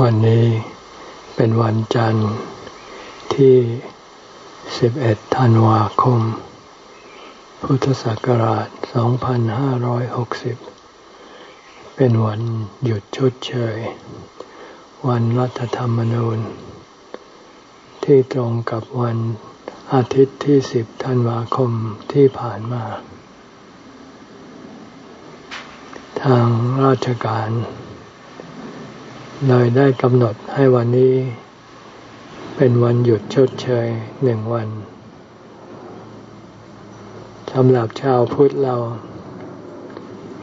วันนี้เป็นวันจันทร์ที่ 11 ธันวาคม พุทธศักราช 2560 เป็นวันหยุดชดเชย วันรัฐธรรมนูญ ที่ตรงกับวันอาทิตย์ที่ 10 ธันวาคมที่ผ่านมา ทางราชการ เลยได้กำหนดให้วันนี้ เป็นวันหยุดชดเชยหนึ่งวันสำหรับชาวพุทธเรา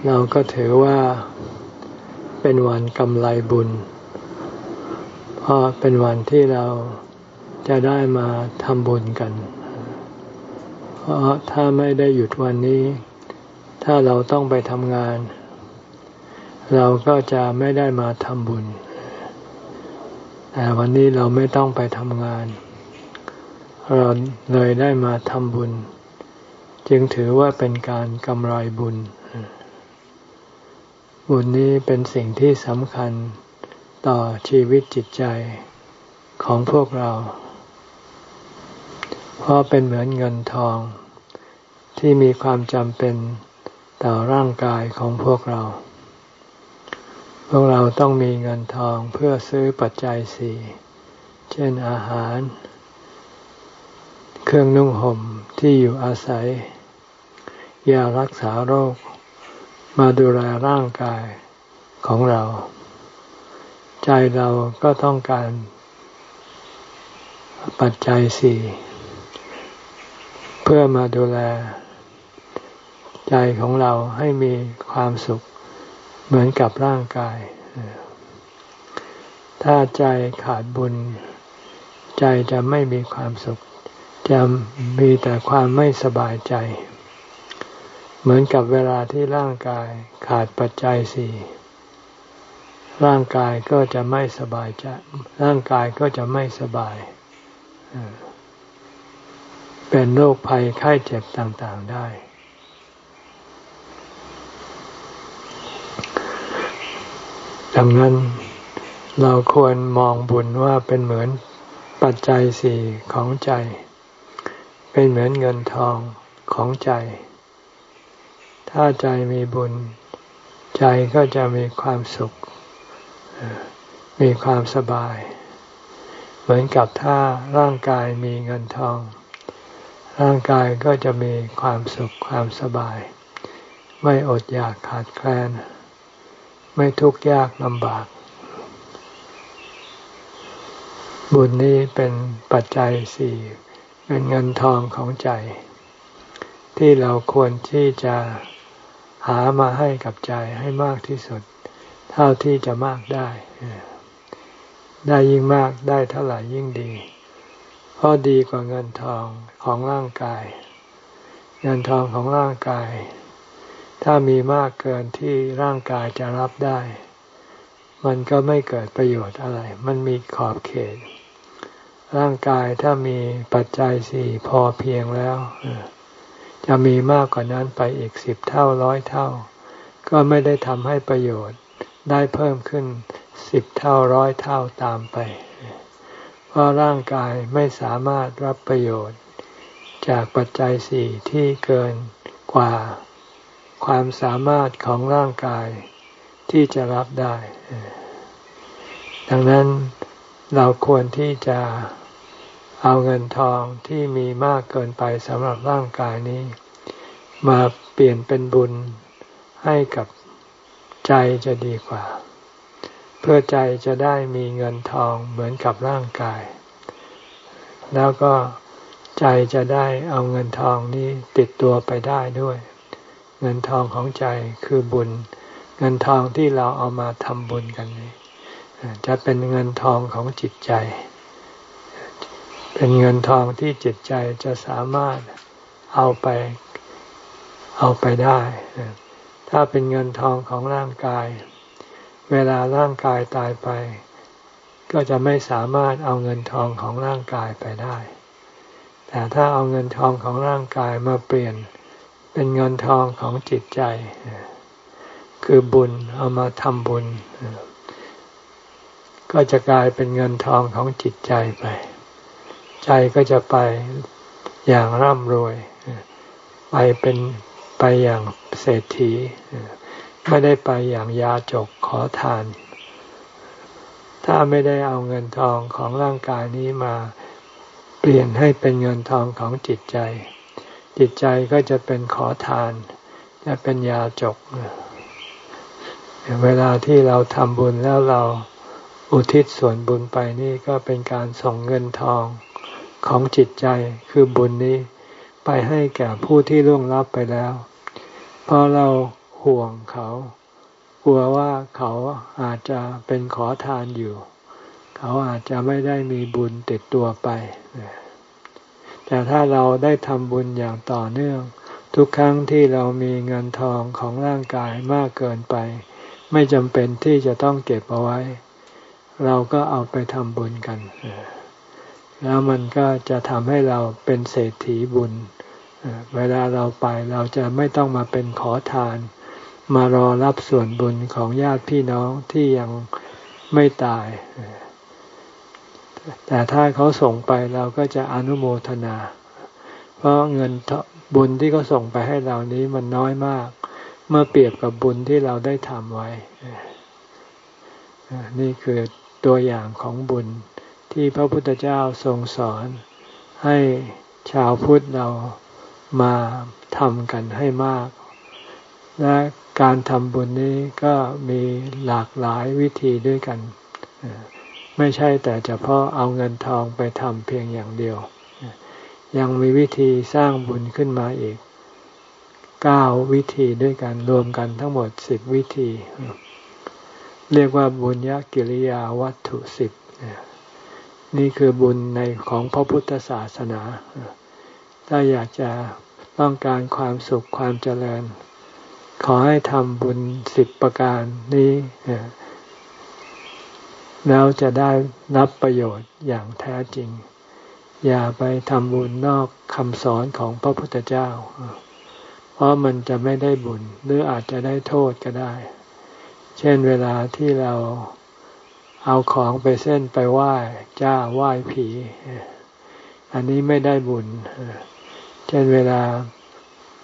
เราก็ถือว่าเป็นวันกำไรบุญ เพราะเป็นวันที่เราจะได้มาทำบุญกัน เพราะถ้าไม่ได้หยุดวันนี้ ถ้าเราต้องไปทำงาน เราก็จะไม่ได้มาทำบุญ แต่วันนี้เราไม่ต้องไปทำงาน เราเลยได้มาทำบุญ จึงถือว่าเป็นการกำไรบุญ บุญนี้เป็นสิ่งที่สำคัญต่อชีวิตจิตใจของพวกเรา เพราะเป็นเหมือนเงินทองที่มีความจำเป็นต่อร่างกายของพวกเรา พวกเราต้องมีเงินทองเพื่อซื้อปัจจัยสี่ เช่นอาหาร เครื่องนุ่งห่มที่อยู่อาศัย ยารักษาโรค มาดูแลร่างกายของเรา ใจเราก็ต้องการปัจจัยสี่เพื่อมาดูแล ใจของเราให้มีความสุข เหมือนกับร่างกาย ถ้าใจขาดบุญ ใจจะไม่มีความสุข จะมีแต่ความไม่สบายใจ เหมือนกับเวลาที่ร่างกายขาดปัจจัยสี่ร่างกายก็จะไม่สบายใจ ร่างกายก็จะไม่สบาย เป็นโรคภัยไข้เจ็บต่างๆได้ ดังนั้นเราควรมองบุญว่าเป็นเหมือนปัจจัยสี่ของใจ เป็นเหมือนเงินทองของใจ ถ้าใจมีบุญ ใจก็จะมีความสุข มีความสบาย เหมือนกับถ้าร่างกายมีเงินทอง ร่างกายก็จะมีความสุขความสบาย ไม่อดอยากขาดแคลน ไม่ทุกข์ยากลำบาก บุญนี้เป็นปัจจัยสี่เป็นเงินทองของใจ ที่เราควรที่จะหามาให้กับใจให้มากที่สุด เท่าที่จะมากได้ ได้ยิ่งมากได้เท่าไหร่ยิ่งดี เพราะดีกว่าเงินทองของร่างกาย เงินทองของร่างกาย ถ้ามีมากเกินที่ร่างกายจะรับได้ มันก็ไม่เกิดประโยชน์อะไร มันมีขอบเขต ร่างกายถ้ามีปัจจัยสี่พอเพียงแล้ว จะมีมากกว่านั้นไปอีกสิบเท่าร้อยเท่า ก็ไม่ได้ทำให้ประโยชน์ได้เพิ่มขึ้นสิบเท่าร้อยเท่าตามไป เพราะร่างกายไม่สามารถรับประโยชน์ จากปัจจัยสี่ที่เกินกว่า ความสามารถของร่างกายที่จะรับได้ ดังนั้นเราควรที่จะเอาเงินทองที่มีมากเกินไปสำหรับร่างกายนี้ มาเปลี่ยนเป็นบุญให้กับใจจะดีกว่า เพื่อใจจะได้มีเงินทองเหมือนกับร่างกาย แล้วก็ใจจะได้เอาเงินทองนี้ติดตัวไปได้ด้วย เงินทองของใจคือบุญ เงินทองที่เราเอามาทำบุญกันนี้จะเป็นเงินทองของจิตใจ เป็นเงินทองที่จิตใจจะสามารถเอาไปเอาไปได้ ถ้าเป็นเงินทองของร่างกาย เวลาร่างกายตายไป ก็จะไม่สามารถเอาเงินทองของร่างกายไปได้ แต่ถ้าเอาเงินทองของร่างกายมาเปลี่ยน เป็นเงินทองของจิตใจ คือบุญเอามาทำบุญ ก็จะกลายเป็นเงินทองของจิตใจไป ใจก็จะไปอย่างร่ำรวย ไปเป็นไปอย่างเศรษฐี ไม่ได้ไปอย่างยาจกขอทาน ถ้าไม่ได้เอาเงินทองของร่างกายนี้มาเปลี่ยนให้เป็นเงินทองของจิตใจ จิตใจก็จะเป็นขอทาน จะเป็นยาจก เวลาที่เราทำบุญแล้วเราอุทิศส่วนบุญไปนี่ก็เป็นการส่งเงินทองของจิตใจคือบุญนี้ ไปให้แก่ผู้ที่ล่วงลับไปแล้ว เพราะเราห่วงเขา กลัวว่าเขาอาจจะเป็นขอทานอยู่ เขาอาจจะไม่ได้มีบุญติดตัวไป แต่ถ้าเราได้ทำบุญอย่างต่อเนื่อง ทุกครั้งที่เรามีเงินทองของร่างกายมากเกินไป ไม่จำเป็นที่จะต้องเก็บเอาไว้ เราก็เอาไปทำบุญกัน แล้วมันก็จะทำให้เราเป็นเศรษฐีบุญ เวลาเราไปเราจะไม่ต้องมาเป็นขอทาน มารอรับส่วนบุญของญาติพี่น้องที่ยังไม่ตาย แต่ถ้าเขาส่งไปเราก็จะอนุโมทนา เพราะเงินบุญที่เขาส่งไปให้เรานี้มันน้อยมาก เมื่อเปรียบกับบุญที่เราได้ทำไว้ นี่คือตัวอย่างของบุญที่พระพุทธเจ้าทรงสอนให้ชาวพุทธเรามาทำกันให้มาก และการทำบุญนี้ก็มีหลากหลายวิธีด้วยกัน ไม่ใช่แต่เฉพาะเอาเงินทองไปทำเพียงอย่างเดียว ยังมีวิธีสร้างบุญขึ้นมาอีกเก้าวิธีด้วยกันรวมกันทั้งหมดสิบวิธี เรียกว่าบุญญกิริยาวัตถุสิบนี่คือบุญในของพระพุทธศาสนา ถ้าอยากจะต้องการความสุขความเจริญ ขอให้ทำบุญสิบประการนี้ แล้วจะได้รับประโยชน์อย่างแท้จริง อย่าไปทำบุญนอกคำสอนของพระพุทธเจ้า เพราะมันจะไม่ได้บุญหรืออาจจะได้โทษก็ได้ เช่นเวลาที่เราเอาของไปเส้นไปไหว้เจ้าไหว้ผี อันนี้ไม่ได้บุญ เช่นเวลา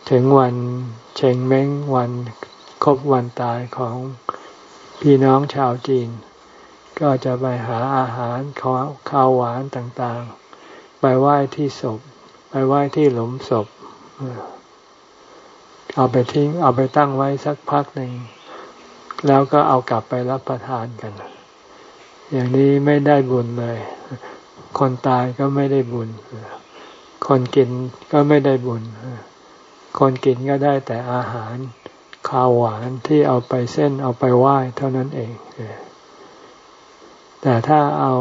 ถึงวันเชงเม้งวันครบวันตายของพี่น้องชาวจีน ก็จะไปหาอาหารขอข้าวหวานต่างๆ ไปไหว้ที่ศพ ไปไหว้ที่หลุมศพ เอาไปทิ้ง เอาไปตั้งไว้สักพักหนึ่ง แล้วก็เอากลับไปรับประทานกัน อย่างนี้ไม่ได้บุญเลย คนตายก็ไม่ได้บุญ คนกินก็ไม่ได้บุญ คนกินก็ได้แต่อาหารข้าวหวานที่เอาไปเส้นเอาไปไหว้เท่านั้นเอง แต่ถ้าเอา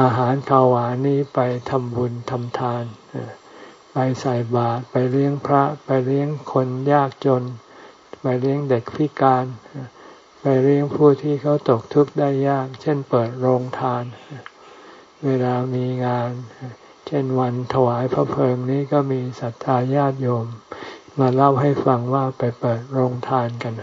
อาหารข้าวหวานนี้ไปทำบุญทำทาน ไปใส่บาตรไปเลี้ยงพระ ไปเลี้ยงคนยากจน ไปเลี้ยงเด็กพิการ ไปเลี้ยงผู้ที่เขาตกทุกข์ได้ยาก เช่นเปิดโรงทาน เวลามีงาน เช่นวันถวายพระเพลิงนี้ก็มีศรัทธาญาติโยม มาเล่าให้ฟังว่าไปเปิดโรงทานกัน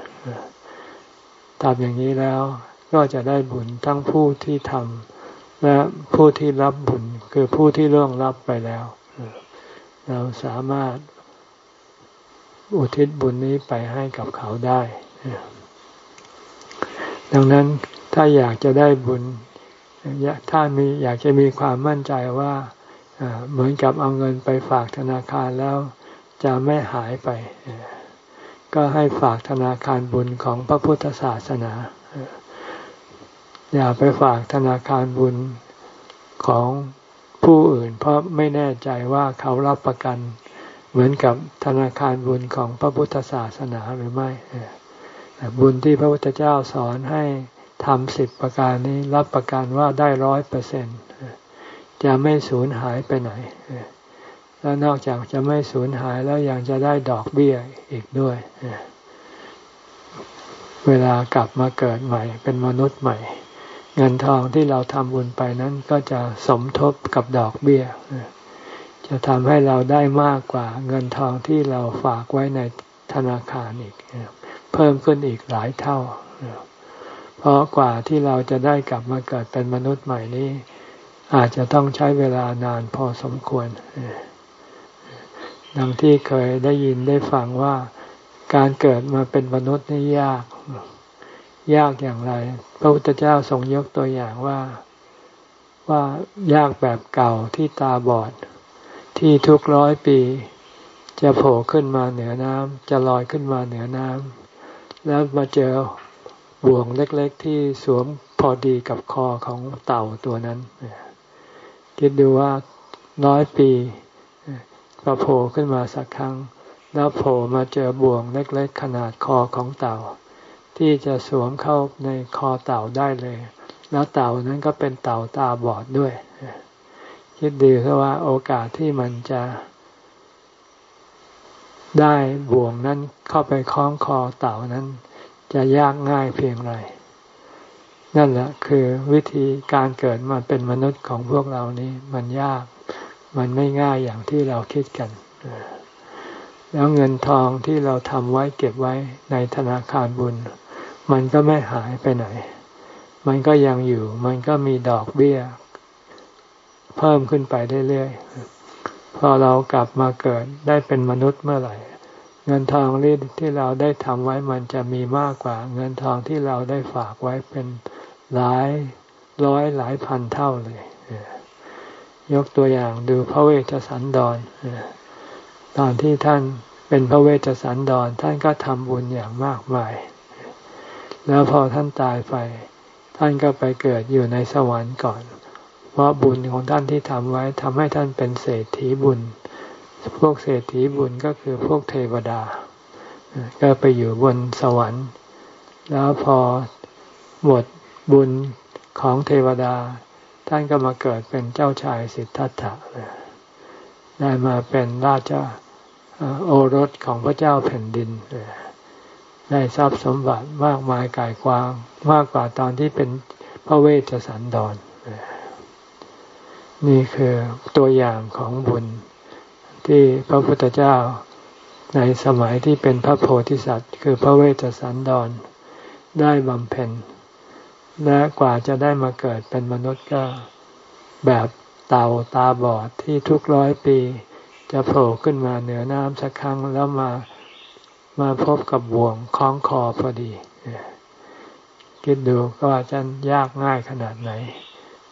ทำอย่างนี้แล้ว ก็จะได้บุญทั้งผู้ที่ทำและผู้ที่รับบุญคือผู้ที่ล่วงรับไปแล้ว เราสามารถอุทิศบุญนี้ไปให้กับเขาได้ ดังนั้นถ้าอยากจะได้บุญ ถ้ามีอยากจะมีความมั่นใจว่าเหมือนกับเอาเงินไปฝากธนาคารแล้วจะไม่หายไป ก็ให้ฝากธนาคารบุญของพระพุทธศาสนา อย่าไปฝากธนาคารบุญของผู้อื่น เพราะไม่แน่ใจว่าเขารับประกัน เหมือนกับธนาคารบุญของพระพุทธศาสนาหรือไม่ บุญที่พระพุทธเจ้าสอนให้ทำสิบประการนี้รับประกันว่าได้ร้อยเปอร์เซ็นจะไม่สูญหายไปไหน แล้วนอกจากจะไม่สูญหายแล้วยังจะได้ดอกเบี้ยอีกด้วย เวลากลับมาเกิดใหม่ เป็นมนุษย์ใหม่ เงินทองที่เราทำบุญไปนั้นก็จะสมทบกับดอกเบี้ย จะทำให้เราได้มากกว่าเงินทองที่เราฝากไว้ในธนาคารอีก เพิ่มขึ้นอีกหลายเท่าเพเพราะกว่าที่เราจะได้กลับมาเกิดเป็นมนุษย์ใหม่นี้ อาจจะต้องใช้เวลานานพอสมควร ดังที่เคยได้ยินได้ฟังว่าการเกิดมาเป็นมนุษย์นี่ยาก ยากอย่างไร พระพุทธเจ้าทรงยกตัวอย่างว่าว่ายากแบบเก่าที่ตาบอด ที่ทุกร้อยปี จะโผล่ขึ้นมาเหนือน้ำจะลอยขึ้นมาเหนือน้ำแล้วมาเจอบ่วงเล็กๆ ที่สวมพอดีกับคอของเต่าตัวนั้นคิดดูว่าร้อยปีก็โผล่ขึ้นมาสักครั้ง แล้วโผล่มาเจอบ่วงเล็ก ๆ ขนาดคอของเต่า ที่จะสวมเข้าในคอเต่าได้เลย แล้วเต่านั้นก็เป็นเต่าตาบอดด้วย คิดดีเพราะว่าโอกาสที่มันจะได้บ่วงนั้นเข้าไปคล้องคอเต่านั้น จะยากง่ายเพียงไร นั่นแหละคือวิธีการเกิดมาเป็นมนุษย์ของพวกเรานี้ มันยาก มันไม่ง่ายอย่างที่เราคิดกัน แล้วเงินทองที่เราทำไว้เก็บไว้ในธนาคารบุญ มันก็ไม่หายไปไหน มันก็ยังอยู่ มันก็มีดอกเบี้ย เพิ่มขึ้นไปเรื่อยๆ พอเรากลับมาเกิดได้เป็นมนุษย์เมื่อไหร่ เงินทองที่เราได้ทำไว้มันจะมีมากกว่า เงินทองที่เราได้ฝากไว้เป็นหลายร้อยหลายพันเท่าเลย ยกตัวอย่างดูพระเวชสันดร ตอนที่ท่านเป็นพระเวชสันดรท่านก็ทำบุญอย่างมากมาย แล้วพอท่านตายไป ท่านก็ไปเกิดอยู่ในสวรรค์ก่อน เพราะบุญของท่านที่ทำไว้ทำให้ท่านเป็นเศรษฐีบุญ พวกเศรษฐีบุญก็คือพวกเทวดา ก็ไปอยู่บนสวรรค์ แล้วพอหมดบุญของเทวดา ท่านก็มาเกิดเป็นเจ้าชายสิทธัตถะ ได้มาเป็นราชโอรสของพระเจ้าแผ่นดินได้ทรัพย์สมบัติมากมายกายกวางมากกว่าตอนที่เป็นพระเวชสันดรนี่คือตัวอย่างของบุญที่พระพุทธเจ้าในสมัยที่เป็นพระโพธิสัตว์ คือพระเวชสันดรได้บำเพ็ญและกว่าจะได้มาเกิดเป็นมนุษย์ก็แบบ เต่าตาบอดที่ทุกร้อยปี จะโผล่ขึ้นมาเหนือน้ำสักครั้งแล้วมามาพบกับบ่วงคล้องคอพอดีคิดดูก็จะยากง่ายขนาดไหน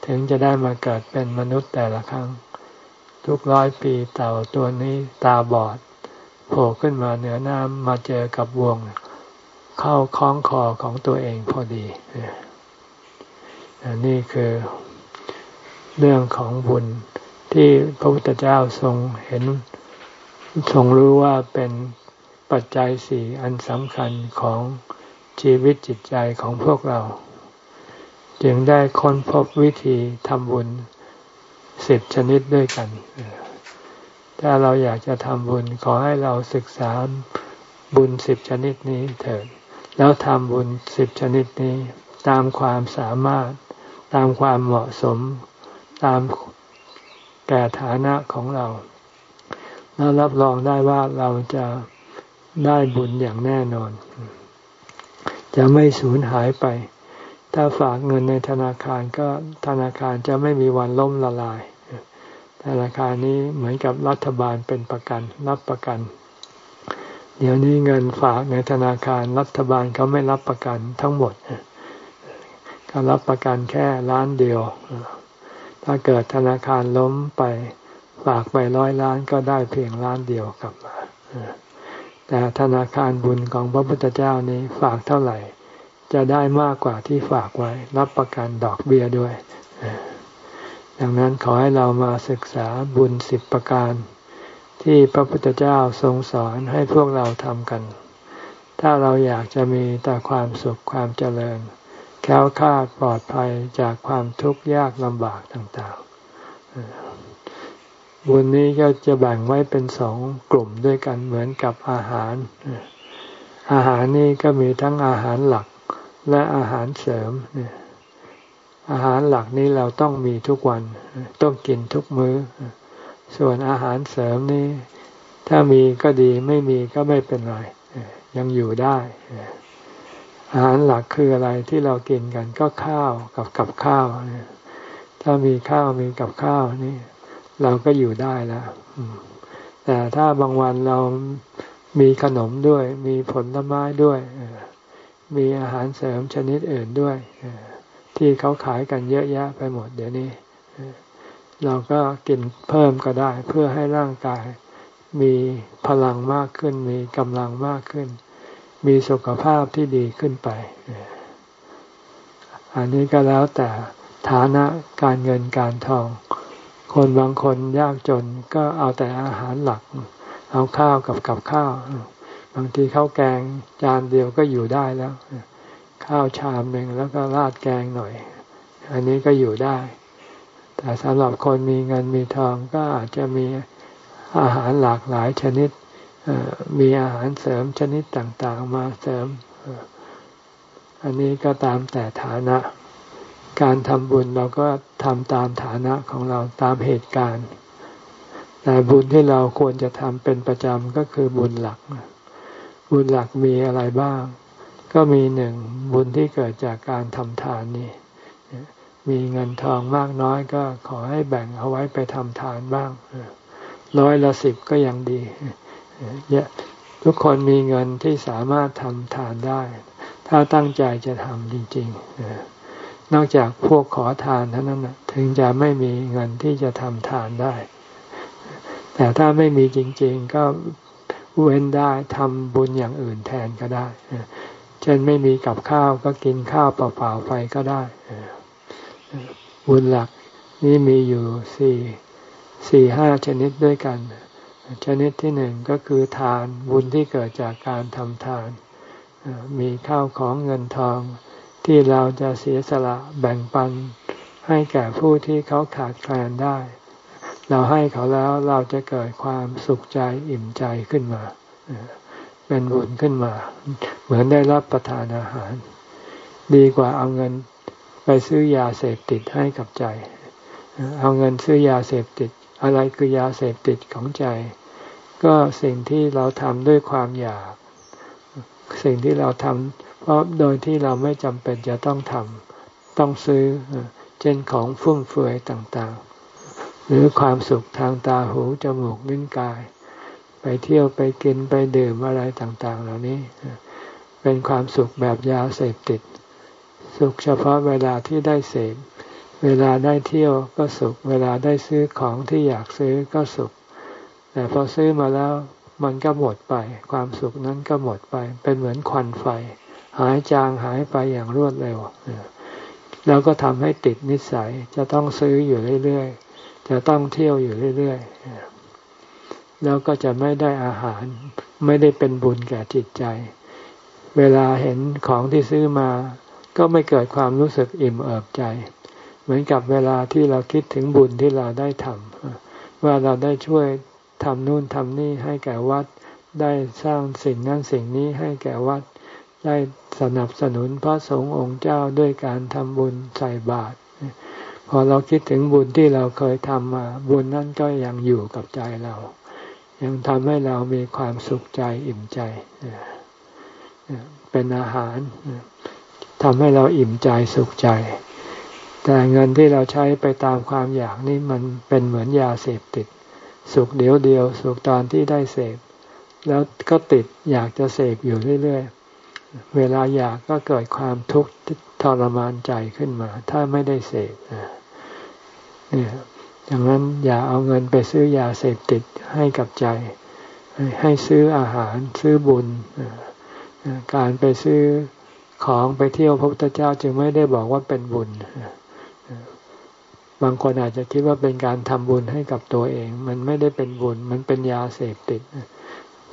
ถึงจะได้มาเกิดเป็นมนุษย์แต่ละครั้ง ทุกร้อยปีเต่าตัวนี้ตาบอดโผล่ขึ้นมาเหนือน้ำมาเจอกับบ่วง เข้าคล้องคอของตัวเองพอดีนี่คือ เรื่องของบุญที่พระพุทธเจ้าทรงเห็นทรงรู้ว่าเป็นปัจจัยสี่อันสำคัญของชีวิตจิตใจของพวกเรา จึงได้ค้นพบวิธีทำบุญสิบชนิดด้วยกัน ถ้าเราอยากจะทำบุญขอให้เราศึกษาบุญสิบชนิดนี้เถิด แล้วทำบุญสิบชนิดนี้ตามความสามารถตามความเหมาะสม ตามแก่ฐานะของเราแล้วรับรองได้ว่าเราจะได้บุญอย่างแน่นอน จะไม่สูญหายไป ถ้าฝากเงินในธนาคารก็ธนาคารจะไม่มีวันล่มละลาย ธนาคารนี้เหมือนกับรัฐบาลเป็นประกัน รับประกัน เดี๋ยวนี้เงินฝากในธนาคารรัฐบาลเขาไม่รับประกันทั้งหมดเขารับประกันแค่ล้านเดียว ถ้าเกิดธนาคารล้มไปฝากไปร้อยล้านก็ได้เพียงล้านเดียวกลับมา แต่ธนาคารบุญของพระพุทธเจ้านี้ฝากเท่าไหร่ จะได้มากกว่าที่ฝากไว้ รับประกันดอกเบี้ยด้วย ดังนั้นขอให้เรามาศึกษาบุญสิบประการ ที่พระพุทธเจ้าทรงสอนให้พวกเราทำกัน ถ้าเราอยากจะมีแต่ความสุขความเจริญ แค้วคาดปลอดภัยจากความทุกข์ยากลำบากต่างๆ บุญนี้ก็จะแบ่งไว้เป็นสองกลุ่มด้วยกันเหมือนกับอาหาร อาหารนี่ก็มีทั้งอาหารหลักและอาหารเสริม อาหารหลักนี้เราต้องมีทุกวัน ต้องกินทุกมื้อ ส่วนอาหารเสริมนี้ถ้ามีก็ดีไม่มีก็ไม่เป็นไร ยังอยู่ได้ อาหารหลักคืออะไรที่เรากินกันก็ข้าวกับกับข้าวเนี่ยถ้ามีข้าวมีกับข้าวนี่ เราก็อยู่ได้แล้วแต่ถ้าบางวันเรามีขนมด้วย มีผลไม้ด้วยมีอาหารเสริมชนิดอื่นด้วยที่เขาขายกันเยอะแยะไปหมดเดี๋ยวนี้เราก็กินเพิ่มก็ได้ เพื่อให้ร่างกายมีพลังมากขึ้น มีกำลังมากขึ้น มีสุขภาพที่ดีขึ้นไป อันนี้ก็แล้วแต่ฐานะการเงินการทอง คนบางคนยากจนก็เอาแต่อาหารหลัก เอาข้าวกับกับข้าว บางทีข้าวแกงจานเดียวก็อยู่ได้แล้ว ข้าวชามหนึ่งแล้วก็ราดแกงหน่อย อันนี้ก็อยู่ได้ แต่สำหรับคนมีเงินมีทองก็อาจจะมีอาหารหลากหลายชนิด มีอาหารเสริมชนิดต่างๆ มาเสริม อันนี้ก็ตามแต่ฐานะ การทำบุญเราก็ทำตามฐานะของเราตามเหตุการณ์ แต่บุญที่เราควรจะทำเป็นประจำก็คือบุญหลัก บุญหลักมีอะไรบ้าง ก็มีหนึ่งบุญที่เกิดจากการทำทานนี่มีเงินทองมากน้อยก็ขอให้แบ่งเอาไว้ไปทำทานบ้างร้อยละสิบก็ยังดี ทุกคนมีเงินที่สามารถทำทานได้ ถ้าตั้งใจจะทำจริงๆนอกจากพวกขอทานเท่านั้นถึงจะไม่มีเงินที่จะทำทานได้ แต่ถ้าไม่มีจริง ๆ ก็เว้นได้ทำบุญอย่างอื่นแทนก็ได้เช่นไม่มีกับข้าวก็กินข้าวเปล่าๆไปก็ได้บุญหลักนี่มีอยู่สี่สี่ห้าชนิดด้วยกัน ชนิดที่หนึ่งก็คือทานบุญที่เกิดจากการทำทาน มีข้าวของเงินทอง ที่เราจะเสียสละแบ่งปัน ให้แก่ผู้ที่เขาขาดแคลนได้ เราให้เขาแล้วเราจะเกิดความสุขใจอิ่มใจขึ้นมา เป็นบุญขึ้นมา เหมือนได้รับประทานอาหาร ดีกว่าเอาเงินไปซื้อยาเสพติดให้กับใจ เอาเงินซื้อยาเสพติด อะไรคือยาเสพติดของใจ ก็สิ่งที่เราทำด้วยความอยาก สิ่งที่เราทำเพราะโดยที่เราไม่จำเป็นจะต้องทำต้องซื้อเช่นของฟุ่มเฟือยต่างๆ หรือความสุขทางตาหูจมูกลิ้นกาย ไปเที่ยวไปกินไปดื่มอะไรต่างๆ เหล่านี้ เป็นความสุขแบบยาเสพติด สุขเฉพาะเวลาที่ได้เสพ เวลาได้เที่ยวก็สุข เวลาได้ซื้อของที่อยากซื้อก็สุข แต่พอซื้อมาแล้วมันก็หมดไป ความสุขนั้นก็หมดไป เป็นเหมือนควันไฟ หายจางหายไปอย่างรวดเร็ว แล้วก็ทำให้ติดนิสัย จะต้องซื้ออยู่เรื่อยๆ จะต้องเที่ยวอยู่เรื่อยๆ แล้วก็จะไม่ได้อาหาร ไม่ได้เป็นบุญแก่จิตใจ เวลาเห็นของที่ซื้อมา ก็ไม่เกิดความรู้สึกอิ่มเอิบใจ เหมือนกับเวลาที่เราคิดถึงบุญที่เราได้ทำว่าเราได้ช่วยทำนู่นทำนี่ให้แก่วัด ได้สร้างสิ่งนั้นสิ่งนี้ให้แก่วัด ได้สนับสนุนพระสงฆ์องค์เจ้าด้วยการทำบุญใส่บาตรพอเราคิดถึงบุญที่เราเคยทำมาบุญนั้นก็ยังอยู่กับใจเรา ยังทำให้เรามีความสุขใจอิ่มใจเป็นอาหารทำให้เราอิ่มใจสุขใจ แต่เงินที่เราใช้ไปตามความอยากนี่มันเป็นเหมือนยาเสพติด สุขเดียวเดียว สุขตอนที่ได้เสพ แล้วก็ติดอยากจะเสพอยู่เรื่อยๆ เวลาอยากก็เกิดความทุกข์ทรมานใจขึ้นมา ถ้าไม่ได้เสพเนี่ยดังนั้นอย่าเอาเงินไปซื้อยาเสพติดให้กับใจ ให้ซื้ออาหารซื้อบุญ การไปซื้อของไปเที่ยวพระพุทธเจ้าจึงไม่ได้บอกว่าเป็นบุญ บางคนอาจจะคิดว่าเป็นการทำบุญให้กับตัวเอง มันไม่ได้เป็นบุญ มันเป็นยาเสพติด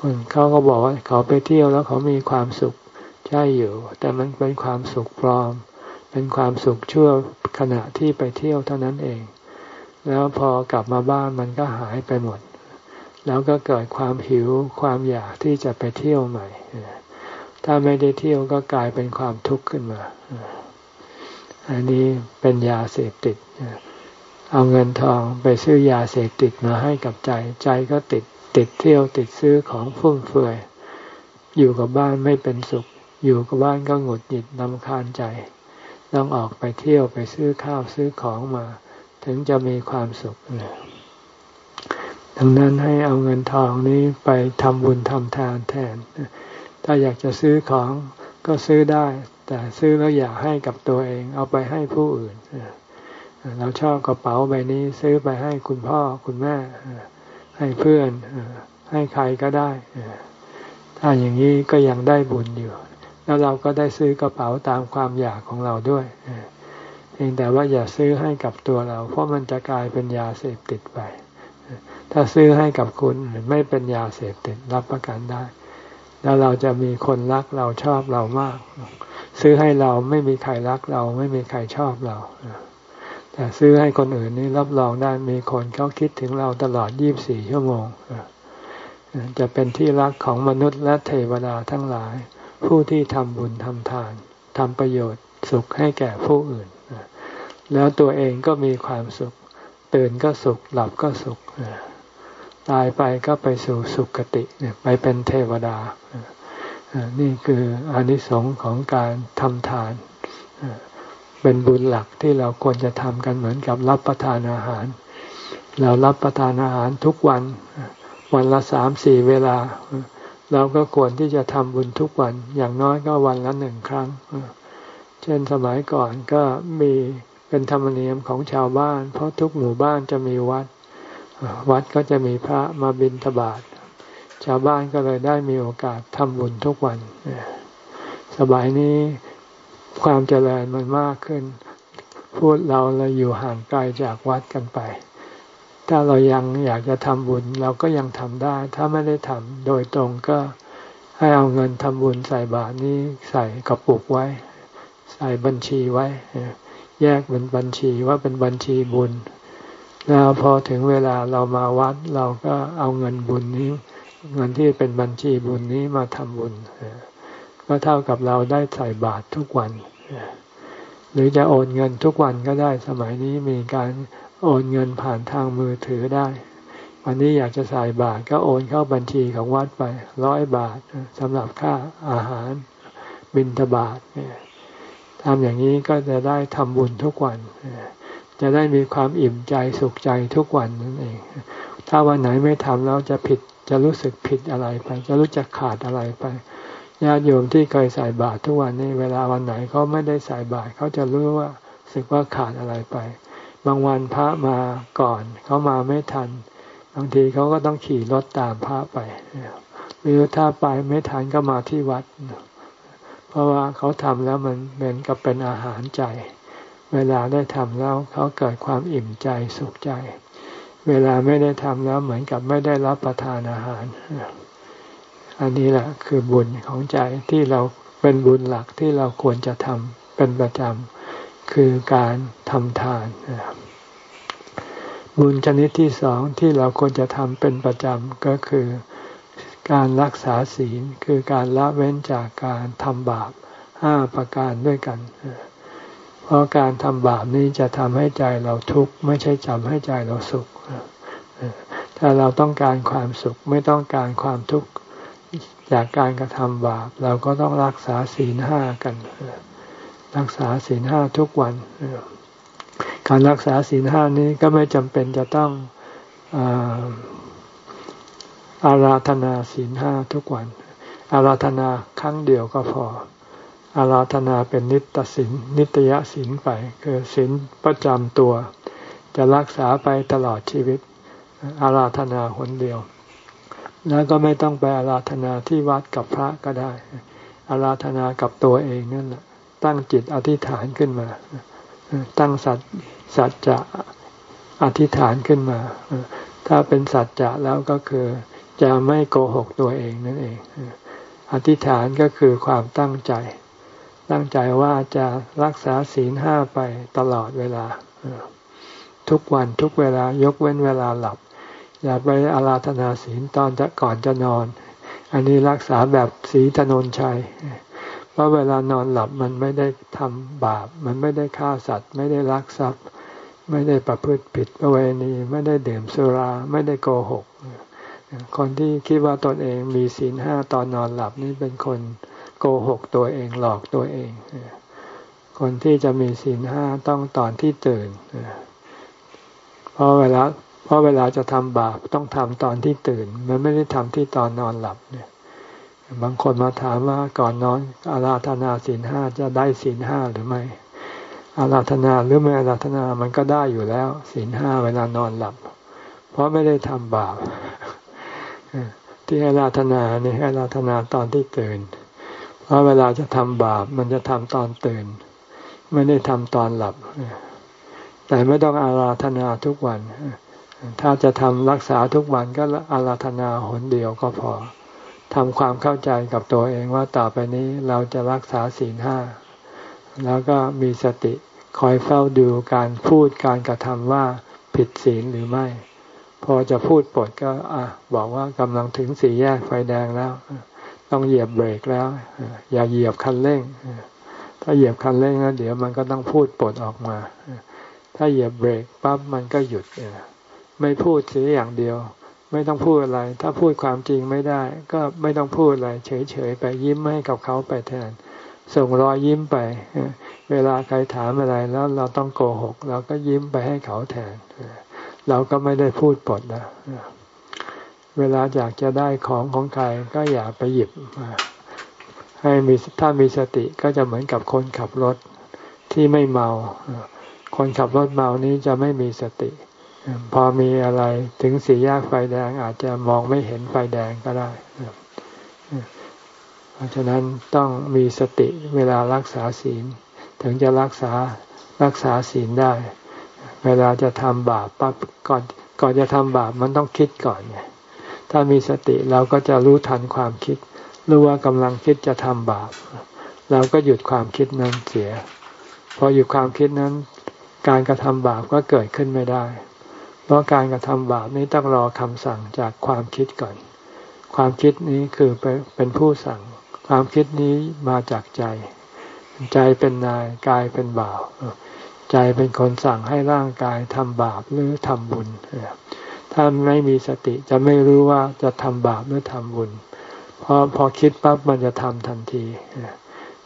คนเขาก็บอกว่าเขาไปเที่ยวแล้วเขามีความสุขใช่อยู่ แต่มันเป็นความสุขปลอม เป็นความสุขชั่วขณะที่ไปเที่ยวเท่านั้นเอง แล้วพอกลับมาบ้านมันก็หายไปหมด แล้วก็เกิดความหิวความอยากที่จะไปเที่ยวใหม่ ถ้าไม่ได้เที่ยวก็กลายเป็นความทุกข์ขึ้นมา อันนี้เป็นยาเสพติด เอาเงินทองไปซื้อยาเสพติดมาให้กับใจ ใจก็ติดติดเที่ยวติดซื้อของฟุ่มเฟือย อยู่กับบ้านไม่เป็นสุข อยู่กับบ้านก็หงุดหงิดนำคาญใจ ต้องออกไปเที่ยวไปซื้อข้าวซื้อของมา ถึงจะมีความสุขดังนั้นให้เอาเงินทองนี้ไปทำบุญทำทานแทน ถ้าอยากจะซื้อของก็ซื้อได้ แต่ซื้อแล้วอยากให้กับตัวเอง เอาไปให้ผู้อื่น เราชอบกระเป๋าใบนี้ซื้อไปให้คุณพ่อคุณแม่ให้เพื่อนให้ใครก็ได้ถ้าอย่างนี้ก็ยังได้บุญอยู่ แล้วเราก็ได้ซื้อกระเป๋าตามความอยากของเราด้วยเพียงแต่ว่าอย่าซื้อให้กับตัวเรา เพราะมันจะกลายเป็นยาเสพติดไป ถ้าซื้อให้กับคุณไม่เป็นยาเสพติดรับประกันได้ แล้วเราจะมีคนรักเราชอบเรามาก ซื้อให้เราไม่มีใครรักเราไม่มีใครชอบเรา แต่ซื้อให้คนอื่นนี่รับรองได้มีคนเขาคิดถึงเราตลอดยี่บสี่ชั่วโมง จะเป็นที่รักของมนุษย์และเทวดาทั้งหลาย ผู้ที่ทำบุญทำทานทำประโยชน์สุขให้แก่ผู้อื่น แล้วตัวเองก็มีความสุข ตื่นก็สุข หลับก็สุข ตายไปก็ไปสู่สุคติ ไปเป็นเทวดา นี่คืออนิสงส์ของการทำทาน เป็นบุญหลักที่เราควรจะทำกันเหมือนกับรับประทานอาหาร เรารับประทานอาหารทุกวัน วันละสามสี่เวลา เราก็ควรที่จะทำบุญทุกวัน อย่างน้อยก็วันละหนึ่งครั้ง เช่นสมัยก่อนก็มีเป็นธรรมเนียมของชาวบ้าน เพราะทุกหมู่บ้านจะมีวัด วัดก็จะมีพระมาบิณฑบาตชาวบ้านก็เลยได้มีโอกาสทำบุญทุกวันสบายนี้ ความเจริญมันมากขึ้น พูดเราเราอยู่ห่างไกลจากวัดกันไป ถ้าเรายังอยากจะทำบุญเราก็ยังทำได้ ถ้าไม่ได้ทำโดยตรงก็ให้เอาเงินทำบุญใส่บาทนี้ใส่กระปุกไว้ ใส่บัญชีไว้ แยกเป็นบัญชีว่าเป็นบัญชีบุญ แล้วพอถึงเวลาเรามาวัด เราก็เอาเงินบุญนี้ เงินที่เป็นบัญชีบุญนี้มาทำบุญ ก็เท่ากับเราได้ใส่บาตรทุกวัน หรือจะโอนเงินทุกวันก็ได้สมัยนี้มีการโอนเงินผ่านทางมือถือได้ วันนี้อยากจะใส่บาตรก็โอนเข้าบัญชีของวัดไปร้อยบาทสำหรับค่าอาหารบิณฑบาตทำอย่างนี้ก็จะได้ทำบุญทุกวันจะได้มีความอิ่มใจสุขใจทุกวันนั่นเอง ถ้าวันไหนไม่ทำแล้วจะผิดจะรู้สึกผิดอะไรไป จะรู้จักขาดอะไรไป ญาติโยมที่เคยใส่บาตรทุกวันนี้เวลาวันไหนเขาไม่ได้ใส่บาตรเขาจะรู้ว่าสึกว่าขาดอะไรไป บางวันพระมาก่อนเขามาไม่ทัน บางทีเขาก็ต้องขี่รถตามพระไปหรือถ้าไปไม่ทันก็มาที่วัด เพราะว่าเขาทำแล้วมันเหมือนกับเป็นอาหารใจ เวลาได้ทำแล้วเขาเกิดความอิ่มใจสุขใจ เวลาไม่ได้ทำแล้วเหมือนกับไม่ได้รับประทานอาหาร อันนี้แหละคือบุญของใจที่เราเป็นบุญหลักที่เราควรจะทำเป็นประจำคือการทำทานบุญชนิดที่สองที่เราควรจะทำเป็นประจำก็คือการรักษาศีลคือการละเว้นจากการทำบาปห้าประการด้วยกัน เพราะการทำบาปนี้จะทำให้ใจเราทุกข์ไม่ใช่จำให้ใจเราสุข ถ้าเราต้องการความสุขไม่ต้องการความทุกข์ จากการกระทำบาป เราก็ต้องรักษาศีลห้ากัน รักษาศีลห้าทุกวันการรักษาศีลห้านี้ก็ไม่จำเป็นจะต้องอาราธนาศีลห้าทุกวัน อาราธนาครั้งเดียวก็พอ อาราธนาเป็นนิตศีลนิตยศีลไป คือศีลประจำตัว จะรักษาไปตลอดชีวิต อาราธนาหนเดียว แล้วก็ไม่ต้องไปอาราธนาที่วัดกับพระก็ได้ อาราธนากับตัวเองนั่นแหละตั้งจิตอธิษฐานขึ้นมา ตั้งสัจสัจจะอธิษฐานขึ้นมา ถ้าเป็นสัจจะแล้วก็คือจะไม่โกหกตัวเองนั่นเอง อธิษฐานก็คือความตั้งใจ ตั้งใจว่าจะรักษาศีลห้าไปตลอดเวลา ทุกวันทุกเวลายกเว้นเวลาหลับ อย่าไปอาราธนาศีลตอนจะก่อนจะนอน อันนี้รักษาแบบสีถนนชัยเพราะเวลานอนหลับมันไม่ได้ทำบาป มันไม่ได้ฆ่าสัตว์ ไม่ได้ลักทรัพย์ ไม่ได้ประพฤติผิดประเวณี ไม่ได้ดื่มสุรา ไม่ได้โกหก คนที่คิดว่าตนเองมีศีลห้าตอนนอนหลับนี่เป็นคนโกหกตัวเองหลอกตัวเอง คนที่จะมีศีลห้าต้องตอนที่ตื่นเพราะเวลา เพราะเวลาจะทำบาปต้องทำตอนที่ตื่น มันไม่ได้ทำที่ตอนนอนหลับเนี่ย บางคนมาถามว่าก่อนนอนอาราธนาศีลห้าจะได้ศีลห้าหรือไม่อาราธนาหรือไม่อาราธนามันก็ได้อยู่แล้วศีลห้าเวลานอนหลับ เพราะไม่ได้ทำบาปที่ให้ราธนาเนี่ยให้ราธนาตอนที่ตื่น เพราะเวลาจะทำบาปมันจะทำตอนตื่น ไม่ได้ทำตอนหลับ แต่ไม่ต้องอาราธนาทุกวัน ถ้าจะทำรักษาทุกวันก็อาราธนาหนเดียวก็พอทำความเข้าใจกับตัวเองว่าต่อไปนี้เราจะรักษาศีลห้าแล้วก็มีสติคอยเฝ้าดูการพูดการกระทำว่าผิดศีลหรือไม่ พอจะพูดปดก็อะบอกว่ากำลังถึงสี่แยกไฟแดงแล้ว ต้องเหยียบเบรกแล้ว อย่าเหยียบคันเร่ง ถ้าเหยียบคันเร่งแล้วเดี๋ยวมันก็ต้องพูดปดออกมา ถ้าเหยียบเบรกปั๊บมันก็หยุด ไม่พูดเสียอย่างเดียว ไม่ต้องพูดอะไร ถ้าพูดความจริงไม่ได้ ก็ไม่ต้องพูดอะไร เฉยๆไปยิ้มให้กับเขาไปแทน ส่งรอยยิ้มไป เวลาใครถามอะไรแล้วเราต้องโกหก เราก็ยิ้มไปให้เขาแทน เราก็ไม่ได้พูดปดนะเวลาอยากจะได้ของของใครก็อย่าไปหยิบให้มีถ้ามีสติก็จะเหมือนกับคนขับรถที่ไม่เมา คนขับรถเมานี้จะไม่มีสติ พอมีอะไรถึงสี่แยกไฟแดงอาจจะมองไม่เห็นไฟแดงก็ได้ เพราะฉะนั้นต้องมีสติเวลารักษาศีล ถึงจะรักษารักษาศีลได้ เวลาจะทำบาปปั๊บก่อนก่อนจะทำบาปมันต้องคิดก่อนไงถ้ามีสติเราก็จะรู้ทันความคิด รู้ว่ากำลังคิดจะทำบาป เราก็หยุดความคิดนั้นเสีย พอหยุดความคิดนั้น การกระทำบาปก็เกิดขึ้นไม่ได้ เพราะการกระทำบาปนี้ต้องรอคำสั่งจากความคิดก่อน ความคิดนี้คือเป็นผู้สั่ง ความคิดนี้มาจากใจ ใจเป็นนายกายเป็นบ่าวใจเป็นคนสั่งให้ร่างกายทำบาปหรือทำบุญ ถ้าไม่มีสติจะไม่รู้ว่าจะทำบาปหรือทำบุญพอพอคิดปั๊บมันจะทำทันที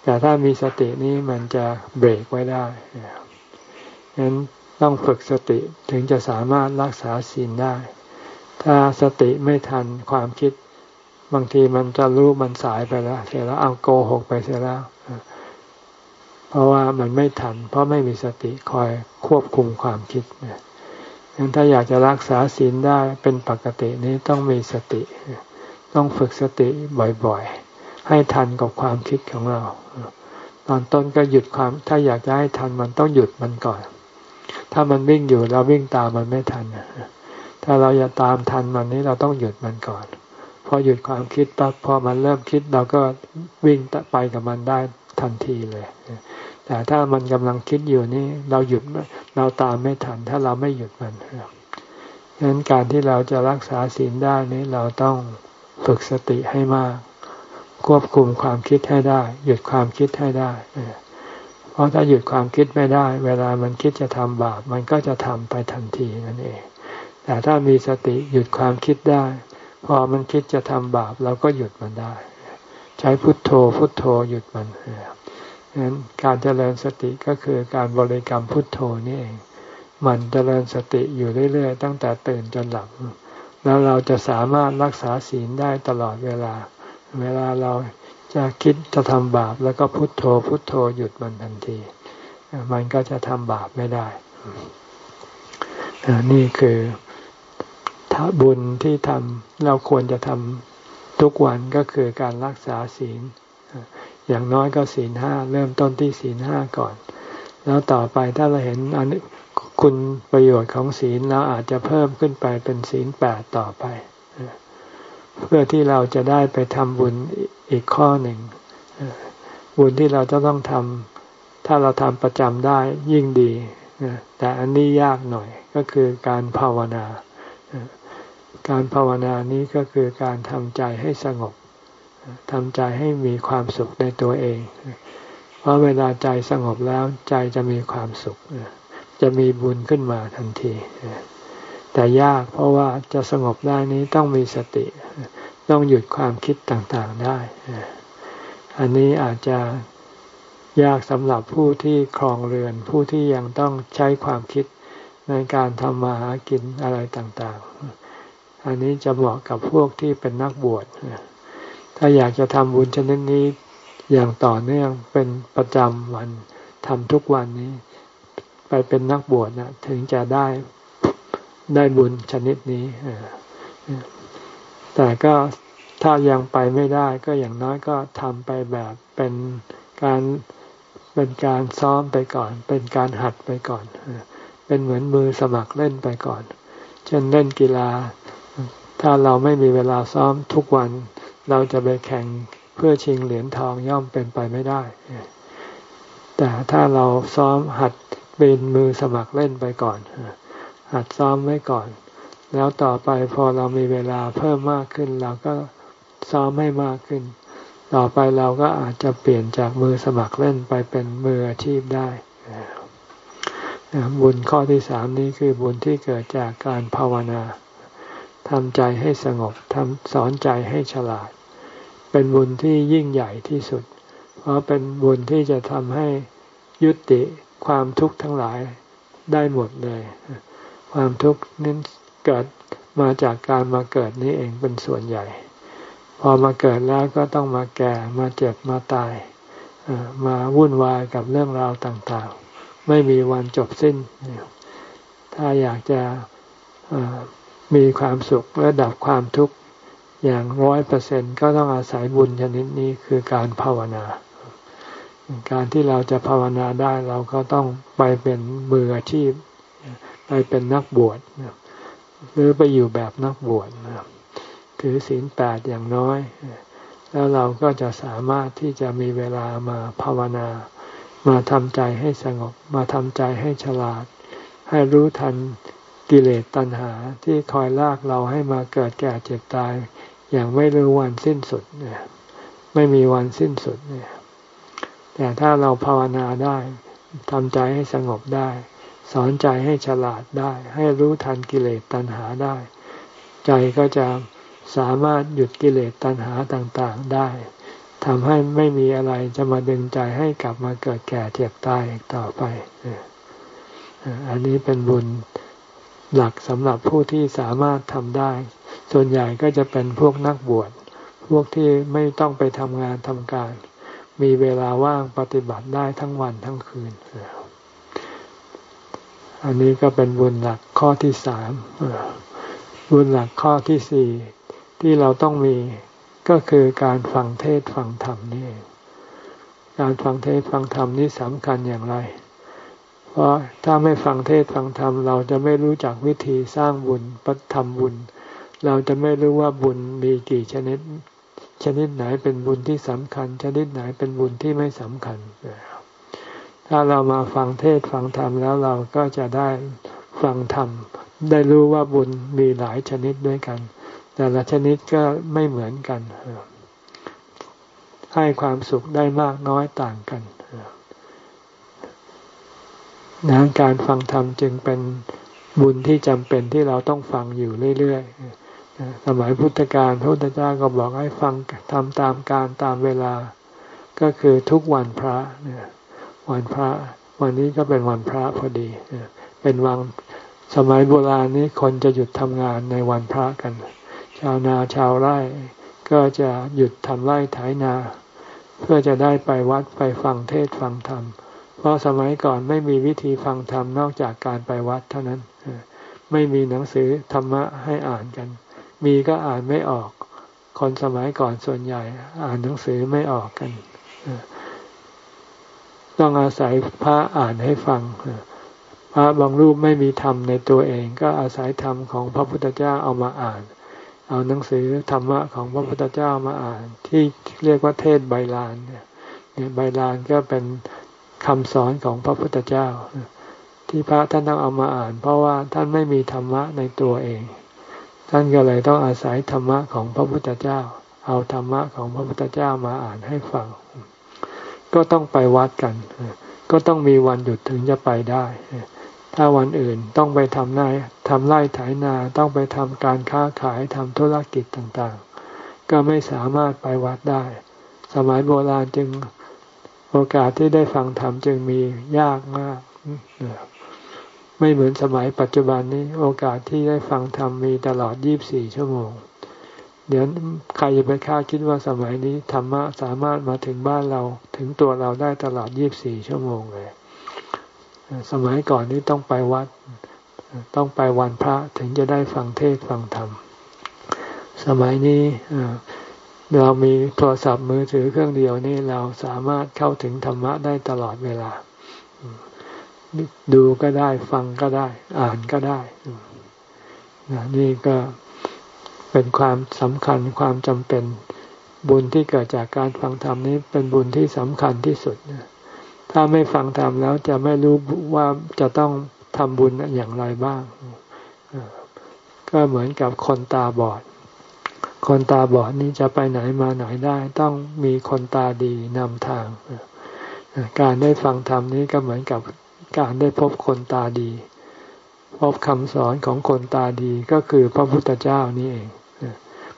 แต่ถ้ามีสตินี้มันจะเบรกไว้ได้ฉะนั้น ต้องฝึกสติถึงจะสามารถรักษาศีลได้ ถ้าสติไม่ทันความคิด บางทีมันจะรู้มันสายไปแล้ว เสร็จแล้วเอาโกหกไปเสียแล้ว เพราะว่ามันไม่ทัน เพราะไม่มีสติคอยควบคุมความคิดเนี่ยงั้นถ้าอยากจะรักษาศีลได้เป็นปกตินี้ต้องมีสติ ต้องฝึกสติบ่อยๆ ให้ทันกับความคิดของเรา ตอนต้นก็หยุดความ ถ้าอยากจะให้ทันมันต้องหยุดมันก่อน ถ้ามันวิ่งอยู่เราวิ่งตามมันไม่ทัน ถ้าเราอยากตามทันมันนี้เราต้องหยุดมันก่อน พอหยุดความคิดปั๊บพอมันเริ่มคิดเราก็วิ่งไปกับมันได้ทันทีเลย แต่ถ้ามันกำลังคิดอยู่นี่เราหยุดเราตามไม่ทัน ถ้าเราไม่หยุดมันฉะนั้นการที่เราจะรักษาศีลได้นี้เราต้องฝึกสติให้มาก ควบคุมความคิดให้ได้ หยุดความคิดให้ได้ ราะถ้าหยุดความคิดไม่ได้ เวลามันคิดจะทำบาป มันก็จะทำไปทันทีนั่นเอง แต่ถ้ามีสติหยุดความคิดได้ พอมันคิดจะทำบาปเราก็หยุดมันได้ ใช้พุทโธพุทโธหยุดมันฉะนั้นการเจริญสติก็คือการบริกรรมพุทโธนี่เอง มันเจริญสติอยู่เรื่อยๆ ตั้งแต่ตื่นจนหลับ แล้วเราจะสามารถรักษาศีลได้ตลอดเวลา เวลาเรา จะคิดจะทำบาปแล้วก็พุโทโธพุโทโธหยุดมันทันที มันก็จะทำบาปไม่ได้ นี่คือถ้าบุญที่ทำเราควรจะทำทุกวันก็คือการรักษาศีล อย่างน้อยก็ศีลห้าเริ่มต้นที่ศีลห้าก่อน แล้วต่อไปถ้าเราเห็นอันคุณประโยชน์ของศีลเราอาจจะเพิ่มขึ้นไปเป็นศีลแปดต่อไป เพื่อที่เราจะได้ไปทำบุญ อีกข้อหนึ่งบุญที่เราจะต้องทำถ้าเราทำประจำได้ยิ่งดีแต่อันนี้ยากหน่อยก็คือการภาวนา การภาวนานี้ก็คือการทำใจให้สงบทำใจให้มีความสุขในตัวเอง เพราะเวลาใจสงบแล้วใจจะมีความสุข จะมีบุญขึ้นมาทันที แต่ยากเพราะว่าจะสงบได้นี้ต้องมีสติ ต้องหยุดความคิดต่างๆได้ อันนี้อาจจะยากสำหรับผู้ที่ครองเรือน ผู้ที่ยังต้องใช้ความคิดในการทำมาหากินอะไรต่างๆ อันนี้จะเหมาะกับพวกที่เป็นนักบวช ถ้าอยากจะทำบุญชนิดนี้อย่างต่อเนื่องเป็นประจำวันทำทุกวันนี้ ไปเป็นนักบวชนะถึงจะได้ได้บุญชนิดนี้ แต่ก็ถ้ายังไปไม่ได้ก็อย่างน้อยก็ทำไปแบบเป็นการเป็นการซ้อมไปก่อน เป็นการหัดไปก่อน เป็นเหมือนมือสมัครเล่นไปก่อน เช่นเล่นกีฬา ถ้าเราไม่มีเวลาซ้อมทุกวัน เราจะไปแข่งเพื่อชิงเหรียญทองย่อมเป็นไปไม่ได้ แต่ถ้าเราซ้อมหัดเป็นมือสมัครเล่นไปก่อน หัดซ้อมไว้ก่อน แล้วต่อไปพอเรามีเวลาเพิ่มมากขึ้น เราก็ซ้อมให้มากขึ้น ต่อไปเราก็อาจจะเปลี่ยนจากมือสมัครเล่นไปเป็นมืออาชีพได้บุญข้อที่สามนี้คือบุญที่เกิดจากการภาวนาทำใจให้สงบทำสอนใจให้ฉลาด เป็นบุญที่ยิ่งใหญ่ที่สุด เพราะเป็นบุญที่จะทำให้ยุติความทุกข์ทั้งหลายได้หมดเลย ความทุกข์นั้น เกิดมาจากการมาเกิดนี้เองเป็นส่วนใหญ่ พอมาเกิดแล้วก็ต้องมาแก่มาเจ็บมาตายมาวุ่นวายกับเรื่องราวต่างๆ ไม่มีวันจบสิ้น ถ้าอยากจะมีความสุขและดับความทุกข์อย่างร้อยเปอร์เซ็นก็ต้องอาศัยบุญชนิดนี้คือการภาวนา การที่เราจะภาวนาได้เราก็ต้องไปเป็นมืออาชีพ ไปเป็นนักบวช หรือไปอยู่แบบนักบวชถือศีลแปดอย่างน้อย แล้วเราก็จะสามารถที่จะมีเวลามาภาวนา มาทำใจให้สงบ มาทำใจให้ฉลาด ให้รู้ทันกิเลสตัณหาที่คอยลากเราให้มาเกิดแก่เจ็บตาย อย่างไม่รู้วันสิ้นสุดเนี่ยไม่มีวันสิ้นสุดเนี่ยแต่ถ้าเราภาวนาได้ทำใจให้สงบได้ สอนใจให้ฉลาดได้ ให้รู้ทันกิเลสตัณหาได้ ใจก็จะสามารถหยุดกิเลสตัณหาต่างๆได้ทำให้ไม่มีอะไรจะมาดึงใจให้กลับมาเกิดแก่เจ็บตายอีกต่อไป อันนี้เป็นบุญหลักสำหรับผู้ที่สามารถทำได้ ส่วนใหญ่ก็จะเป็นพวกนักบวช พวกที่ไม่ต้องไปทำงานทำการ มีเวลาว่างปฏิบัติได้ทั้งวันทั้งคืน อันนี้ก็เป็นบุญหลักข้อที่สามบุญหลักข้อที่สี่ที่เราต้องมีก็คือการฟังเทศฟังธรรมนี่ การฟังเทศฟังธรรมนี่สำคัญอย่างไร เพราะถ้าไม่ฟังเทศฟังธรรมเราจะไม่รู้จักวิธีสร้างบุญปทำบุญ เราจะไม่รู้ว่าบุญมีกี่ชนิด ชนิดไหนเป็นบุญที่สำคัญ ชนิดไหนเป็นบุญที่ไม่สำคัญ ถ้าเรามาฟังเทศฟังธรรมแล้วเราก็จะได้ฟังธรรม ได้รู้ว่าบุญมีหลายชนิดด้วยกัน แต่ละชนิดก็ไม่เหมือนกัน ให้ความสุขได้มากน้อยต่างกันนะการฟังธรรมจึงเป็นบุญที่จำเป็นที่เราต้องฟังอยู่เรื่อยๆ สมัยพุทธกาลพระพุทธเจ้าก็บอกให้ฟังทำตามการตามเวลา ก็คือทุกวันพระเนี่ย วันพระ วันนี้ก็เป็นวันพระพอดี เป็นวันสมัยโบราณนี้คนจะหยุดทำงานในวันพระกัน ชาวนาชาวไร่ก็จะหยุดทำไร่ไถนา เพื่อจะได้ไปวัดไปฟังเทศฟังธรรม เพราะสมัยก่อนไม่มีวิธีฟังธรรมนอกจากการไปวัดเท่านั้น ไม่มีหนังสือธรรมะให้อ่านกัน มีก็อ่านไม่ออก คนสมัยก่อนส่วนใหญ่ อ่านหนังสือไม่ออกกัน ต้องอาศัยพระอ่านให้ฟัง พระบางรูปไม่มีธรรมในตัวเอง ก็อาศัยธรรมของพระพุทธเจ้าเอามาอ่าน เอาหนังสือธรรมะของพระพุทธเจ้ามาอ่าน ที่เรียกว่าเทศใบลานเนี่ยใบลานก็เป็นคำสอนของพระพุทธเจ้า ที่พระท่านต้องเอามาอ่าน เพราะว่าท่านไม่มีธรรมะในตัวเอง ท่านก็เลยต้องอาศัยธรรมะของพระพุทธเจ้า เอาธรรมะของพระพุทธเจ้ามาอ่านให้ฟัง ก็ต้องไปวัดกัน ก็ต้องมีวันหยุดถึงจะไปได้ ถ้าวันอื่นต้องไปทำไร่ทำไร่ไถนาต้องไปทำการค้าขายทำธุรกิจต่างๆ ก็ไม่สามารถไปวัดได้ สมัยโบราณจึงโอกาสที่ได้ฟังธรรมจึงมียากมาก ไม่เหมือนสมัยปัจจุบันนี้ โอกาสที่ได้ฟังธรรมมีตลอดยี่บสี่ชั่วโมง เดี๋ยวใครจะไปคาดคิดว่าสมัยนี้ธรรมะสามารถมาถึงบ้านเราถึงตัวเราได้ตลอดยี่บสี่ชั่วโมงเลย สมัยก่อนนี้ต้องไปวัด ต้องไปวันพระถึงจะได้ฟังเทศฟังธรรม สมัยนี้เรามีโทรศัพท์มือถือเครื่องเดียวนี่เราสามารถเข้าถึงธรรมะได้ตลอดเวลา ดูก็ได้ฟังก็ได้ อ่านก็ได้นี่ก็ เป็นความสำคัญความจำเป็น บุญที่เกิดจากการฟังธรรมนี้เป็นบุญที่สำคัญที่สุดถ้าไม่ฟังธรรมแล้วจะไม่รู้ว่าจะต้องทำบุญอย่างไรบ้าง ก็เหมือนกับคนตาบอด คนตาบอดนี้จะไปไหนมาไหนได้ ต้องมีคนตาดีนำทาง การได้ฟังธรรมนี้ก็เหมือนกับการได้พบคนตาดี พบคำสอนของคนตาดีก็คือพระพุทธเจ้านี่เอง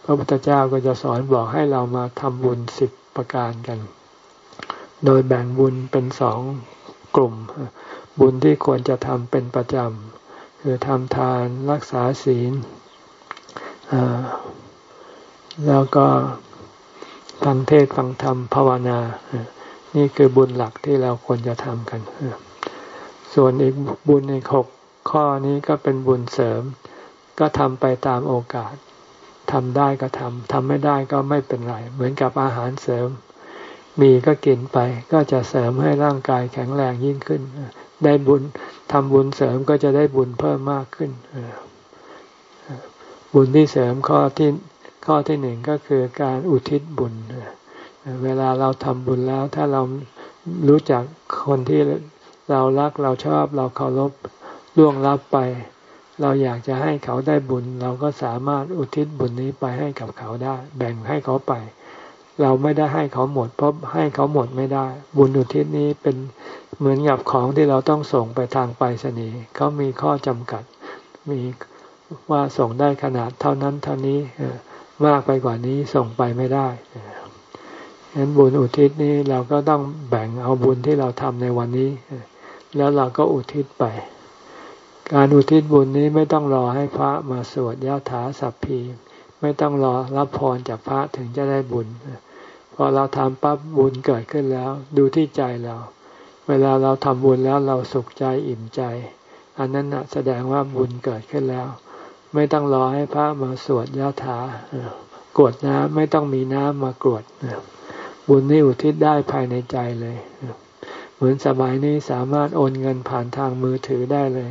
พระพุทธเจ้าก็จะสอนบอกให้เรามาทำบุญสิบประการกัน โดยแบ่งบุญเป็นสองกลุ่ม บุญที่ควรจะทำเป็นประจำคือทำทานรักษาศีลแล้วก็ฟังเทศฟังธรรมภาวนา นี่คือบุญหลักที่เราควรจะทำกัน ส่วนอีกบุญในหก ข้อนี้ก็เป็นบุญเสริม ก็ทำไปตามโอกาสทำได้ก็ทำทำไม่ได้ก็ไม่เป็นไร เหมือนกับอาหารเสริม มีก็กินไป ก็จะเสริมให้ร่างกายแข็งแรงยิ่งขึ้น ได้บุญทำบุญเสริมก็จะได้บุญเพิ่มมากขึ้น บุญที่เสริมข้อที่ข้อที่หนึ่งก็คือการอุทิศบุญ เวลาเราทำบุญแล้วถ้าเรารู้จักคนที่เรารักเราชอบเราเคารพ ล่วงลับไป เราอยากจะให้เขาได้บุญ เราก็สามารถอุทิศบุญนี้ไปให้กับเขาได้ แบ่งให้เขาไป เราไม่ได้ให้เขาหมดเพราะให้เขาหมดไม่ได้ บุญอุทิศนี้เป็นเหมือนกับของที่เราต้องส่งไปทางไปรษณีย์เขามีข้อจำกัด มีว่าส่งได้ขนาดเท่านั้นเท่านี้มากไปกว่านี้ส่งไปไม่ได้ฉะนั้นบุญอุทิศนี้เราก็ต้องแบ่งเอาบุญที่เราทำในวันนี้ แล้วเราก็อุทิศไป การอุทิศบุญนี้ไม่ต้องรอให้พระมาสวดยาถาสัพพีไม่ต้องรอรับพรจากพระถึงจะได้บุญ พอเราทำปั๊บบุญเกิดขึ้นแล้ว ดูที่ใจเรา เวลาเราทำบุญแล้วเราสุขใจอิ่มใจ อันนั้นนะแสดงว่าบุญเกิดขึ้นแล้ว ไม่ต้องรอให้พระมาสวดยาถากรวดน้ำไม่ต้องมีน้ำมากรวดบุญนี่อุทิศได้ภายในใจเลย เหมือนสมัยนี้สามารถโอนเงินผ่านทางมือถือได้เลย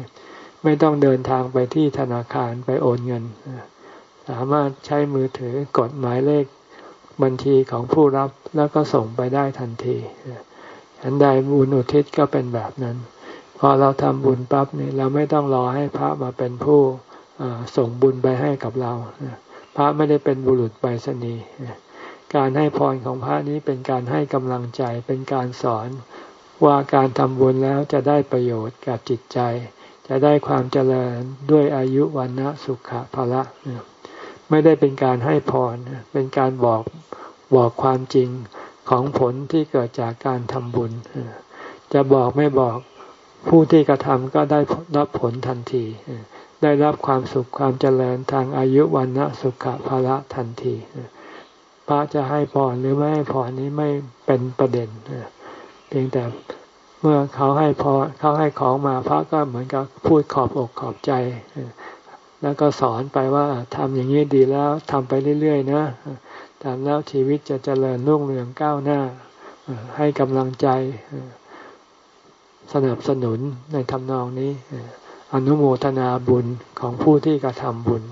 ไม่ต้องเดินทางไปที่ธนาคารไปโอนเงิน สามารถใช้มือถือกดหมายเลขบัญชีของผู้รับแล้วก็ส่งไปได้ทันทีฉันใดบุญอุทิศก็เป็นแบบนั้น พอเราทำบุญปั๊บนี่เราไม่ต้องรอให้พระมาเป็นผู้ส่งบุญไปให้กับเรา พระไม่ได้เป็นบุรุษไปรษณีย์การให้พรของพระนี้เป็นการให้กำลังใจเป็นการสอนว่าการทำบุญแล้วจะได้ประโยชน์กับจิตใจ จะได้ความเจริญด้วยอายุวันนะสุขะภละ ไม่ได้เป็นการให้พร เป็นการบอกบอกความจริงของผลที่เกิดจากการทำบุญ จะบอกไม่บอกผู้ที่กระทำก็ได้รับผลทันที ได้รับความสุขความเจริญทางอายุวันนะสุขภาระทันที พระจะให้พรหรือไม่ให้พรนี้ไม่เป็นประเด็นเพียงแต่ เมื่อเขาให้พรเขาให้ของมาพระก็เหมือนกับพูดขอบอกขอบใจ แล้วก็สอนไปว่าทำอย่างนี้ดีแล้วทำไปเรื่อยๆนะทำแล้วชีวิตจะเจริญรุ่งเรืองก้าวหน้า ให้กำลังใจสนับสนุนในทำนองนี้อนุโมทนาบุญของผู้ที่กระทำบุญ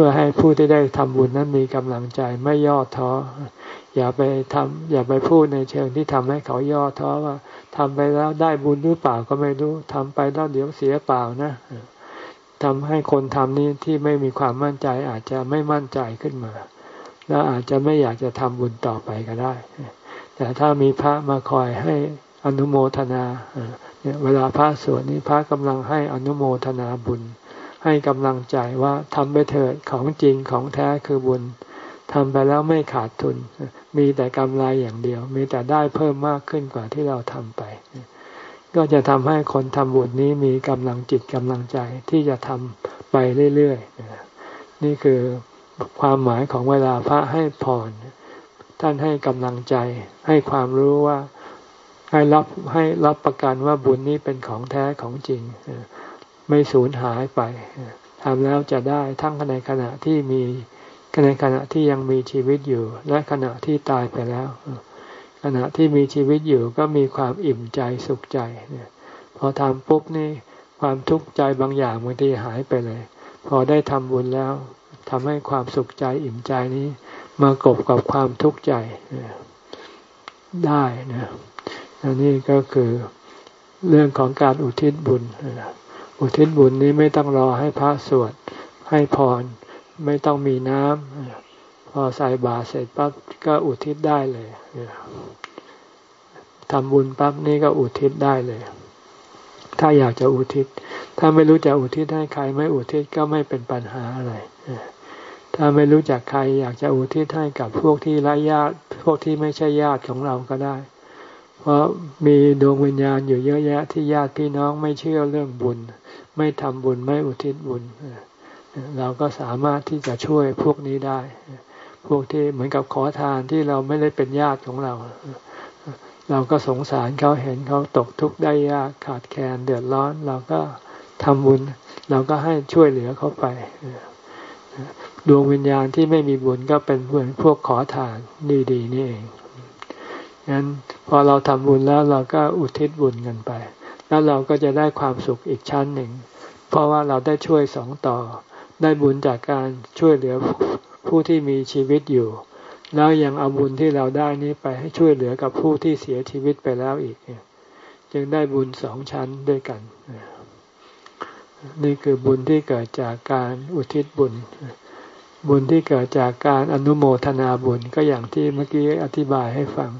พื่อให้ผู้ที่ได้ทำบุญนั้นมีกำลังใจไม่ย่อท้อ อย่าไปทำอย่าไปพูดในเชิงที่ทำให้เขาย่อท้อว่าทำไปแล้วได้บุญหรือเปล่าก็ไม่รู้ทำไปแล้วเดี๋ยวเสียเปล่านะทำให้คนทำนี้ที่ไม่มีความมั่นใจอาจจะไม่มั่นใจขึ้นมา แล้วอาจจะไม่อยากจะทำบุญต่อไปก็ได้ แต่ถ้ามีพระมาคอยให้อนุโมทนาเวลาพระสวดนี้พระกำลังให้อนุโมทนาบุญ ให้กำลังใจว่าทำไปเถิดของจริงของแท้คือบุญทำไปแล้วไม่ขาดทุน มีแต่กำไรอย่างเดียว มีแต่ได้เพิ่มมากขึ้นกว่าที่เราทำไป ก็จะทำให้คนทำบุญนี้มีกำลังจิตกำลังใจที่จะทำไปเรื่อยๆ นี่คือความหมายของเวลาพระให้พรท่านให้กำลังใจ ให้ความรู้ว่าให้รับให้รับประกันว่าบุญนี้เป็นของแท้ของจริง ไม่สูญหายไปทำแล้วจะได้ทั้งในขณะที่มีในขณะที่ยังมีชีวิตอยู่ และขณะที่ตายไปแล้ว ขณะที่มีชีวิตอยู่ก็มีความอิ่มใจสุขใจพอทำปุ๊บนี่ความทุกข์ใจบางอย่างบางทีหายไปเลย พอได้ทำบุญแล้วทำให้ความสุขใจอิ่มใจนี้มากบกับความทุกข์ใจได้นะอันนี้ก็คือเรื่องของการอุทิศบุญ อุทิศบุญนี้ไม่ต้องรอให้พระสวดให้พร ไม่ต้องมีน้ำพอใส่บาเสร็จปั๊บก็อุทิศได้เลยทำบุญปั๊บนี่ก็อุทิศได้เลย ถ้าอยากจะอุทิศ ถ้าไม่รู้จะอุทิศให้ใคร ไม่อุทิศก็ไม่เป็นปัญหาอะไรถ้าไม่รู้จักใครอยากจะอุทิศให้กับพวกที่ไร้ญาติ พวกที่ไม่ใช่ญาติของเราก็ได้ ราะมีดวงวิญญาณอยู่เยอะแยะที่ญาติพี่น้องไม่เชื่อเรื่องบุญ ไม่ทำบุญไม่อุทิศบุญ เราก็สามารถที่จะช่วยพวกนี้ได้ พวกที่เหมือนกับขอทานที่เราไม่ได้เป็นญาติของเรา เราก็สงสารเขาเห็นเขาตกทุกข์ได้ยากขาดแคลนเดือดร้อน เราก็ทำบุญ เราก็ให้ช่วยเหลือเขาไปดวงวิญญาณที่ไม่มีบุญก็เป็นเหมือนพวกขอทานดีๆนี่เอง งั้นพอเราทำบุญแล้วเราก็อุทิศบุญกันไป แล้วเราก็จะได้ความสุขอีกชั้นหนึ่ง เพราะว่าเราได้ช่วยสองต่อ ได้บุญจากการช่วยเหลือผู้ที่มีชีวิตอยู่ แล้วยังเอาบุญที่เราได้นี้ไปให้ช่วยเหลือกับผู้ที่เสียชีวิตไปแล้วอีก จึงได้บุญสองชั้นด้วยกัน นี่คือบุญที่เกิดจากการอุทิศบุญบุญที่เกิดจากการอนุโมทนาบุญก็อย่างที่เมื่อกี้อธิบายให้ฟัง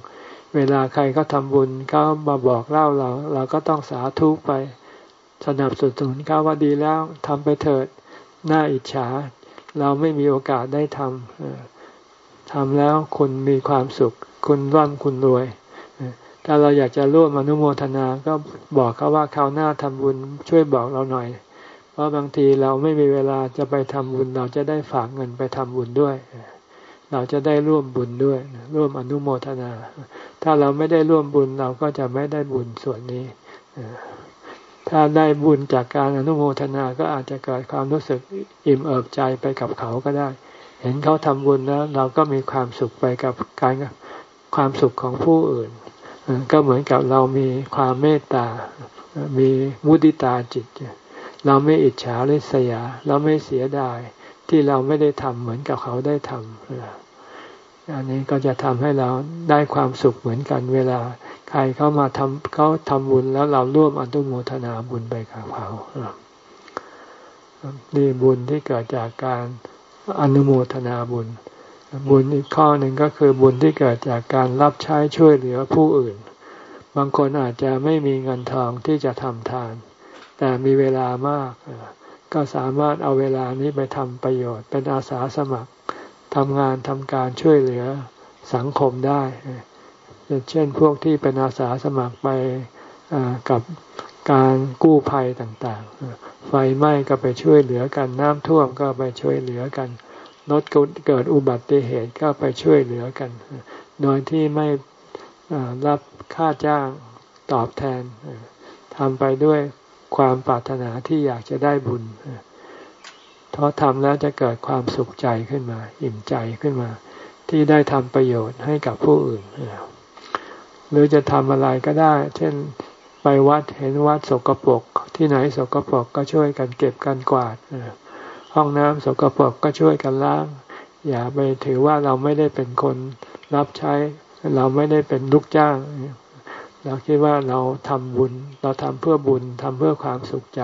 เวลาใครเขาทำบุญเขามาบอกเล่าเรา เราก็ต้องสาธุไป สนับสนุนเขาว่าดีแล้วทำไปเถิดหน้าอิจฉา เราไม่มีโอกาสได้ทำทำแล้วคุณมีความสุข คุณร่ำคุณรวยถ้าเราอยากจะร่วมอนุโมทนาก็บอกเขาว่าคราวหน้าทำบุญช่วยบอกเราหน่อย เพราะบางทีเราไม่มีเวลาจะไปทำบุญเราจะได้ฝากเงินไปทำบุญด้วย เราจะได้ร่วมบุญด้วย ร่วมอนุโมทนา ถ้าเราไม่ได้ร่วมบุญเราก็จะไม่ได้บุญส่วนนี้ ถ้าได้บุญจากการอนุโมทนาก็อาจจะเกิดความรู้สึกอิ่มเอิบใจไปกับเขาก็ได้ เห็นเขาทำบุญแล้ว เราก็มีความสุขไปกับการความสุขของผู้อื่น ก็เหมือนกับเรามีความเมตตา มีมุติตาจิต เราไม่อิจฉาริษยา เราไม่เสียดาย ที่เราไม่ได้ทำเหมือนกับเขาได้ทำอันนี้ก็จะทำให้เราได้ความสุขเหมือนกันเวลา ใครเข้ามาทำเขาทำบุญแล้วเราร่วมอนุโมทนาบุญไปกับเขานี่บุญที่เกิดจากการอนุโมทนาบุญ บุญอีกข้อหนึ่งก็คือบุญที่เกิดจากการรับใช้ช่วยเหลือผู้อื่น บางคนอาจจะไม่มีเงินทองที่จะทำทาน แต่มีเวลามาก ก็สามารถเอาเวลานี้ไปทำประโยชน์ เป็นอาสาสมัครทำงานทำการช่วยเหลือสังคมได้ เช่นพวกที่เป็นอาสาสมัครไปกับการกู้ภัยต่างๆ ไฟไหม้ก็ไปช่วยเหลือกัน น้ำท่วมก็ไปช่วยเหลือกัน รถเกิดอุบัติเหตุก็ไปช่วยเหลือกัน โดยที่ไม่รับค่าจ้างตอบแทนทำไปด้วย ความปรารถนาที่อยากจะได้บุญเพราะทำแล้วจะเกิดความสุขใจขึ้นมา อิ่มใจขึ้นมา ที่ได้ทำประโยชน์ให้กับผู้อื่นหรือจะทำอะไรก็ได้ เช่นไปวัดเห็นวัดสกปรกที่ไหนสกปรกก็ช่วยกันเก็บกันกวาดห้องน้ำสกปรกก็ช่วยกันล้าง อย่าไปถือว่าเราไม่ได้เป็นคนรับใช้ เราไม่ได้เป็นลูกจ้าง เราคิดว่าเราทำบุญ เราทำเพื่อบุญทำเพื่อความสุขใจ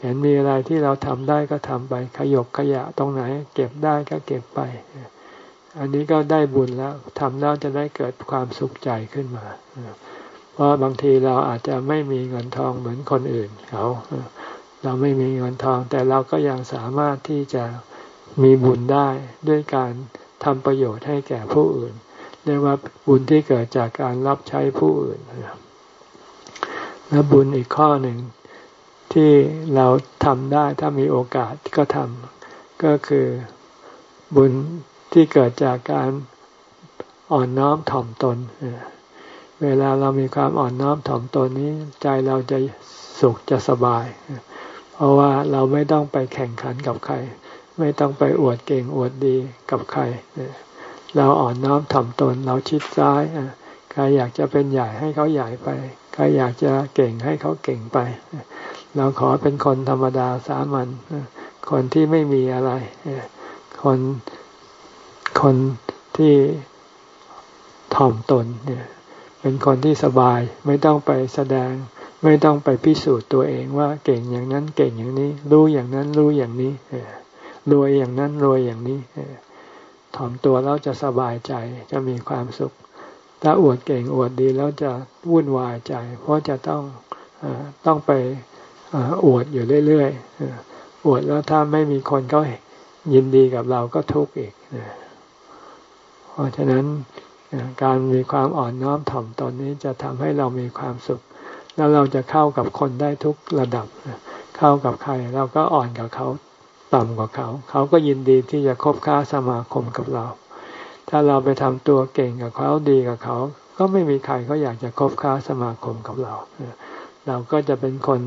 เห็นมีอะไรที่เราทำได้ก็ทำไป ขยกขยะตรงไหน เก็บได้ก็เก็บไป อันนี้ก็ได้บุญแล้วทำแล้วจะได้เกิดความสุขใจขึ้นมาเพราะบางทีเราอาจจะไม่มีเงินทองเหมือนคนอื่นเขาเราไม่มีเงินทอง แต่เราก็ยังสามารถที่จะมีบุญได้ด้วยการทำประโยชน์ให้แก่ผู้อื่น เรียกว่าบุญที่เกิดจากการรับใช้ผู้อื่นและบุญอีกข้อหนึ่งที่เราทำได้ถ้ามีโอกาสก็ทำก็คือบุญที่เกิดจากการอ่อนน้อมถ่อมตน เวลาเรามีความอ่อนน้อมถ่อมตนนี้ ใจเราจะสุขจะสบาย เพราะว่าเราไม่ต้องไปแข่งขันกับใคร ไม่ต้องไปอวดเก่งอวดดีกับใคร เราอ่อนน้อมถ่อมตนเราชิดซ้ายใครอยากจะเป็นใหญ่ให้เขาใหญ่ไปใครอยากจะเก่งให้เขาเก่งไป เราขอเป็นคนธรรมดาสามัญคนที่ไม่มีอะไร คนคนที่ถ่อมตนเนี่ยเป็นคนที่สบายไม่ต้องไปแสดง ไม่ต้องไปพิสูจน์ตัวเองว่าเก่งอย่างนั้นเก่งอย่างนี้ รู้อย่างนั้นรู้อย่างนี้รวยอย่างนั้นรวยอย่างนี้ ถ่อมตัวแล้วจะสบายใจจะมีความสุข ถ้าอวดเก่งอวดดีแล้วจะวุ่นวายใจ เพราะจะต้องอต้องไปอวดอยู่เรื่อยๆอวดแล้วถ้าไม่มีคนก็ยินดีกับเราก็ทุกข์อีกเพราะฉะนั้นการมีความอ่อนน้อมถ่อมตนนี้จะทำให้เรามีความสุข แล้วเราจะเข้ากับคนได้ทุกระดับ เข้ากับใครเราก็อ่อนกับเขา ต่ำกว่าเขา เขาก็ยินดีที่จะคบค้าสมาคมกับเรา ถ้าเราไปทำตัวเก่งกับเขาดีกับเขา ก็ไม่มีใครเขาอยากจะคบค้าสมาคมกับเรา เราก็จะเป็นคน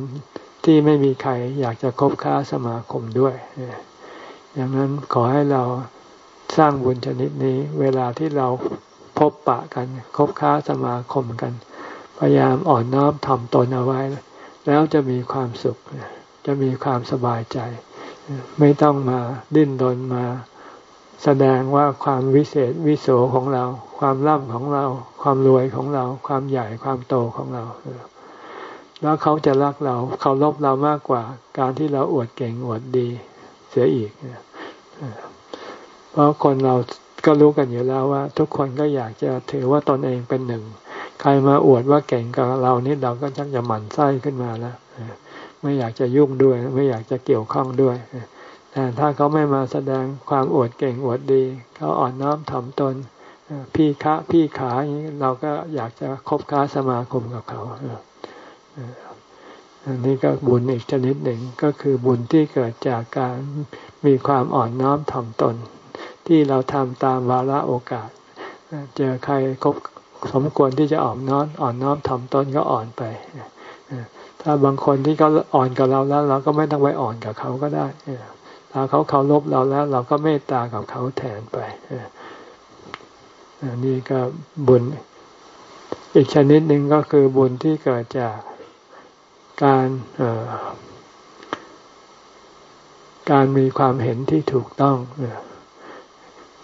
ที่ไม่มีใครอยากจะคบค้าสมาคมด้วยอย่างนั้นขอให้เราสร้างบุญชนิดนี้ เวลาที่เราพบปะกันคบค้าสมาคมกัน พยายามอ่อนน้อมถ่อมตนเอาไว้ แล้วจะมีความสุข จะมีความสบายใจ ไม่ต้องมาดิ้นรนมา แสดงว่าความวิเศษวิโสของเรา ความร่ำของเรา ความรวยของเรา ความใหญ่ความโตของเรา แล้วเขาจะรักเราเขารบเรามากกว่า การที่เราอวดเก่งอวดดี เสียอีกเพราะคนเราก็รู้กันอยู่แล้วว่า ทุกคนก็อยากจะถือว่าตนเองเป็นหนึ่ง ใครมาอวดว่าเก่งกับเรานี่เราก็ชักจะหมั่นไส้ขึ้นมาแล้ว ไม่อยากจะยุ่งด้วย ไม่อยากจะเกี่ยวข้องด้วย แต่ถ้าเขาไม่มาแสดงความอวดเก่งอวดดี เขาอ่อนน้อมถ่อมตน พี่คะพี่ขาอย่างนี้เราก็อยากจะคบค้าสมาคมกับเขาอันนี้ก็บุญอีกชนิดหนึ่งก็คือบุญที่เกิดจากการมีความอ่อนน้อมถ่อมตน ที่เราทำตามวาระโอกาส เจอใครครบสมควรที่จะอ่อนน้อมอ่อนน้อมถ่อมตนก็อ่อนไป ถ้าบางคนที่เขาอ่อนกับเราแล้ว เราก็ไม่ต้องไปอ่อนกับเขาก็ได้ถ้าเขาเคารพเราแล้ว เราก็เมตตากับเขาแทนไปนี่ก็บุญ อีกชนิดหนึ่งก็คือบุญที่เกิดจากการการมีความเห็นที่ถูกต้อง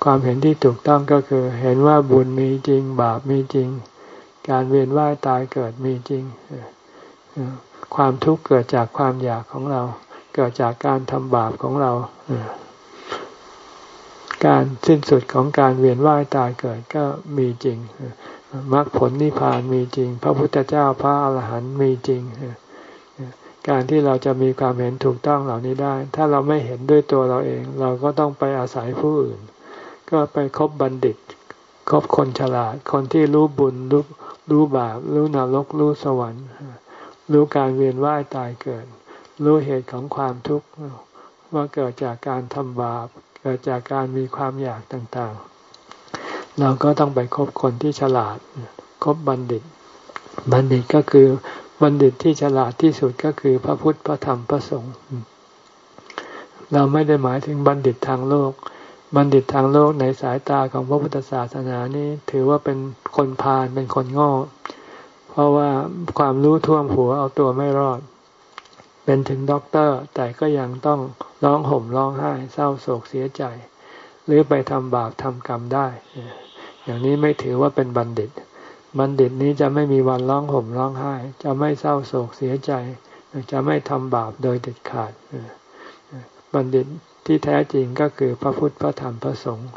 ความเห็นที่ถูกต้องก็คือ เห็นว่าบุญมีจริง บาปมีจริง การเวียนว่ายตายเกิดมีจริง ความทุกข์เกิดจากความอยากของเรา เกิดจากการทำบาปของเรา การสิ้นสุดของการเวียนว่ายตายเกิดก็มีจริงมรรคผลนิพพานมีจริง พระพุทธเจ้าพระอรหันต์มีจริง การที่เราจะมีความเห็นถูกต้องเหล่านี้ได้ ถ้าเราไม่เห็นด้วยตัวเราเอง เราก็ต้องไปอาศัยผู้อื่น ก็ไปคบบัณฑิต คบคนฉลาด คนที่รู้บุญรู้รู้บาปรู้นรกรู้สวรรค์ รู้การเวียนว่ายตายเกิด รู้เหตุของความทุกข์ว่าเกิดจากการทำบาป เกิดจากการมีความอยากต่างๆ เราก็ต้องไปคบคนที่ฉลาด คบบัณฑิต บัณฑิตก็คือบัณฑิตที่ฉลาดที่สุดก็คือพระพุทธพระธรรมพระสงฆ์เราไม่ได้หมายถึงบัณฑิตทางโลก บัณฑิตทางโลกในสายตาของพระพุทธศาสนานี้ ถือว่าเป็นคนพาลเป็นคนโง่ เพราะว่าความรู้ท่วมหัวเอาตัวไม่รอด เป็นถึงด็อกเตอร์ แต่ก็ยังต้องร้องห่มร้องไห้เศร้าโศกเสียใจ หรือไปทำบาปทำกรรมได้ อย่างนี้ไม่ถือว่าเป็นบัณฑิต บัณฑิตนี้จะไม่มีวันร้องห่มร้องไห้ จะไม่เศร้าโศกเสียใจ จะไม่ทำบาปโดยเด็ดขาด บัณฑิตที่แท้จริงก็คือพระพุทธพระธรรมพระสงฆ์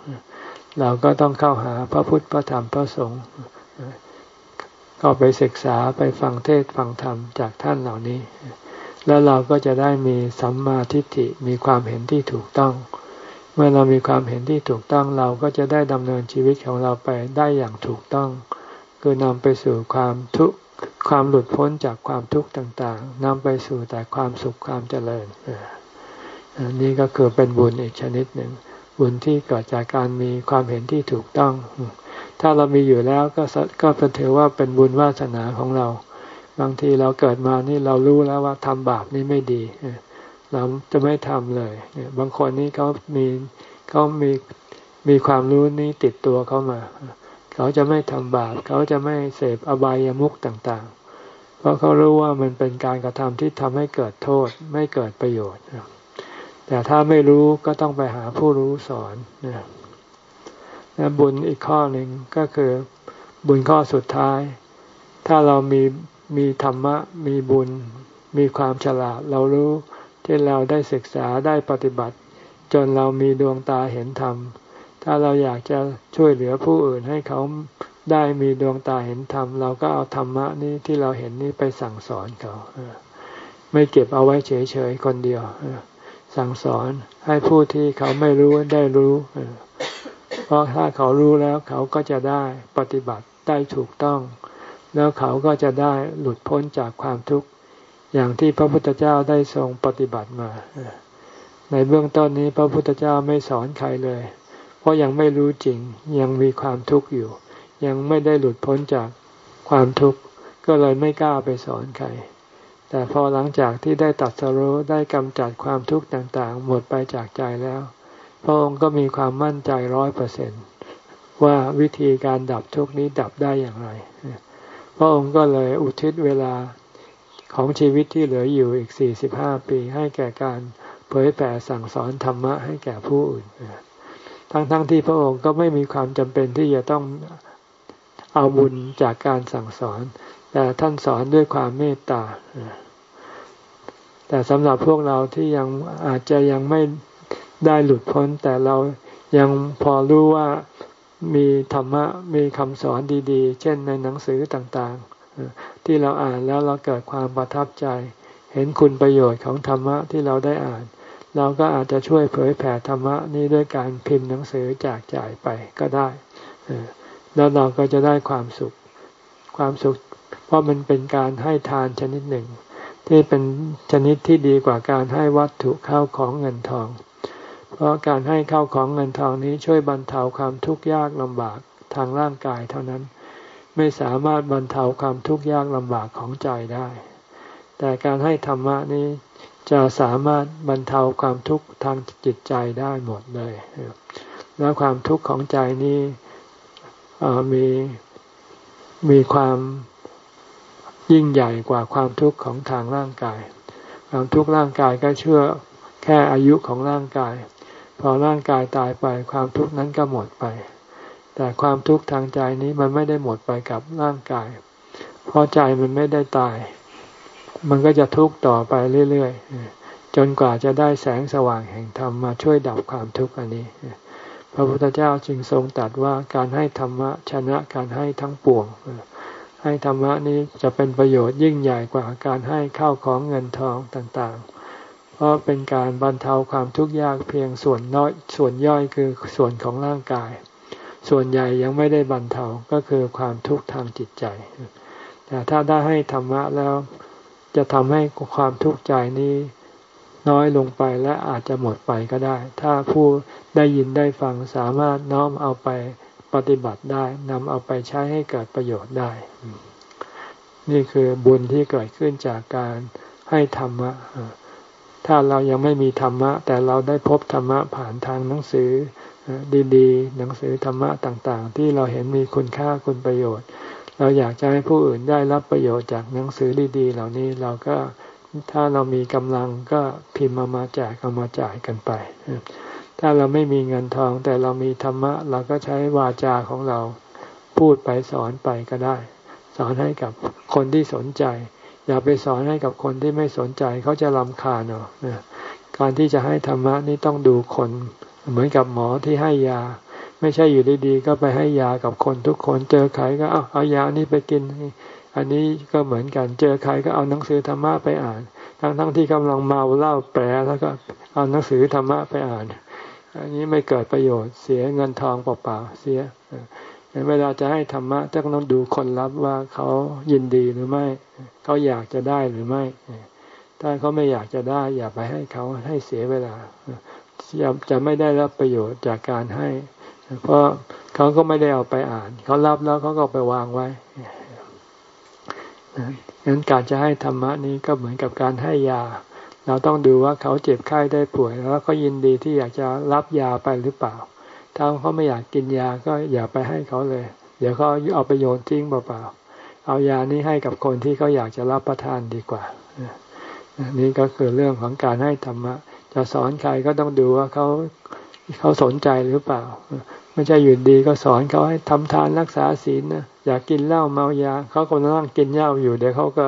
เราก็ต้องเข้าหาพระพุทธพระธรรมพระสงฆ์ เข้าไปศึกษาไปฟังเทศฟังธรรมจากท่านเหล่านี้ แล้วเราก็จะได้มีสัมมาทิฏฐิมีความเห็นที่ถูกต้อง เมื่อเรามีความเห็นที่ถูกต้องเราก็จะได้ดำเนินชีวิตของเราไปได้อย่างถูกต้อง คือนำไปสู่ความทุกข์ความหลุดพ้นจากความทุกข์ต่างๆนำไปสู่แต่ความสุขความเจริญนี่ก็คือเป็นบุญอีกชนิดหนึ่งบุญที่เกิดจากการมีความเห็นที่ถูกต้อง ถ้าเรามีอยู่แล้วก็ก็เป็นถือว่าเป็นบุญวาสนาของเรา บางทีเราเกิดมานี่เรารู้แล้วว่าทำบาปนี่ไม่ดีเราจะไม่ทำเลยบางคนนี่เขามีเขามีมีความรู้นี้ติดตัวเขามาเขาจะไม่ทำบาปเขาจะไม่เสพอบายามุขต่างๆ เพราะเขารู้ว่ามันเป็นการกระทำที่ทำให้เกิดโทษไม่เกิดประโยชน์แต่ถ้าไม่รู้ก็ต้องไปหาผู้รู้สอนนะ บุญอีกข้อหนึ่งก็คือบุญข้อสุดท้าย ถ้าเรามีมีธรรมะมีบุญ มีความฉลาดเรารู้ที่เราได้ศึกษาได้ปฏิบัติ จนเรามีดวงตาเห็นธรรม ถ้าเราอยากจะช่วยเหลือผู้อื่นให้เขาได้มีดวงตาเห็นธรรม เราก็เอาธรรมะนี้ที่เราเห็นนี้ไปสั่งสอนเขาไม่เก็บเอาไว้เฉยๆคนเดียวสั่งสอนให้ผู้ที่เขาไม่รู้ได้รู้ เพราะถ้าเขารู้แล้วเขาก็จะได้ปฏิบัติได้ถูกต้อง แล้วเขาก็จะได้หลุดพ้นจากความทุกข์อย่างที่พระพุทธเจ้าได้ทรงปฏิบัติมา ในเบื้องต้นนี้พระพุทธเจ้าไม่สอนใครเลย เพราะยังไม่รู้จริงยังมีความทุกข์อยู่ ยังไม่ได้หลุดพ้นจากความทุกข์ก็เลยไม่กล้าไปสอนใคร แต่พอหลังจากที่ได้ตัดสรู้ได้กำจัดความทุกข์ต่างๆ หมดไปจากใจแล้ว พระองค์ก็มีความมั่นใจร้อยเปอร์เซนว่าวิธีการดับทุกนี้ดับได้อย่างไร พระองค์ก็เลยอุทิศเวลาของชีวิตที่เหลืออยู่อีกสี่สิบห้าปีให้แก่การเผยแผ่สั่งสอนธรรมะให้แก่ผู้อื่น ทั้งๆทที่พระองค์ก็ไม่มีความจำเป็นที่จะต้องเอาบุญจากการสั่งสอน แต่ท่านสอนด้วยความเมตตา แต่สำหรับพวกเราที่ยังอาจจะยังไม่ ได้หลุดพ้น แต่เรายังพอรู้ว่ามีธรรมะมีคำสอนดีๆ เช่นในหนังสือต่างๆ ที่เราอ่านแล้วเราเกิดความประทับใจ เห็นคุณประโยชน์ของธรรมะที่เราได้อ่าน เราก็อาจจะช่วยเผยแผ่ธรรมะนี้ด้วยการพิมพ์หนังสือจากจ่ายไปก็ได้แล้วเราก็จะได้ความสุข ความสุข เพราะมันเป็นการให้ทานชนิดหนึ่ง ที่เป็นชนิดที่ดีกว่าการให้วัตถุเข้าของเงินทอง เพราะการให้เข้าของเงินทองนี้ช่วยบรรเทาความทุกข์ยากลำบากทางร่างกายเท่านั้น ไม่สามารถบรรเทาความทุกข์ยากลำบากของใจได้ แต่การให้ธรรมะนี้จะสามารถบรรเทาความทุกข์ทางจิตใจได้หมดเลย แล้วความทุกข์ของใจนี้มีมีความยิ่งใหญ่กว่าความทุกข์ของทางร่างกาย ความทุกข์ร่างกายก็เชื่อแค่อายุของร่างกาย พอร่างกายตายไปความทุกข์นั้นก็หมดไป แต่ความทุกข์ทางใจนี้มันไม่ได้หมดไปกับร่างกาย เพราะใจมันไม่ได้ตาย มันก็จะทุกข์ต่อไปเรื่อยๆจนกว่าจะได้แสงสว่างแห่งธรรมมาช่วยดับความทุกข์อันนี้ พระพุทธเจ้าจึงทรงตรัสว่าการให้ธรรมะชนะการให้ทั้งปวงให้ธรรมะนี้จะเป็นประโยชน์ยิ่งใหญ่กว่าการให้ข้าวของเงินทองต่างๆ เพราะเป็นการบรรเทาความทุกข์ยากเพียงส่วนน้อยส่วนย่อยคือส่วนของร่างกาย ส่วนใหญ่ยังไม่ได้บรรเทาก็คือความทุกข์ทางจิตใจ แต่ถ้าได้ให้ธรรมะแล้วจะทำให้ความทุกข์ใจนี้น้อยลงไปและอาจจะหมดไปก็ได้ ถ้าผู้ได้ยินได้ฟังสามารถน้อมเอาไปปฏิบัติได้นำเอาไปใช้ให้เกิดประโยชน์ได้ นี่คือบุญที่เกิดขึ้นจากการให้ธรรมะ ถ้าเรายังไม่มีธรรมะ แต่เราได้พบธรรมะผ่านทางหนังสือดีๆ หนังสือธรรมะต่าง ๆ ที่เราเห็นมีคุณค่าคุณประโยชน์ เราอยากจะให้ผู้อื่นได้รับประโยชน์จากหนังสือดีๆ เหล่านี้เราก็ถ้าเรามีกำลังก็พิมพ์มามาแจกเอามาจ่ายกันไป ถ้าเราไม่มีเงินทองแต่เรามีธรรมะ เราก็ใช้วาจาของเราพูดไปสอนไปก็ได้ สอนให้กับคนที่สนใจ อย่าไปสอนให้กับคนที่ไม่สนใจเขาจะลำคาญเนาการที่จะให้ธรรมะนี่ต้องดูคน เหมือนกับหมอที่ให้ยา ไม่ใช่อยู่ดีๆก็ไปให้ยากับคนทุกคน เจอใครก็เอาเอายานี้ไปกิน อันนี้ก็เหมือนกันเจอใครก็เอาหนังสือธรรมะไปอ่าน ทั้งๆทที่กำลังเมาเหล้าแปรแล้วก็เอาหนังสือธรรมะไปอ่าน อันนี้ไม่เกิดประโยชน์เสียเงินทองเปล่าๆเสีย เวลาจะให้ธรรมะต้องดูคนรับว่าเขายินดีหรือไม่ เขาอยากจะได้หรือไม่ ถ้าเขาไม่อยากจะได้ อย่าไปให้เขาให้เสียเวลาจะไม่ได้รับประโยชน์จากการให้ เพราะเขาก็ไม่ได้เอาไปอ่าน เขารับแล้วเขาก็ไปวางไว้งั้นการจะให้ธรรมะนี้ก็เหมือนกับการให้ยา เราต้องดูว่าเขาเจ็บไข้ได้ป่วยแล้วเขายินดีที่อยากจะรับยาไปหรือเปล่า ถ้าเขาไม่อยากกินยาก็อย่าไปให้เขาเลย เดี๋ยวเขาเอาไปโยนทิ้งเปล่าๆเอายานี้ให้กับคนที่เขาอยากจะรับประทานดีกว่านี่ก็คือเรื่องของการให้ธรรมะ จะสอนใครก็ต้องดูว่าเขาเขาสนใจหรือเปล่า ไม่ใช่หยุดดีก็สอนเขาให้ทำทานรักษาศีลนะอยากกินเหล้าเมายาเขาคนนั่งกินเหล้าอยู่เดี๋ยวเขาก็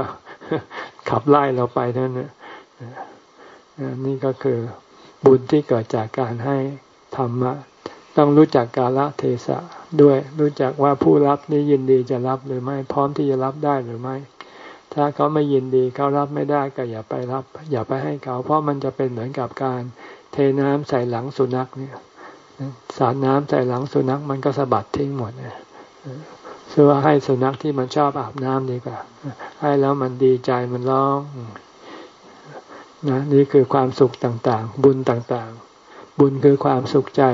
ขับไล่เราไปนั่นนะนี่ก็คือบุญที่เกิดจากการให้ธรรมะ ต้องรู้จักกาลเทศะด้วยรู้จักว่าผู้รับนี้ยินดีจะรับหรือไม่พร้อมที่จะรับได้หรือไม่ ถ้าเขาไม่ยินดีเขารับไม่ได้ก็อย่าไปรับ อย่าไปให้เขา เพราะมันจะเป็นเหมือนกับการเทน้ำใส่หลังสุนัขเนี่ยสาดน้ำใส่หลังสุนัขมันก็สะบัดทิ้งหมดเนี่ยซื้อว่าให้สุนัขที่มันชอบอาบน้ำดีกว่า ให้แล้วมันดีใจมันร้องนะนี่คือความสุขต่างๆ บุญต่างๆ บุญคือความสุขใจ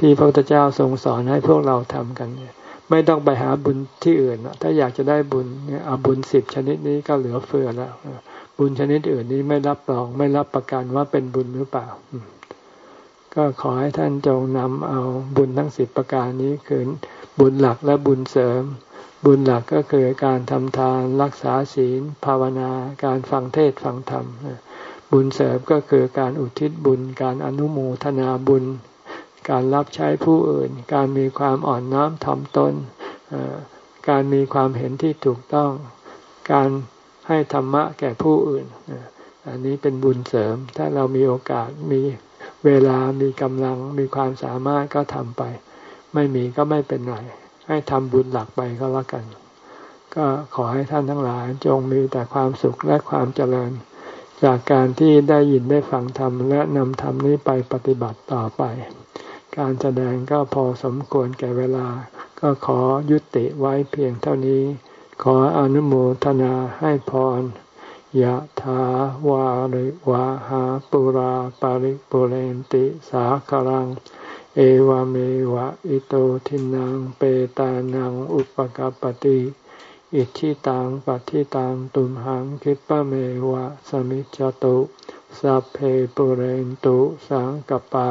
ที่พระพุทธเจ้าทรงสอนให้พวกเราทำกันเนี่ยไม่ต้องไปหาบุญที่อื่น ถ้าอยากจะได้บุญเนี่ยเอาบุญสิบชนิดนี้ก็เหลือเฟือแล้ว บุญชนิดอื่นนี้ไม่รับรองไม่รับประกันว่าเป็นบุญหรือเปล่า ก็ขอให้ท่านจงนำเอาบุญทั้งสิบประการนี้คือบุญหลักและบุญเสริม บุญหลักก็คือการทำทานรักษาศีล ภาวนา การฟังเทศฟังธรรม บุญเสริมก็คือการอุทิศบุญ การอนุโมทนาบุญ การรับใช้ผู้อื่น การมีความอ่อนน้อมถ่อมตนการมีความเห็นที่ถูกต้อง การให้ธรรมะแก่ผู้อื่น อันนี้เป็นบุญเสริม ถ้าเรามีโอกาสมีเวลามีกำลังมีความสามารถก็ทำไป ไม่มีก็ไม่เป็นไร ให้ทำบุญหลักไปก็แล้วกัน ก็ขอให้ท่านทั้งหลายจงมีแต่ความสุขและความเจริญ จากการที่ได้ยินได้ฟังธรรมและนำธรรมนี้ไปปฏิบัติต่อไป การแสดงก็พอสมควรแก่เวลา ก็ขอยุติไว้เพียงเท่านี้ ขออนุโมทนาให้พรยะถาวาริวะหาปุราปาริปุเรนติสาคลัง เอวเมวะอิโตทินังเปตานังอุปกปติอิชิตังปฏิตังตุมหังคิปะเมวะสมิจจตุสัพเพปุเรนตุสังกปา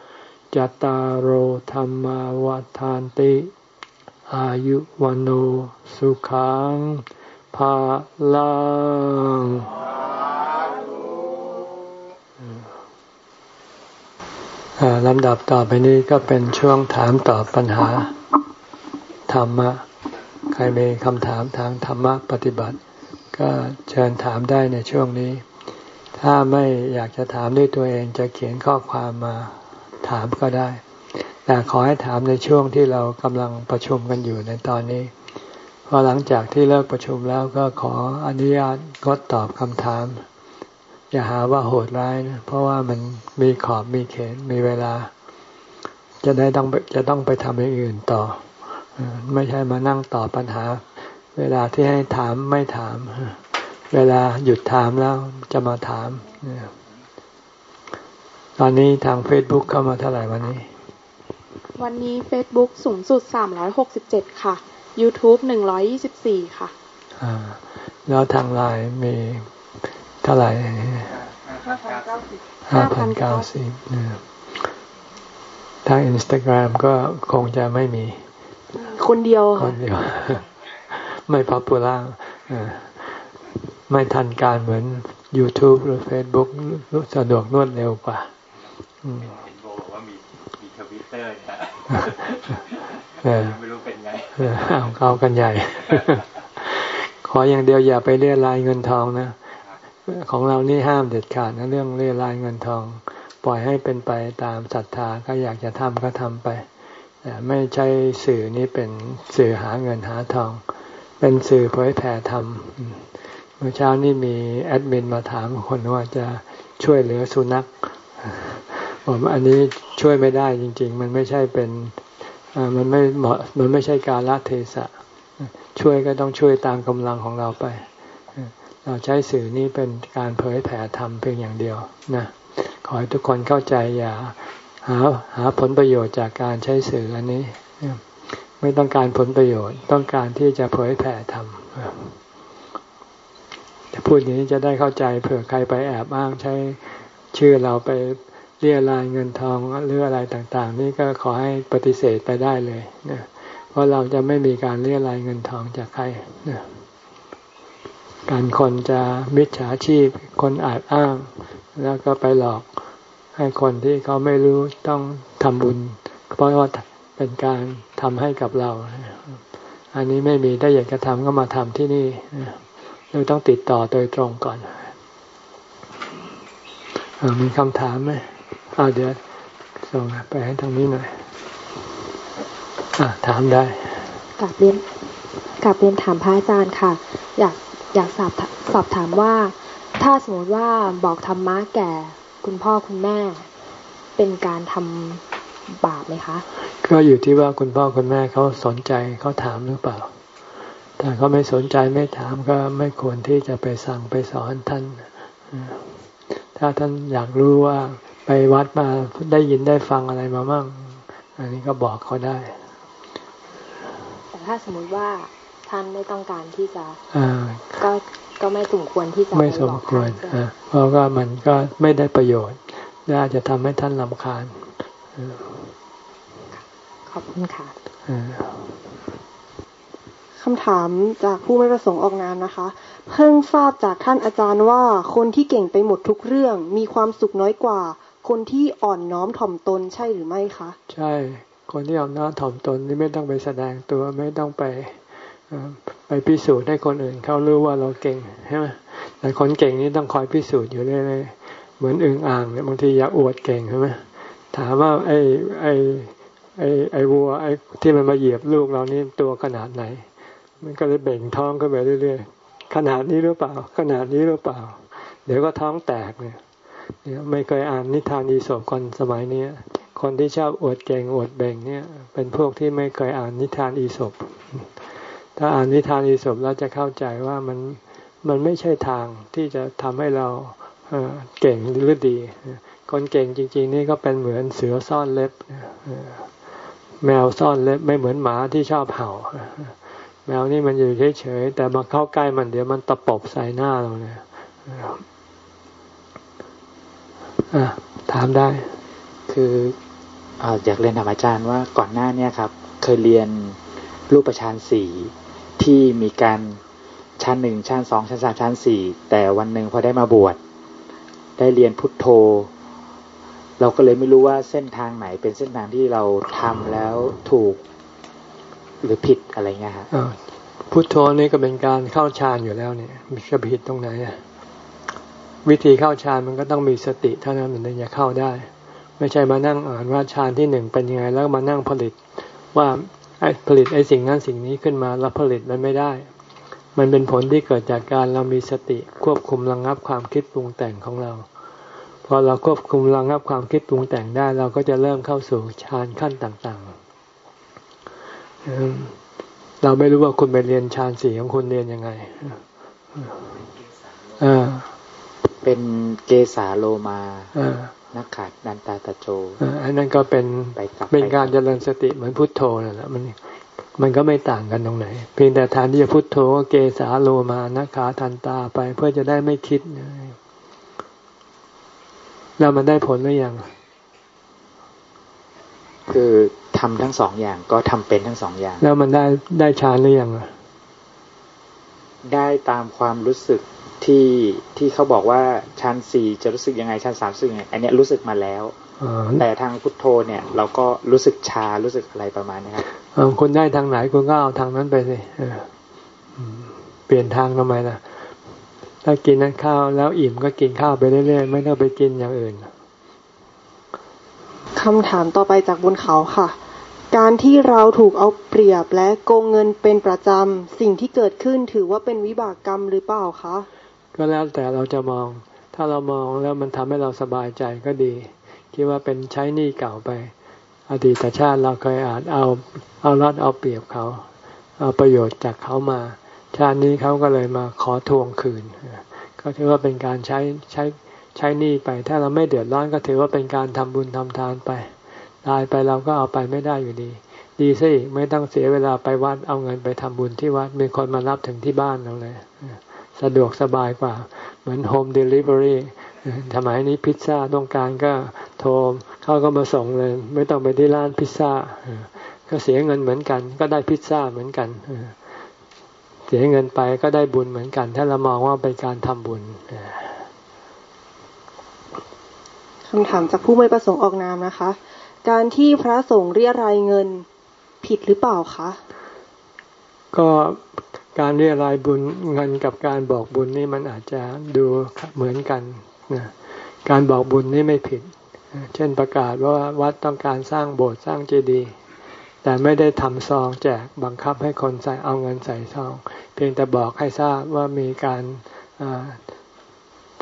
จตารโหธรรมวาทานติ อายุวันโอสุขังภาลังลำดับต่อไปนี้ก็เป็นช่วงถามตอบปัญหา ธรรมะ ใครมีคำถามทางธรรมะปฏิบัติ ก็เชิญถามได้ในช่วงนี้ ถ้าไม่อยากจะถามด้วยตัวเองจะเขียนข้อความมา ถามก็ได้ แต่ขอให้ถามในช่วงที่เรากำลังประชุมกันอยู่ในตอนนี้พอหลังจากที่เลิกประชุมแล้วก็ขออนุญาตงดตอบคำถาม อย่าหาว่าโหดร้ายนะ เพราะว่ามันมีขอบมีเขนมีเวลา จะได้ต้องจะต้องไปทำอย่างอื่นต่อ ไม่ใช่มานั่งตอบปัญหา เวลาที่ให้ถามไม่ถาม เวลาหยุดถามแล้วจะมาถาม ตอนนี้ทางเฟซบุ๊กเข้ามาเท่าไหร่วันนี้ วันนี้เฟซบุ๊กสูงสุดสามร้อยหกสิบเจ็ดค่ะ YouTube หนึ่งร้อยยี่สิบสี่ค่ะ อ่า แล้วทางไลน์มีเท่าไหร่ห้าพันเก้าสิบห้าพันเก้าสิบทางอินสตาแกรมก็คงจะไม่มี คนเดียวคนเดียว ไม่ popular ไม่ทันการเหมือน YouTube หรือ Facebook สะดวกรวดเร็วกว่า เห็นโบบอกว่ามีมีทวิตเตอร์ไม่รู้เป็นไงเอาเอากันใหญ่ ขออย่างเดียวอย่าไปเรียรายเงินทองนะ ของเรานี่ห้ามเด็ดขาดนะเรื่องเรียรายเงินทอง ปล่อยให้เป็นไปตามศรัทธาก็อยากจะทำก็ทำไปแต่ไม่ใช่สื่อนี้เป็นสื่อหาเงินหาทอง เป็นสื่อเผยแผ่ธรรมเมื่อเช้านี้มีแอดมินมาถามคนว่าจะช่วยเหลือสุนัข ผมอันนี้ช่วยไม่ได้จริง ๆ มันไม่ใช่เป็นมันไม่เหมาะมันไม่ใช่การละเทศะช่วยก็ต้องช่วยตามกำลังของเราไป เราใช้สื่อนี้เป็นการเผยแผ่ธรรมเพียงอย่างเดียวนะขอให้ทุกคนเข้าใจอย่าหาหาผลประโยชน์จากการใช้สื่ออันนี้ ไม่ต้องการผลประโยชน์ ต้องการที่จะเผยแผ่ธรรมจะพูดอย่างนี้จะได้เข้าใจเผื่อใครไปแอบอ้างใช้ชื่อเราไป เรียรายเงินทองหรืออะไรต่างๆ นี่ก็ขอให้ปฏิเสธไปได้เลยนะเพราะเราจะไม่มีการเรียรายเงินทองจากใครนะการคนจะมิจฉาชีพ คนอาจอ้าง แล้วก็ไปหลอกให้คนที่เขาไม่รู้ต้องทำบุญ เพราะว่าเป็นการทำให้กับเรา อันนี้ไม่มีได้อยากจะทำก็มาทำที่นี่เราต้องติดต่อโดยตรงก่อนอมีคำถามไหม อาเดี๋ยวส่งไปให้ทางนี้หน่อยอถามได้กลับเรียนกลับเรียนถามพระอาจารย์ค่ะ อยากอยากสอบสอบถามว่า ถ้าสมมติว่าบอกธรรมะแก่คุณพ่อคุณแม่ เป็นการทำบาปไหมคะ ก็อยู่ที่ว่าคุณพ่อคุณแม่เขาสนใจเขาถามหรือเปล่า ถ้าเขาไม่สนใจไม่ถามก็ไม่ควรที่จะไปสั่งไปสอนท่าน ถ้าท่านอยากรู้ว่า ไปวัดมาได้ยินได้ฟังอะไรมาบ้างอันนี้ก็บอกเขาได้ แต่ถ้าสมมุติว่าท่านไม่ต้องการที่จะก็ก็ไม่สมควรที่จะไม่สมควรเพราะว่ามันก็ไม่ได้ประโยชน์น่าจะทำให้ท่านลำคาญขอบคุณค่ะคำถามจากผู้ไม่ประสงค์ออกนามนะคะ เพิ่งทราบจากท่านอาจารย์ว่าคนที่เก่งไปหมดทุกเรื่องมีความสุขน้อยกว่า คนที่อ่อนน้อมถ่อมตนใช่หรือไม่คะ ใช่ คนที่อ่อนน้อมถ่อมตนนี่ไม่ต้องไปแสดงตัวไม่ต้องไปไปพิสูจน์ให้คนอื่นเขารู้ว่าเราเก่งใช่ไหมแต่คนเก่งนี่ต้องคอยพิสูจน์อยู่เรื่อยๆเหมือนอึ่งอ่างเนี่ยบางทีอยากอวดเก่งใช่ไหมถามว่าไอ้ไอ้ไอ้ไอ้วัวไอ้ที่มันมาเหยียบลูกเรานี่ตัวขนาดไหน มันก็เลยเบ่งท้องขึ้นไปเรื่อยๆขนาดนี้หรือเปล่า ขนาดนี้หรือเปล่า เดี๋ยวก็ท้องแตกเนี่ยเนี่ย ไม่เคยอ่านนิทานอีสบคนสมัยนี้คนที่ชอบอวดเก่งอวดเบ่งเนี่ย เป็นพวกที่ไม่เคยอ่านนิทานอีสบถ้าอ่านนิทานอีสบเราจะเข้าใจว่ามันมันไม่ใช่ทางที่จะทำให้เราเก่งหรือดี คนเก่งจริง ๆ นี่ก็เป็นเหมือนเสือซ่อนเล็บแมวซ่อนเล็บไม่เหมือนหมาที่ชอบเห่า แมวนี่มันอยู่เฉยๆแต่มาเข้าใกล้มันเดี๋ยวมันตะปบใส่หน้าเราเนี่ย ถามได้ คืออยากเรียนถามอาจารย์ว่าก่อนหน้าเนี่ยครับ เคยเรียนรูปประชานสี่ที่มีการชั้นหนึ่งชั้นสองชั้นสามชั้นสี่แต่วันหนึ่งพอได้มาบวชได้เรียนพุทโธ เราก็เลยไม่รู้ว่าเส้นทางไหนเป็นเส้นทางที่เราทำแล้วถูกหรือผิดอะไรเงี้ยครับพุทโธนี่ก็เป็นการเข้าฌานอยู่แล้วเนี่ยมีจะผิดตรงไหนอะ วิธีเข้าฌานมันก็ต้องมีสติเท่านั้นมันถึงจะเข้าได้ ไม่ใช่มานั่งอ่านว่าฌานที่หนึ่งเป็นยังไงแล้วมานั่งผลิตว่าไอ้ผลิตไอ้สิ่งนั้นสิ่งนี้ขึ้นมาแล้วผลิตมันไม่ได้ มันเป็นผลที่เกิดจากการเรามีสติควบคุมระงงับความคิดปรุงแต่งของเราพอเราควบคุมระงงับความคิดปรุงแต่งได้ เราก็จะเริ่มเข้าสู่ฌานขั้นต่างๆ เราไม่รู้ว่าคุณไปเรียนฌานสี่ของคุณเรียนยังไงอ่า เป็นเกสาโลมานักขาดดันตาตะโจอันนั้นก็เป็นเป็นการเจริญสติเหมือนพุทโธนั่นแหละมันมันก็ไม่ต่างกันตรงไหน เพียงแต่ทานที่จะพุทโธก็เกสาโลมานักขาทันตาไปเพื่อจะได้ไม่คิดแล้วมันได้ผลหรือยัง คือทำทั้งสองอย่างก็ทำเป็นทั้งสองอย่าง แล้วมันได้ได้ฌานหรือยังได้ตามความรู้สึก ที่ที่เขาบอกว่าชั้นสี่จะรู้สึกยังไงชั้นสามรู้สึกยังไงอันนี้รู้สึกมาแล้วแต่ทางพุทโธเนี่ย เราก็รู้สึกชารู้สึกอะไรประมาณนี้ครับคุณได้ทางไหนคุณก็เอาทางนั้นไปสิเปลี่ยนทางทำไมล่ะ ถ้ากินนั้นข้าวแล้วอิ่มก็กินข้าวไปเรื่อยๆไม่ต้องไปกินอย่างอื่นคำถามต่อไปจากบนเขาค่ะ การที่เราถูกเอาเปรียบและโกงเงินเป็นประจำสิ่งที่เกิดขึ้นถือว่าเป็นวิบากกรรมหรือเปล่าคะ ก็แล้วแต่เราจะมอง ถ้าเรามองแล้วมันทำให้เราสบายใจก็ดี คิดว่าเป็นใช้หนี้เก่าไป อดีตชาติเราเคยอาจเอาเอารัดเอาเปรียบเขาเอาประโยชน์จากเขามา ชาตินี้เขาก็เลยมาขอทวงคืน ก็ถือว่าเป็นการใช้ใช้ใช้หนี้ไป ถ้าเราไม่เดือดร้อนก็ถือว่าเป็นการทำบุญทำทานไป ตายไปเราก็เอาไปไม่ได้อยู่ดี ดีซะอีกไม่ต้องเสียเวลาไปวัดเอาเงินไปทำบุญที่วัดมีคนมารับถึงที่บ้านเราเลย สะดวกสบายกว่า เหมือน home delivery สมัยนี้พิซซ่าต้องการก็โทรเขาก็มาส่งเลย ไม่ต้องไปที่ร้านพิซซ่าก็เสียเงินเหมือนกัน ก็ได้พิซซ่าเหมือนกันเสียเงินไปก็ได้บุญเหมือนกัน ถ้าเรามองว่าเป็นการทำบุญคำถามจากผู้ไม่ประสงค์ออกนามนะคะ การที่พระสงฆ์เรียรายเงินผิดหรือเปล่าคะ ก็ การเรียรายบุญเงินกับการบอกบุญนี่มันอาจจะดูเหมือนกันนะการบอกบุญนี่ไม่ผิด เช่นประกาศว่าวัดต้องการสร้างโบสถ์สร้างเจดีย์แต่ไม่ได้ทำซองแจกบังคับให้คนใส่เอาเงินใส่ซอง เพียงแต่บอกให้ทราบว่ามีการ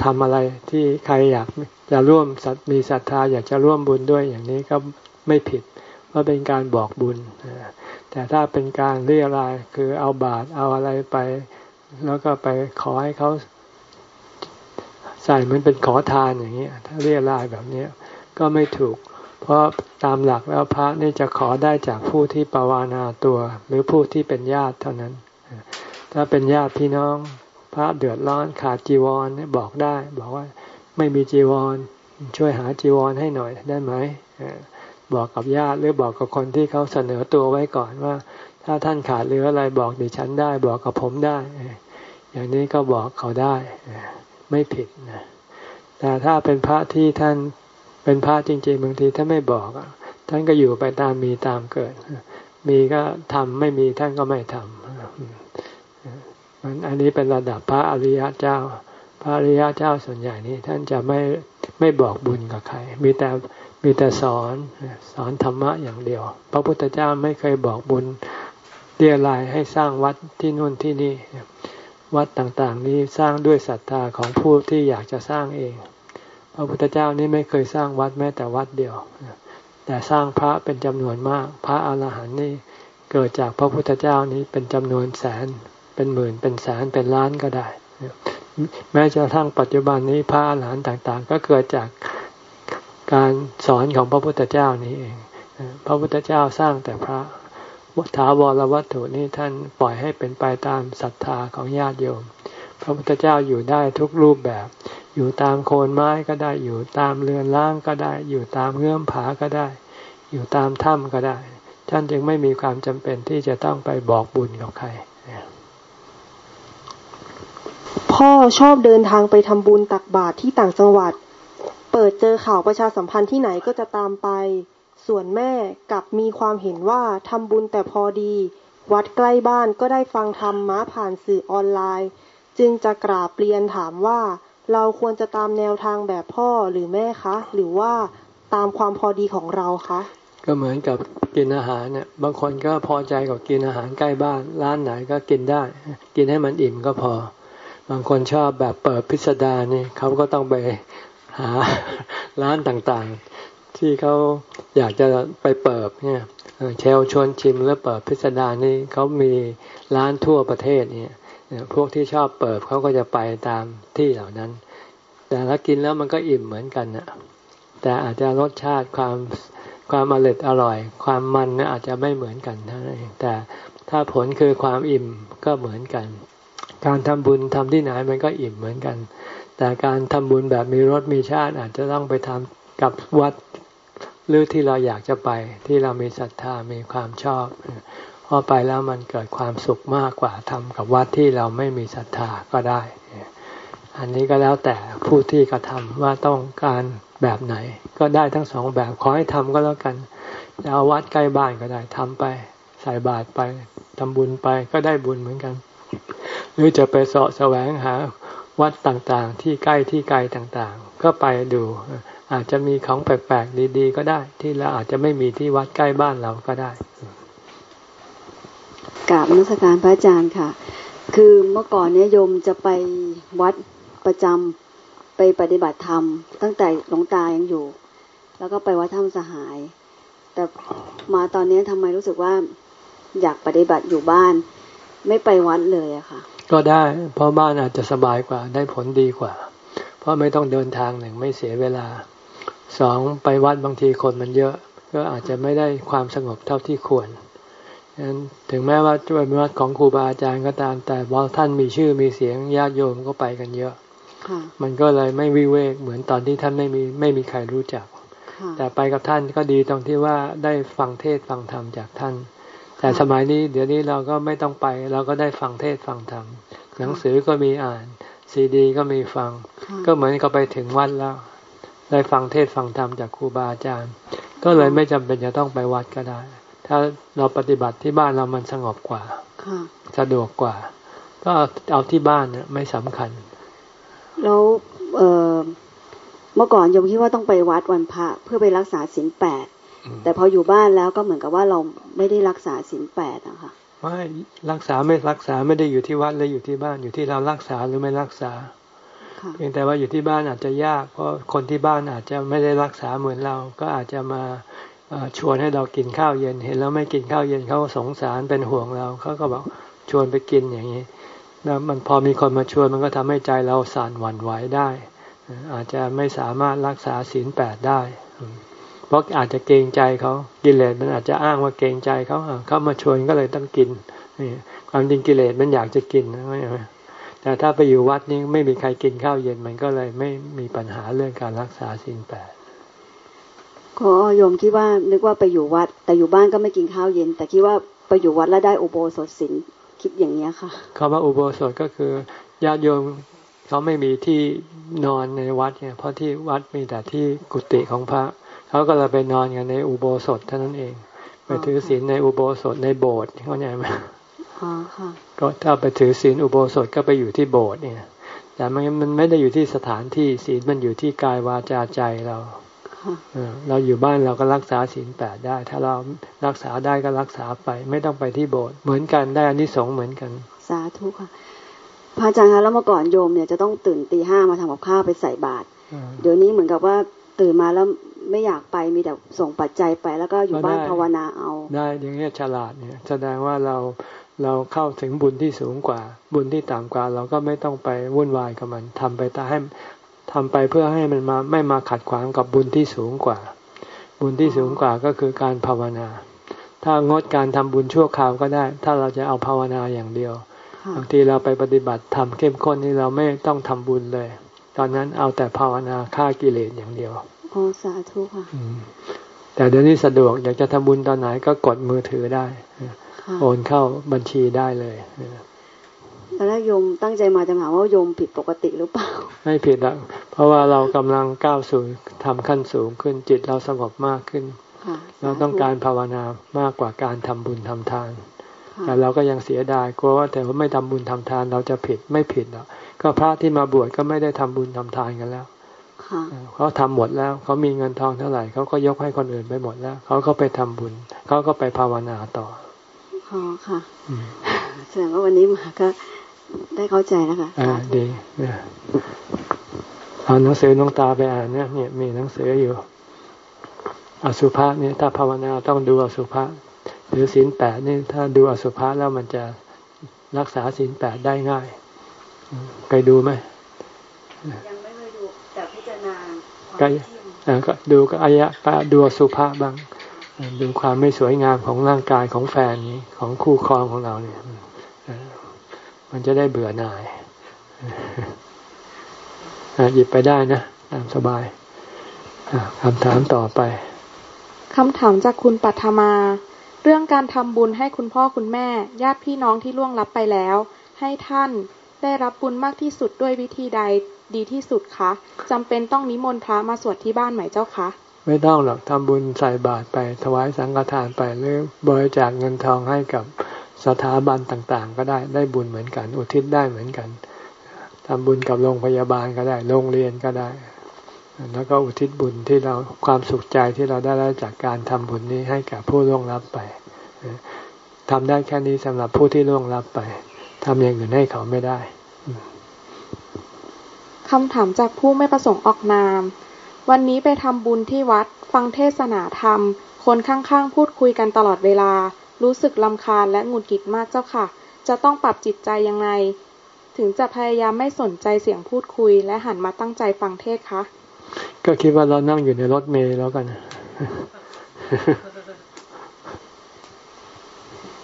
ทำอะไรที่ใครอยากจะร่วมมีศรัทธาอยากจะร่วมบุญด้วยอย่างนี้ก็ไม่ผิดว่าเป็นการบอกบุญ แต่ถ้าเป็นการเรียรายคือเอาบาตรเอาอะไรไป แล้วก็ไปขอให้เขาใส่เหมือนเป็นขอทานอย่างนี้ถ้าเรียรายแบบนี้ก็ไม่ถูก เพราะตามหลักแล้วพระนี่จะขอได้จากผู้ที่ปวานาตัว หรือผู้ที่เป็นญาติเท่านั้น ถ้าเป็นญาติพี่น้อง พระเดือดร้อนขาดจีวรบอกได้ บอกว่าไม่มีจีวร ช่วยหาจีวรให้หน่อยได้ไหม บอกกับญาติหรือบอกกับคนที่เขาเสนอตัวไว้ก่อนว่า ถ้าท่านขาดหรืออะไรบอกดิฉันได้ บอกกับผมได้ อย่างนี้ก็บอกเขาได้ ไม่ผิดนะแต่ถ้าเป็นพระที่ท่านเป็นพระจริง ๆ บางทีท่านไม่บอกท่านก็อยู่ไปตามมีตามเกิด มีก็ทำไม่มีท่านก็ไม่ทำอันนี้เป็นระดับพระอริยะเจ้า พระอริยะเจ้าส่วนใหญ่นี้ท่านจะไม่ไม่บอกบุญกับใคร มีแต่ มีแต่สอนสอนธรรมะอย่างเดียว พระพุทธเจ้าไม่เคยบอกบุญเรียลายให้สร้างวัดที่นู่นที่นี่ วัดต่างๆ นี้สร้างด้วยศรัทธาของผู้ที่อยากจะสร้างเอง พระพุทธเจ้านี้ไม่เคยสร้างวัดแม้แต่วัดเดียว แต่สร้างพระเป็นจำนวนมาก พระอาหารหันต์นี่เกิดจากพระพุทธเจ้านี้เป็นจำนวนแสน เป็นหมื่นเป็นแสนเป็นล้านก็ได้ แม้จะทั้งปัจจุบันนี้พระอาหารหันต์ต่างๆ ก็เกิดจาก การสอนของพระพุทธเจ้านี้เอง พระพุทธเจ้าสร้างแต่พระถาวรวัตถุนี้ท่านปล่อยให้เป็นไปตามศรัทธาของญาติโยม พระพุทธเจ้าอยู่ได้ทุกรูปแบบ อยู่ตามโคนไม้ก็ได้ อยู่ตามเรือนล่างก็ได้ อยู่ตามเงื่อมผาก็ได้ อยู่ตามถ้ำก็ได้ ท่านจึงไม่มีความจำเป็นที่จะต้องไปบอกบุญกับใครพ่อชอบเดินทางไปทำบุญตักบาตรที่ต่างจังหวัด เปิดเจอข่าวประชาสัมพันธ์ที่ไหนก็จะตามไป ส่วนแม่กับมีความเห็นว่าทำบุญแต่พอดี วัดใกล้บ้านก็ได้ฟังธรรมมาผ่านสื่อออนไลน์ จึงจะกราบเรียนถามว่า เราควรจะตามแนวทางแบบพ่อหรือแม่คะ หรือว่าตามความพอดีของเราคะ ก็เหมือนกับกินอาหารเนี่ยบางคนก็พอใจกับกินอาหารใกล้บ้าน ร้านไหนก็กินได้ กินให้มันอิ่มก็พอ บางคนชอบแบบเปิดพิสดารนี่เขาก็ต้องไป หาร้านต่างๆ ที่เขาอยากจะไปเปิดเนี่ยเชลชวนชิมแล้วเปิดพิสดารนี่เขามีร้านทั่วประเทศเนี่ยพวกที่ชอบเปิดเขาก็จะไปตามที่เหล่านั้น แต่ถ้ากินแล้วมันก็อิ่มเหมือนกันนะแต่อาจจะรสชาติความความอร่อยอร่อย ความมันนะอาจจะไม่เหมือนกันเท่านั้นเองแต่ถ้าผลคือความอิ่มก็เหมือนกัน การทำบุญทำที่ไหนมันก็อิ่มเหมือนกัน แต่การทำบุญแบบมีรสมีชาติอาจจะต้องไปทำกับวัดหรือที่เราอยากจะไปที่เรามีศรัทธามีความชอบพอไปแล้วมันเกิดความสุขมากกว่าทำกับวัดที่เราไม่มีศรัทธาก็ได้ อันนี้ก็แล้วแต่ผู้ที่กระทำว่าต้องการแบบไหน ก็ได้ทั้งสองแบบขอให้ทำก็แล้วกันจะเอาวัดใกล้บ้านก็ได้ทำไปใส่บาตรไปทำบุญไปก็ได้บุญเหมือนกัน หรือจะไปเสาะแสวงหา วัดต่างๆ ที่ใกล้ที่ไกลต่างๆ ก็ไปดู อาจจะมีของแปลกๆดีๆ ก็ได้ ที่เราอาจจะไม่มีที่วัดใกล้บ้านเราก็ได้กราบนักการพระอาจารย์ค่ะ คือเมื่อก่อนเนี้ยโยมจะไปวัดประจำไปปฏิบัติธรรม ตั้งแต่หลวงตายังอยู่ แล้วก็ไปวัดถ้ำสหาย แต่มาตอนนี้ทำไมรู้สึกว่าอยากปฏิบัติอยู่บ้าน ไม่ไปวัดเลยอะค่ะ ก็ได้ เพราะบ้านอาจจะสบายกว่าได้ผลดีกว่า เพราะไม่ต้องเดินทางหนึ่งไม่เสียเวลาสองไปวัดบางทีคนมันเยอะ ก็อาจจะไม่ได้ความสงบเท่าที่ควรนั้นถึงแม้ว่าจะเป็นวัดของครูบาอาจารย์ก็ตาม แต่ว่าท่านมีชื่อมีเสียงญาติโยมก็ไปกันเยอะ มันก็เลยไม่วิเวกเหมือนตอนที่ท่านไม่มีไม่มีใครรู้จัก แต่ไปกับท่านก็ดีตรงที่ว่าได้ฟังเทศฟังธรรมจากท่าน แต่สมัยนี้เดี๋ยวนี้เราก็ไม่ต้องไป เราก็ได้ฟังเทศฟังธรรมหนังสือก็มีอ่าน ซีดีก็มีฟัง ก็เหมือนกับไปถึงวัดแล้ว ได้ฟังเทศฟังธรรมจากครูบาอาจารย์ ก็เลยไม่จำเป็นจะต้องไปวัดก็ได้ ถ้าเราปฏิบัติที่บ้านเรามันสงบกว่าสะดวกกว่า ก็เอาที่บ้านเนี่ยไม่สำคัญแล้วเเมื่อก่อนโยมคิดว่าต้องไปวัดวันพระเพื่อไปรักษาศีลแปด แต่พออยู่บ้านแล้วก็เหมือนกับว่าเราไม่ได้รักษาศีลแปดอะค่ะไม่รักษาไม่รักษาไม่ได้อยู่ที่วัดเลยอยู่ที่บ้านอยู่ที่เรารักษาหรือไม่รักษาเพียงแต่ว่าอยู่ที่บ้านอาจจะยาก เพราะคนที่บ้านอาจจะไม่ได้รักษาเหมือนเรา ก็อาจจะมาชวนให้เรากินข้าวเย็น เห็นแล้วไม่กินข้าวเย็นเขาสงสารเป็นห่วงเราเขาก็บอกชวนไปกินอย่างนี้แล้วมันพอมีคนมาชวนมันก็ทำให้ใจเราสั่นหวั่นไหวได้ อาจจะไม่สามารถรักษาศีลแปดได้ เพราะอาจจะเกรงใจเขากิเลสมันอาจจะอ้างว่าเกรงใจเขาเขามาชวนก็เลยต้องกินความจริงกิเลสมันอยากจะกินนะแต่ถ้าไปอยู่วัดนี้ไม่มีใครกินข้าวเย็นมันก็เลยไม่มีปัญหาเรื่องการรักษาศีลแปดก็โยมคิดว่านึกว่าไปอยู่วัด แต่อยู่บ้านก็ไม่กินข้าวเย็น แต่คิดว่าไปอยู่วัดแล้วได้อุโบสถศีลคิดอย่างเนี้ยค่ะคำว่าอุโบสถก็คือญาติโยมเขาไม่มีที่นอนในวัดเนี่ยเพราะที่วัดมีแต่ที่กุฏิของพระ เขาก็เลยไปนอนกันในอุโบสถเท่านั้นเอง ไปถือศีลในอุโบสถในโบสถ์เข้าใจไหมก็ถ้าไปถือศีลอุโบสถก็ไปอยู่ที่โบสถ์เนี่ยแต่มันมันไม่ได้อยู่ที่สถานที่ศีลมันอยู่ที่กายวาจาใจเราเราอยู่บ้านเราก็รักษาศีลแปดได้ ถ้าเรารักษาได้ก็รักษาไป ไม่ต้องไปที่โบสถ์เหมือนกันได้อันนี้สงเหมือนกัน สาธุค่ะพระอาจารย์คะแล้วเมื่อก่อนโยมเนี่ยจะต้องตื่นตีห้ามาทำกับข้าวไปใส่บาตรเดี๋ยวนี้เหมือนกับว่าตื่นมาแล้ว ไม่อยากไปมีแต่ส่งปัจจัยไปแล้วก็อยู่บ้านภาวนาเอา ได้อย่างนี้ฉลาดเนี่ย แสดงว่าเราเราเข้าถึงบุญที่สูงกว่า บุญที่ต่ำกว่า เราก็ไม่ต้องไปวุ่นวายกับมันทำไปตาให้ทำไปเพื่อให้มันมาไม่มาขัดขวางกับบุญที่สูงกว่า บุญที่สูงกว่าก็คือการภาวนา ถ้างดการทำบุญชั่วคราวก็ได้ ถ้าเราจะเอาภาวนาอย่างเดียวบางทีเราไปปฏิบัติทำเข้มข้นนี่เราไม่ต้องทำบุญเลย ตอนนั้นเอาแต่ภาวนาฆ่ากิเลสอย่างเดียว โอ้สาธุค่ะแต่เดี๋ยวนี้สะดวกอยากจะทำบุญตอนไหนก็กดมือถือได้ โอนเข้าบัญชีได้เลยแล้วโยมตั้งใจมาจะถามว่าโยมผิดปกติหรือเปล่า ไม่ผิดอะเพราะว่าเรากำลังก้าวสู่ทำขั้นสูงขึ้นจิตเราสงบมากขึ้นเราต้องการภาวนามากกว่าการทำบุญทำทาน แต่เราก็ยังเสียดายกลัวว่าแต่ว่าไม่ทำบุญทำทานเราจะผิดไม่ผิดหรอกก็พระที่มาบวชก็ไม่ได้ทำบุญทำทานกันแล้ว เขาทำหมดแล้ว เขามีเงินทองเท่าไหร่เขาก็ยกให้คนอื่นไปหมดแล้ว เขาก็ไปทำบุญ เขาก็ไปภาวนาต่ออ๋อค่ะแสดงว่าวันนี้มาก็ได้เข้าใจแล้วค่ะอ่าดีเอาหนังสือน้องตาไปอ่านเนี่ยเนี่ยมีหนังสืออยู่ อสุภะเนี่ยถ้าภาวนาต้องดูอสุภะหรือศีลแปดนี่ถ้าดูอสุภะแล้วมันจะรักษาศีลแปดได้ง่ายเคยดูไหมยังไม่เคยดูแต่พิจารณา ก็ดูก็อายะก็ดูสุภะบ้างดูความไม่สวยงามของร่างกายของแฟนนี้ของคู่ครองของเราเนี่ยมันจะได้เบื่อหน่ายหยิบไปได้นะตามสบายคำถามต่อไปคำถามจากคุณปัทมา เรื่องการทำบุญให้คุณพ่อคุณแม่ ญาติพี่น้องที่ล่วงลับไปแล้ว ให้ท่านได้รับบุญมากที่สุดด้วยวิธีใด ดีที่สุดคะจำเป็นต้องนิมนต์พระมาสวดที่บ้านไหมเจ้าคะไม่ต้องหรอกทำบุญใส่บาตรไป ถวายสังฆทานไปหรือบริจาคเงินทองให้กับสถาบันต่างๆ ก็ได้ได้บุญเหมือนกัน อุทิศได้เหมือนกันทำบุญกับโรงพยาบาลก็ได้ โรงเรียนก็ได้ แล้วก็อุทิศบุญที่เราความสุขใจที่เราได้รับจากการทำบุญนี้ให้กับผู้ล่วงลับไปทำได้แค่นี้สำหรับผู้ที่ล่วงลับไปทำอย่างอื่นให้เขาไม่ได้ คำถามจากผู้ไม่ประสงค์ออกนาม วันนี้ไปทำบุญที่วัด ฟังเทศนาธรรม คนข้างๆ พูดคุยกันตลอดเวลา รู้สึกลำคาญและหงุดหงิดมากเจ้าค่ะ จะต้องปรับจิตใจยังไง ถึงจะพยายามไม่สนใจเสียงพูดคุย และหันมาตั้งใจฟังเทศคะ ก็คิดว่าเรานั่งอยู่ในรถเมล์แล้วกัน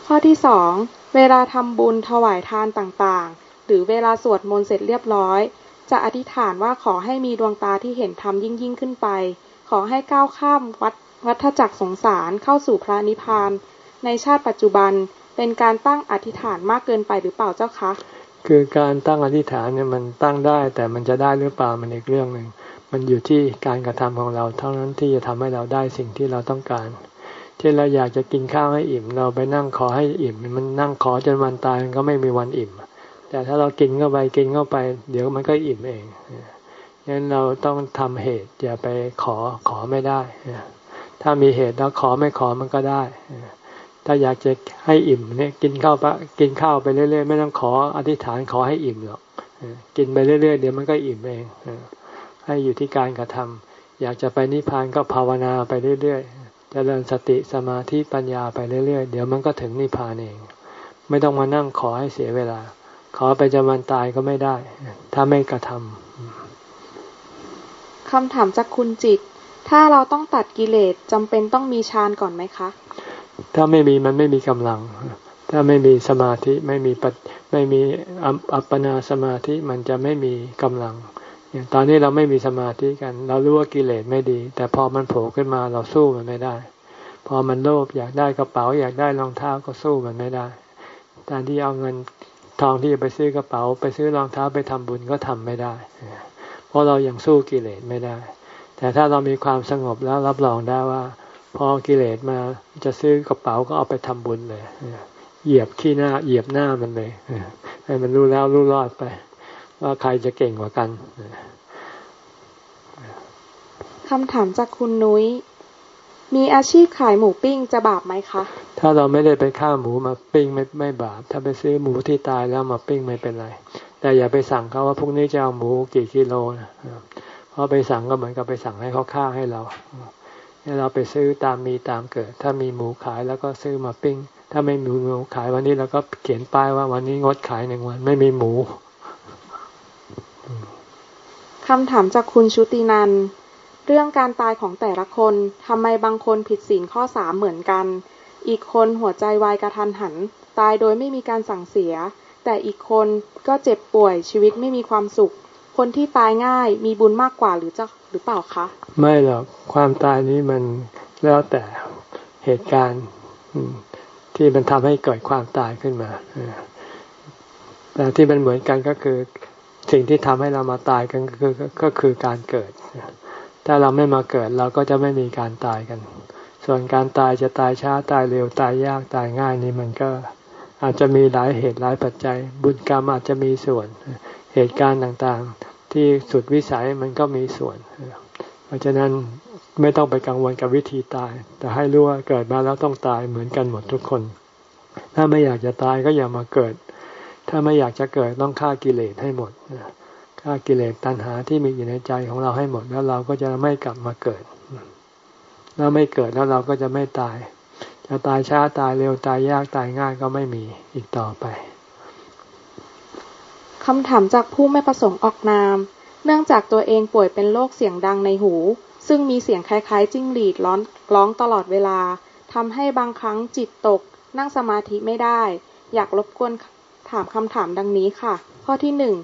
ข้อที่สอง เวลาทำบุญถวายทานต่างๆ หรือเวลาสวดมนต์เสร็จเรียบร้อย จะอธิษฐานว่าขอให้มีดวงตาที่เห็นธรรมยิ่งยิ่งขึ้นไป ขอให้ก้าวข้ามวัฏวัฏจักรสงสารเข้าสู่พระนิพพาน ในชาติปัจจุบันเป็นการตั้งอธิษฐานมากเกินไปหรือเปล่าเจ้าคะคือการตั้งอธิษฐานเนี่ยมันตั้งได้แต่มันจะได้หรือเปล่ามันอีกเรื่องหนึ่งมันอยู่ที่การกระทำของเรา เท่านั้นที่จะทำให้เราได้สิ่งที่เราต้องการเช่นเราอยากจะกินข้าวให้อิ่ม เราไปนั่งขอให้อิ่ม มันนั่งขอจนวันตายมันก็ไม่มีวันอิ่ม แต่ถ้าเรากินเข้าไปกินเข้าไป เดี๋ยวมันก็อิ่มเองงั้นเราต้องทำเหตุอย่าไปขอขอไม่ได้ ถ้ามีเหตุแล้วขอไม่ขอมันก็ได้ ถ้าอยากจะให้อิ่มเนี่ยกินข้าวปะกินข้าวไปเรื่อยๆ ไม่ต้องขออธิษฐานขอให้อิ่มหรอกกินไปเรื่อยๆ เดี๋ยวมันก็อิ่มเอง ให้อยู่ที่การกระทำอยากจะไปนิพพานก็ภาวนาไปเรื่อยๆจเจริญสติสมาธิปัญญาไปเรื่อยๆ เดี๋ยวมันก็ถึงนิพพานเอง ไม่ต้องมานั่งขอให้เสียเวลา ขอไปจะมันตายก็ไม่ได้ ถ้าไม่กระทำคำถามจากคุณจิต ถ้าเราต้องตัดกิเลสจำเป็นต้องมีฌานก่อนไหมคะ ถ้าไม่มีมันไม่มีกำลัง ถ้าไม่มีสมาธิไม่มีปัไม่มีอัปปนาสมาธิมันจะไม่มีกำลังอย่างตอนนี้เราไม่มีสมาธิกัน เรารู้ว่ากิเลสไม่ดี แต่พอมันโผล่ขึ้นมาเราสู้มันไม่ได้ พอมันโลภอยากได้กระเป๋า อยากได้รองเท้าก็สู้มันไม่ได้การที่เอาเงิน ทองที่จะไปซื้อกระเป๋า ไปซื้อรองเท้าไปทำบุญก็ทำไม่ได้ เพราะเรายัางสู้กิเลสไม่ได้ แต่ถ้าเรามีความสงบแล้วรับรองได้ว่า พอกิเลสมาจะซื้อกระเป๋าก็เอาไปทำบุญเลยเหยียบขี้หน้าเหยียบหน้ามันเลยให้มันรู้แล้วรู้รอดไป ว่าใครจะเก่งกว่ากันคำถามจากคุณนุ้ย มีอาชีพขายหมูปิ้งจะบาปไหมคะ ถ้าเราไม่ได้ไปฆ่าหมูมาปิ้งไม่ไม่บาป ถ้าไปซื้อหมูที่ตายแล้วมาปิ้งไม่เป็นไร แต่อย่าไปสั่งเขาว่าพรุ่งนี้จะเอาหมูกี่กิโลนะเพราะไปสั่งก็เหมือนกับไปสั่งให้เขาฆ่าให้เราให้เราไปซื้อตามมีตามเกิด ถ้ามีหมูขายแล้วก็ซื้อมาปิ้ง ถ้าไม่มีหมูขายวันนี้เราก็เขียนป้ายว่าวันนี้งดขายหนึ่งวัน ไม่มีหมูคำถามจากคุณชุตินัน เรื่องการตายของแต่ละคนทำไมบางคนผิดศีลข้อสามเหมือนกัน อีกคนหัวใจวายกระทันหัน ตายโดยไม่มีการสั่งเสีย แต่อีกคนก็เจ็บป่วยชีวิตไม่มีความสุข คนที่ตายง่ายมีบุญมากกว่าหรือจะหรือเปล่าคะ ไม่หรอกความตายนี้มันแล้วแต่เหตุการณ์ที่มันทำให้เกิดความตายขึ้นมาแต่ที่มันเหมือนกันก็คือสิ่งที่ทำให้เรามาตายกันก็คือก็คือการเกิด ถ้าเราไม่มาเกิดเราก็จะไม่มีการตายกัน ส่วนการตายจะตายช้าตายเร็วตายยากตายง่ายนี่มันก็อาจจะมีหลายเหตุหลายปัจจัย บุญกรรมอาจจะมีส่วน เหตุการณ์ต่างๆ ที่สุดวิสัยมันก็มีส่วน เพราะฉะนั้นไม่ต้องไปกังวลกับวิธีตาย แต่ให้รู้ว่าเกิดมาแล้วต้องตายเหมือนกันหมดทุกคน ถ้าไม่อยากจะตายก็อย่ามาเกิด ถ้าไม่อยากจะเกิดต้องฆ่ากิเลสให้หมด ฆ่ากิเลสตัณหาที่มีอยู่ในใจของเราให้หมด แล้วเราก็จะไม่กลับมาเกิดแล้วไม่เกิดแล้วเราก็จะไม่ตาย จะตายช้าตายเร็วตายยากตายง่ายก็ไม่มีอีกต่อไปคำถามจากผู้ไม่ประสงค์ออกนาม เนื่องจากตัวเองป่วยเป็นโรคเสียงดังในหู ซึ่งมีเสียงคล้ายๆ จิ้งหรีดร้อนร้องตลอดเวลาทำให้บางครั้งจิตตก นั่งสมาธิไม่ได้ อยากรบกวนถามคำถามดังนี้ค่ะ ข้อที่หนึ่ง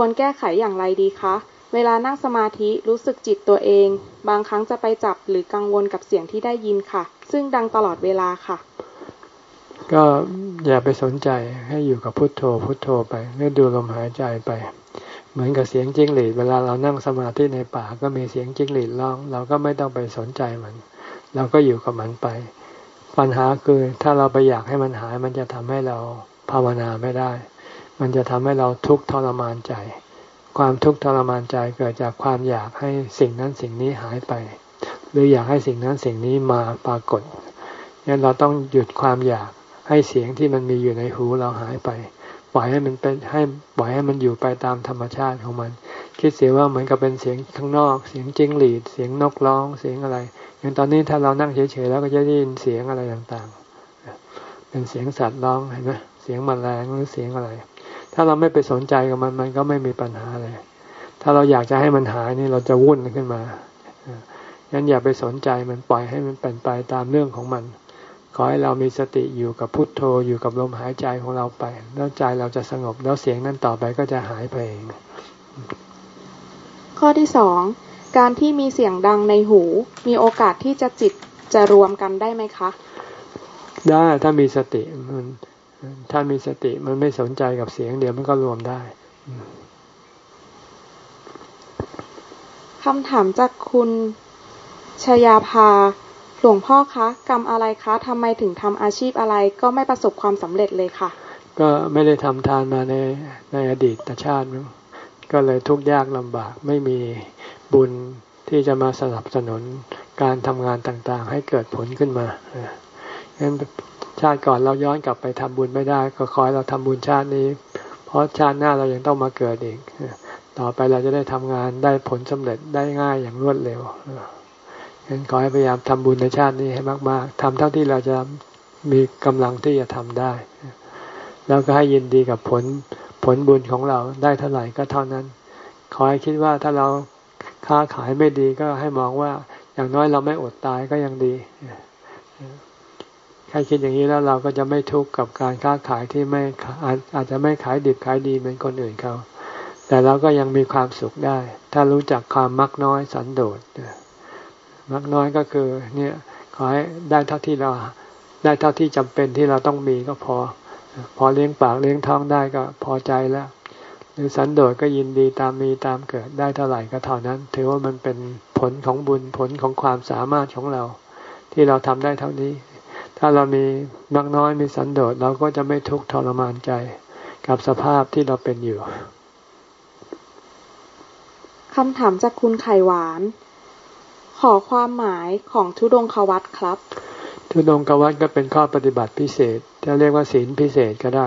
ควรแก้ไขอย่างไรดีคะ เวลานั่งสมาธิรู้สึกจิตตัวเอง บางครั้งจะไปจับหรือกังวลกับเสียงที่ได้ยินค่ะ ซึ่งดังตลอดเวลาค่ะ ก็อย่าไปสนใจให้อยู่กับพุทโธพุทโธไปเรื่อดูลมหายใจไป เหมือนกับเสียงจิ้งหรีดเวลาเรานั่งสมาธิในป่าก็มีเสียงจิ้งหรีดร้อง เราก็ไม่ต้องไปสนใจมัน เราก็อยู่กับมันไป ปัญหาคือถ้าเราไปอยากให้มันหายมันจะทำให้เราภาวนาไม่ได้ มันจะทำให้เราทุกข์ทรมานใจ ความทุกข์ทรมานใจเกิดจากความอยากให้สิ่งนั้นสิ่งนี้หายไป หรืออยากให้สิ่งนั้นสิ่งนี้มาปรากฏงั้นเราต้องหยุดความอยากให้เสียงที่มันมีอยู่ในหูเราหายไป ปล่อยให้มันเป็นให้ปล่อยให้มันอยู่ไปตามธรรมชาติของมัน คิดเสียว่าเหมือนกับเป็นเสียงข้างนอก เสียงจิ้งหรีด เสียงนกร้อง เสียงอะไร อย่างตอนนี้ถ้าเรานั่งเฉยๆแล้วก็จะได้ยินเสียงอะไรต่างๆ เป็นเสียงสัตว์ร้องเห็นไหมเสียงมแมลงหรือเสียงอะไร ถ้าเราไม่ไปสนใจกับมันมันก็ไม่มีปัญหาเลย ถ้าเราอยากจะให้มันหายนี่เราจะวุ่นขึ้นมางั้นอย่าไปสนใจมันปล่อยให้มันเป็นไปตามเรื่องของมัน ขอให้เรามีสติอยู่กับพุทโธอยู่กับลมหายใจของเราไป แล้วใจเราจะสงบแล้วเสียงนั้นต่อไปก็จะหายไปเองข้อที่สองการที่มีเสียงดังในหู มีโอกาสที่จะจิตจะรวมกันได้ไหมคะ ได้ถ้ามีสติมัน ถ้ามีสติมันไม่สนใจกับเสียงเดียวมันก็รวมได้คำถามจากคุณชยาภาหลวงพ่อคะ กรรมอะไรคะทำไมถึงทำอาชีพอะไรก็ไม่ประสบความสำเร็จเลยค่ะ ก็ไม่ได้ทำทานมาในในอดีตชาติ ก็เลยทุกข์ยากลำบากไม่มีบุญที่จะมาสนับสนุนการทำงานต่างๆ ให้เกิดผลขึ้นมางั้น ชาติก่อนเราย้อนกลับไปทำบุญไม่ได้ ก็ขอให้เราทำบุญชาตินี้ เพราะชาติหน้าเรายังต้องมาเกิดอีก ต่อไปเราจะได้ทำงานได้ผลสำเร็จได้ง่ายอย่างรวดเร็วฉะนั้นขอให้พยายามทำบุญในชาตินี้ให้มาก ๆทำเท่าที่เราจะมีกำลังที่จะทำได้ แล้วก็ให้ยินดีกับผลผลบุญของเราได้เท่าไหร่ก็เท่านั้น ขอให้คิดว่าถ้าเราค้าขายไม่ดีก็ให้มองว่าอย่างน้อยเราไม่อดตายก็ยังดี ใครคิดอย่างนี้แล้วเราก็จะไม่ทุกข์กับการค้าขายที่ไม่อาจจะไม่ขายดิบขายดีเหมือนคนอื่นเขาแต่เราก็ยังมีความสุขได้ ถ้ารู้จักความมักน้อยสันโดษมักน้อยก็คือเนี่ยขอให้ได้เท่าที่เราได้เท่าที่จำเป็นที่เราต้องมีก็พอ พอเลี้ยงปากเลี้ยงท้องได้ก็พอใจแล้ว หรือสันโดษก็ยินดีตามมีตามเกิดได้เท่าไหร่ก็เท่านั้น ถือว่ามันเป็นผลของบุญผลของความสามารถของเรา ที่เราทำได้เท่านี้ ถ้าเรามีมักน้อยมีสันโดษเราก็จะไม่ทุกข์ทรมานใจกับสภาพที่เราเป็นอยู่คำถามจากคุณไข่หวาน ขอความหมายของทุดงควัตครับ ทุดงควัตก็เป็นข้อปฏิบัติพิเศษจะเรียกว่าศีลพิเศษก็ได้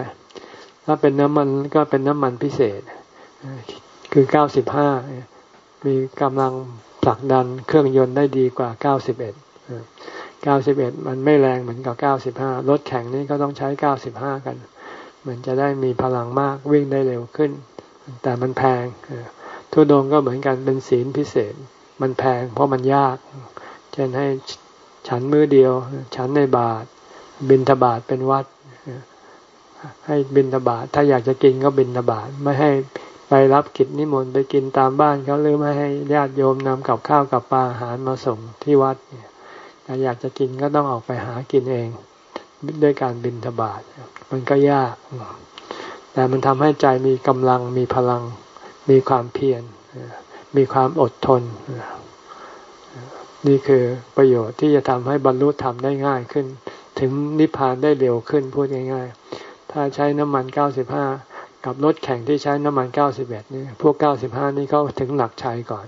ถ้าเป็นน้ำมันก็เป็นน้ำมันพิเศษ คือเก้าสิบห้ามีกำลังผลักดันเครื่องยนต์ได้ดีกว่าเก้าสิบเอ็ด เก้าสิบเอ็ดมันไม่แรงเหมือนกับเก้าสิบห้ารถแข่งนี้ก็ต้องใช้เก้าสิบห้ากันเหมือนจะได้มีพลังมากวิ่งได้เร็วขึ้น แต่มันแพงทุดงก็เหมือนกันเป็นศีลพิเศษ มันแพงเพราะมันยาก เช่นให้ฉันมือเดียว ฉันในบาท บินทบาทเป็นวัด ให้บินทบาท ถ้าอยากจะกินก็บินทบาท ไม่ให้ไปรับกิจนิมนต์ไปกินตามบ้านเขาหรือไม่ให้ญาติโยมนำกับข้าวกับปลาอาหารมาส่งที่วัดเนี่ย อยากจะกินก็ต้องออกไปหากินเอง ด้วยการบินทบาทมันก็ยาก แต่มันทำให้ใจมีกำลังมีพลัง มีความเพียรมีความอดทน นี่คือประโยชน์ที่จะทำให้บรรลุธรรมได้ง่ายขึ้น ถึงนิพพานได้เร็วขึ้นพูดง่าย ๆ ถ้าใช้น้ำมันเก้าสิบห้ากับรถแข่งที่ใช้น้ำมันเก้าสิบเอ็ดนี่พวกเก้าสิบห้านี่เขาถึงหลักชัยก่อน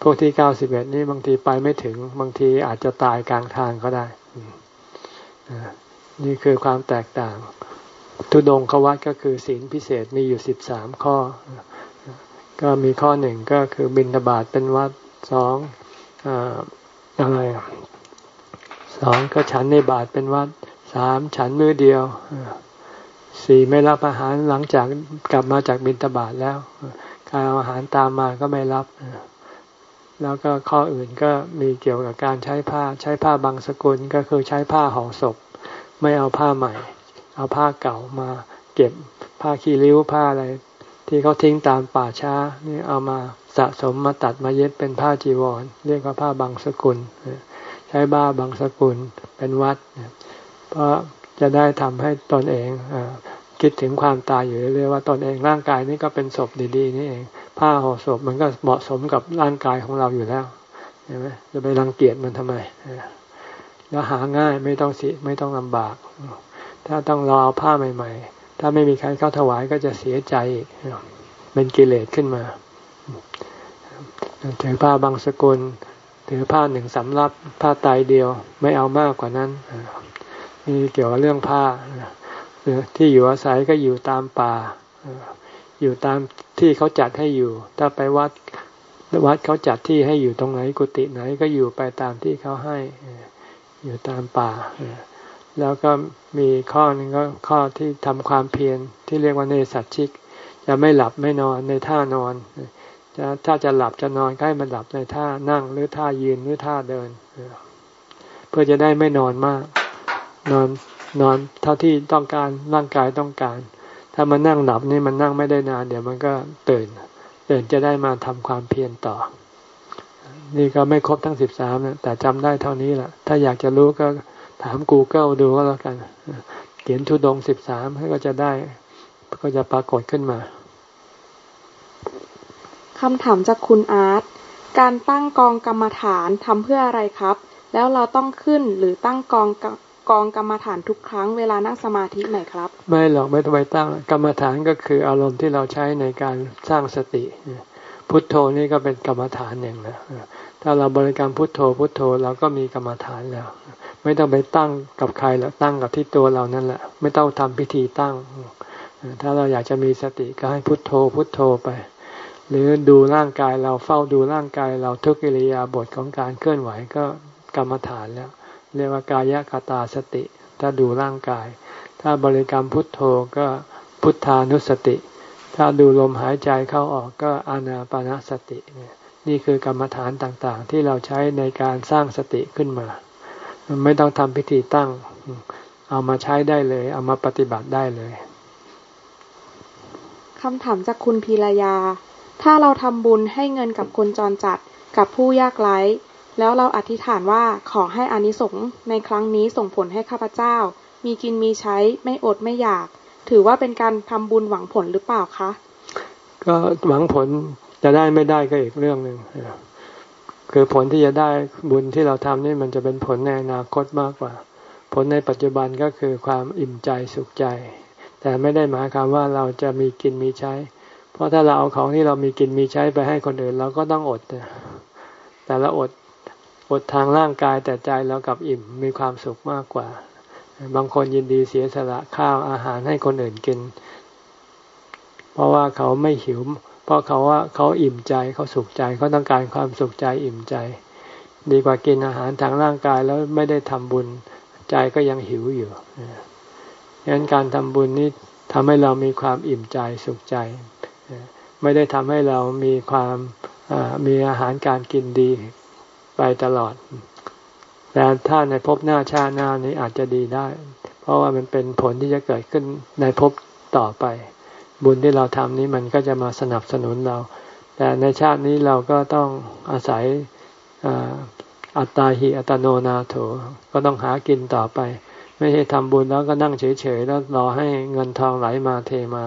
พวกที่เก้าสิบเอ็ดนี่บางทีไปไม่ถึง บางทีอาจจะตายกลางทางก็ได้นี่คือความแตกต่าง ทุดงควัตก็คือศีลพิเศษมีอยู่สิบสามข้อ ก็มีข้อหนึ่งก็คือบินทบาทเป็นวัดสองอะไรสองก็ฉันในบาทเป็นวัดสามฉันมือเดียวสี่ไม่รับอาหารหลังจากกลับมาจากบินทบาทแล้วการเอาอาหารตามมาก็ไม่รับ แล้วก็ข้ออื่นก็มีเกี่ยวกับการใช้ผ้าใช้ผ้าบางสกุลก็คือใช้ผ้าห่อศพ ไม่เอาผ้าใหม่ เอาผ้าเก่ามาเก็บผ้าขี้ริ้วผ้าอะไร ที่เขาทิ้งตามป่าช้านี่เอามาสะสมมาตัดมาเย็บเป็นผ้าจีวร เรียกว่าผ้าบางสกุล ใช้บ้าบางสกุลเป็นวัด เพราะจะได้ทำให้ตนเองคิดถึงความตายอยู่เรื่อยว่าตนเองร่างกายนี้ก็เป็นศพดีๆนี่เอง ผ้าห่อศพมันก็เหมาะสมกับร่างกายของเราอยู่แล้วใช่ไหมจะไปรังเกียจมันทำไมแล้วหาง่ายไม่ต้องสิไม่ต้องลำบาก ถ้าต้องรอผ้าใหม่ ๆ ถ้าไม่มีใครเข้าถวายก็จะเสียใจอีกเป็นกิเลสขึ้นมาถือผ้าบางสกุล ถือผ้าหนึ่งสำรับผ้าไตเดียว ไม่เอามากกว่านั้นนี่เกี่ยวกับเรื่องผ้าที่อยู่อาศัยก็อยู่ตามป่า อยู่ตามที่เขาจัดให้อยู่ ถ้าไปวัดวัดเขาจัดที่ให้อยู่ตรงไหนกุฏิไหนก็อยู่ไปตามที่เขาให้อยู่ตามป่า แล้วก็มีข้อหนึ่งก็ข้อที่ทำความเพียรที่เรียกว่าเนสัตชิก จะไม่หลับไม่นอนในท่านอนจะถ้าจะหลับจะนอนก็ให้มันหลับในท่านั่งหรือท่ายืนหรือท่าเดิน เพื่อจะได้ไม่นอนมาก นอนนอนเท่าที่ต้องการร่างกายต้องการ ถ้ามันนั่งหลับนี่มันนั่งไม่ได้นาน เดี๋ยวมันก็ตื่นตื่นจะได้มาทำความเพียรต่อ นี่ก็ไม่ครบทั้งสิบสามนะแต่จำได้เท่านี้แหละถ้าอยากจะรู้ก็ถาม Google ดูก็แล้วกันเขียนทุดงสิบสามก็จะได้ ก็จะปรากฏขึ้นมาคำถามจากคุณอาร์ต การตั้งกองกรรมฐานทำเพื่ออะไรครับ แล้วเราต้องขึ้นหรือตั้งกองก องกรรมฐานทุกครั้งเวลานั่งสมาธิไหมครับ ไม่หรอกไม่ต้องไปตั้งกรรมฐานก็คืออารมณ์ที่เราใช้ในการสร้างสติ พุทโธนี่ก็เป็นกรรมฐานหนึ่งนะถ้าเราบริกรรมพุทโธพุทโธเราก็มีกรรมฐานแล้ว ไม่ต้องไปตั้งกับใครแล้วตั้งกับที่ตัวเรานั่นแหละ ไม่ต้องทำพิธีตั้ง ถ้าเราอยากจะมีสติก็ให้พุทโธพุทโธไป หรือดูร่างกายเราเฝ้าดูร่างกายเราทุกกิริยาบทของการเคลื่อนไหวก็กรรมฐานแล้ว เรียกว่ากายกตาสติ ถ้าดูร่างกาย ถ้าบริกรรมพุทโธก็พุทธานุสติ ถ้าดูลมหายใจเข้าออกก็อานาปนาสตินี่คือกรรมฐานต่างๆ ที่เราใช้ในการสร้างสติขึ้นมา ไม่ต้องทำพิธีตั้ง เอามาใช้ได้เลย เอามาปฏิบัติได้เลยคำถามจากคุณพีรยา ถ้าเราทำบุญให้เงินกับคนจรจัดกับผู้ยากไร้ แล้วเราอธิษฐานว่าขอให้อานิสงส์ในครั้งนี้ส่งผลให้ข้าพเจ้า มีกินมีใช้ไม่อดไม่อยาก ถือว่าเป็นการทำบุญหวังผลหรือเปล่าคะ ก็หวังผลจะได้ไม่ได้ก็อีกเรื่องหนึ่งคือผลที่จะได้บุญที่เราทำนี่มันจะเป็นผลในอนาคตมากกว่า ผลในปัจจุบันก็คือความอิ่มใจสุขใจ แต่ไม่ได้หมายความว่าเราจะมีกินมีใช้ เพราะถ้าเราเอาของที่เรามีกินมีใช้ไปให้คนอื่นเราก็ต้องอดแต่ละอด อดทางร่างกายแต่ใจเรากับอิ่มมีความสุขมากกว่า บางคนยินดีเสียสละข้าวอาหารให้คนอื่นกิน เพราะว่าเขาไม่หิว เพราะเขาว่าเขาอิ่มใจเขาสุขใจเขาต้องการความสุขใจอิ่มใจ ดีกว่ากินอาหารทางร่างกายแล้วไม่ได้ทำบุญ ใจก็ยังหิวอยู่ดังนั้นการทำบุญนี้ทำให้เรามีความอิ่มใจสุขใจ ไม่ได้ทำให้เรามีความมีอาหารการกินดี ไปตลอด แต่ถ้าในภพหน้าชาติหน้านี้อาจจะดีได้ เพราะว่ามันเป็นผลที่จะเกิดขึ้นในภพต่อไป บุญที่เราทำนี้มันก็จะมาสนับสนุนเรา แต่ในชาตินี้เราก็ต้องอาศัยอัตตาหิอัตโนนาโถก็ต้องหากินต่อไป ไม่ใช่ทำบุญแล้วก็นั่งเฉยๆแล้วรอให้เงินทองไหลมาเทมา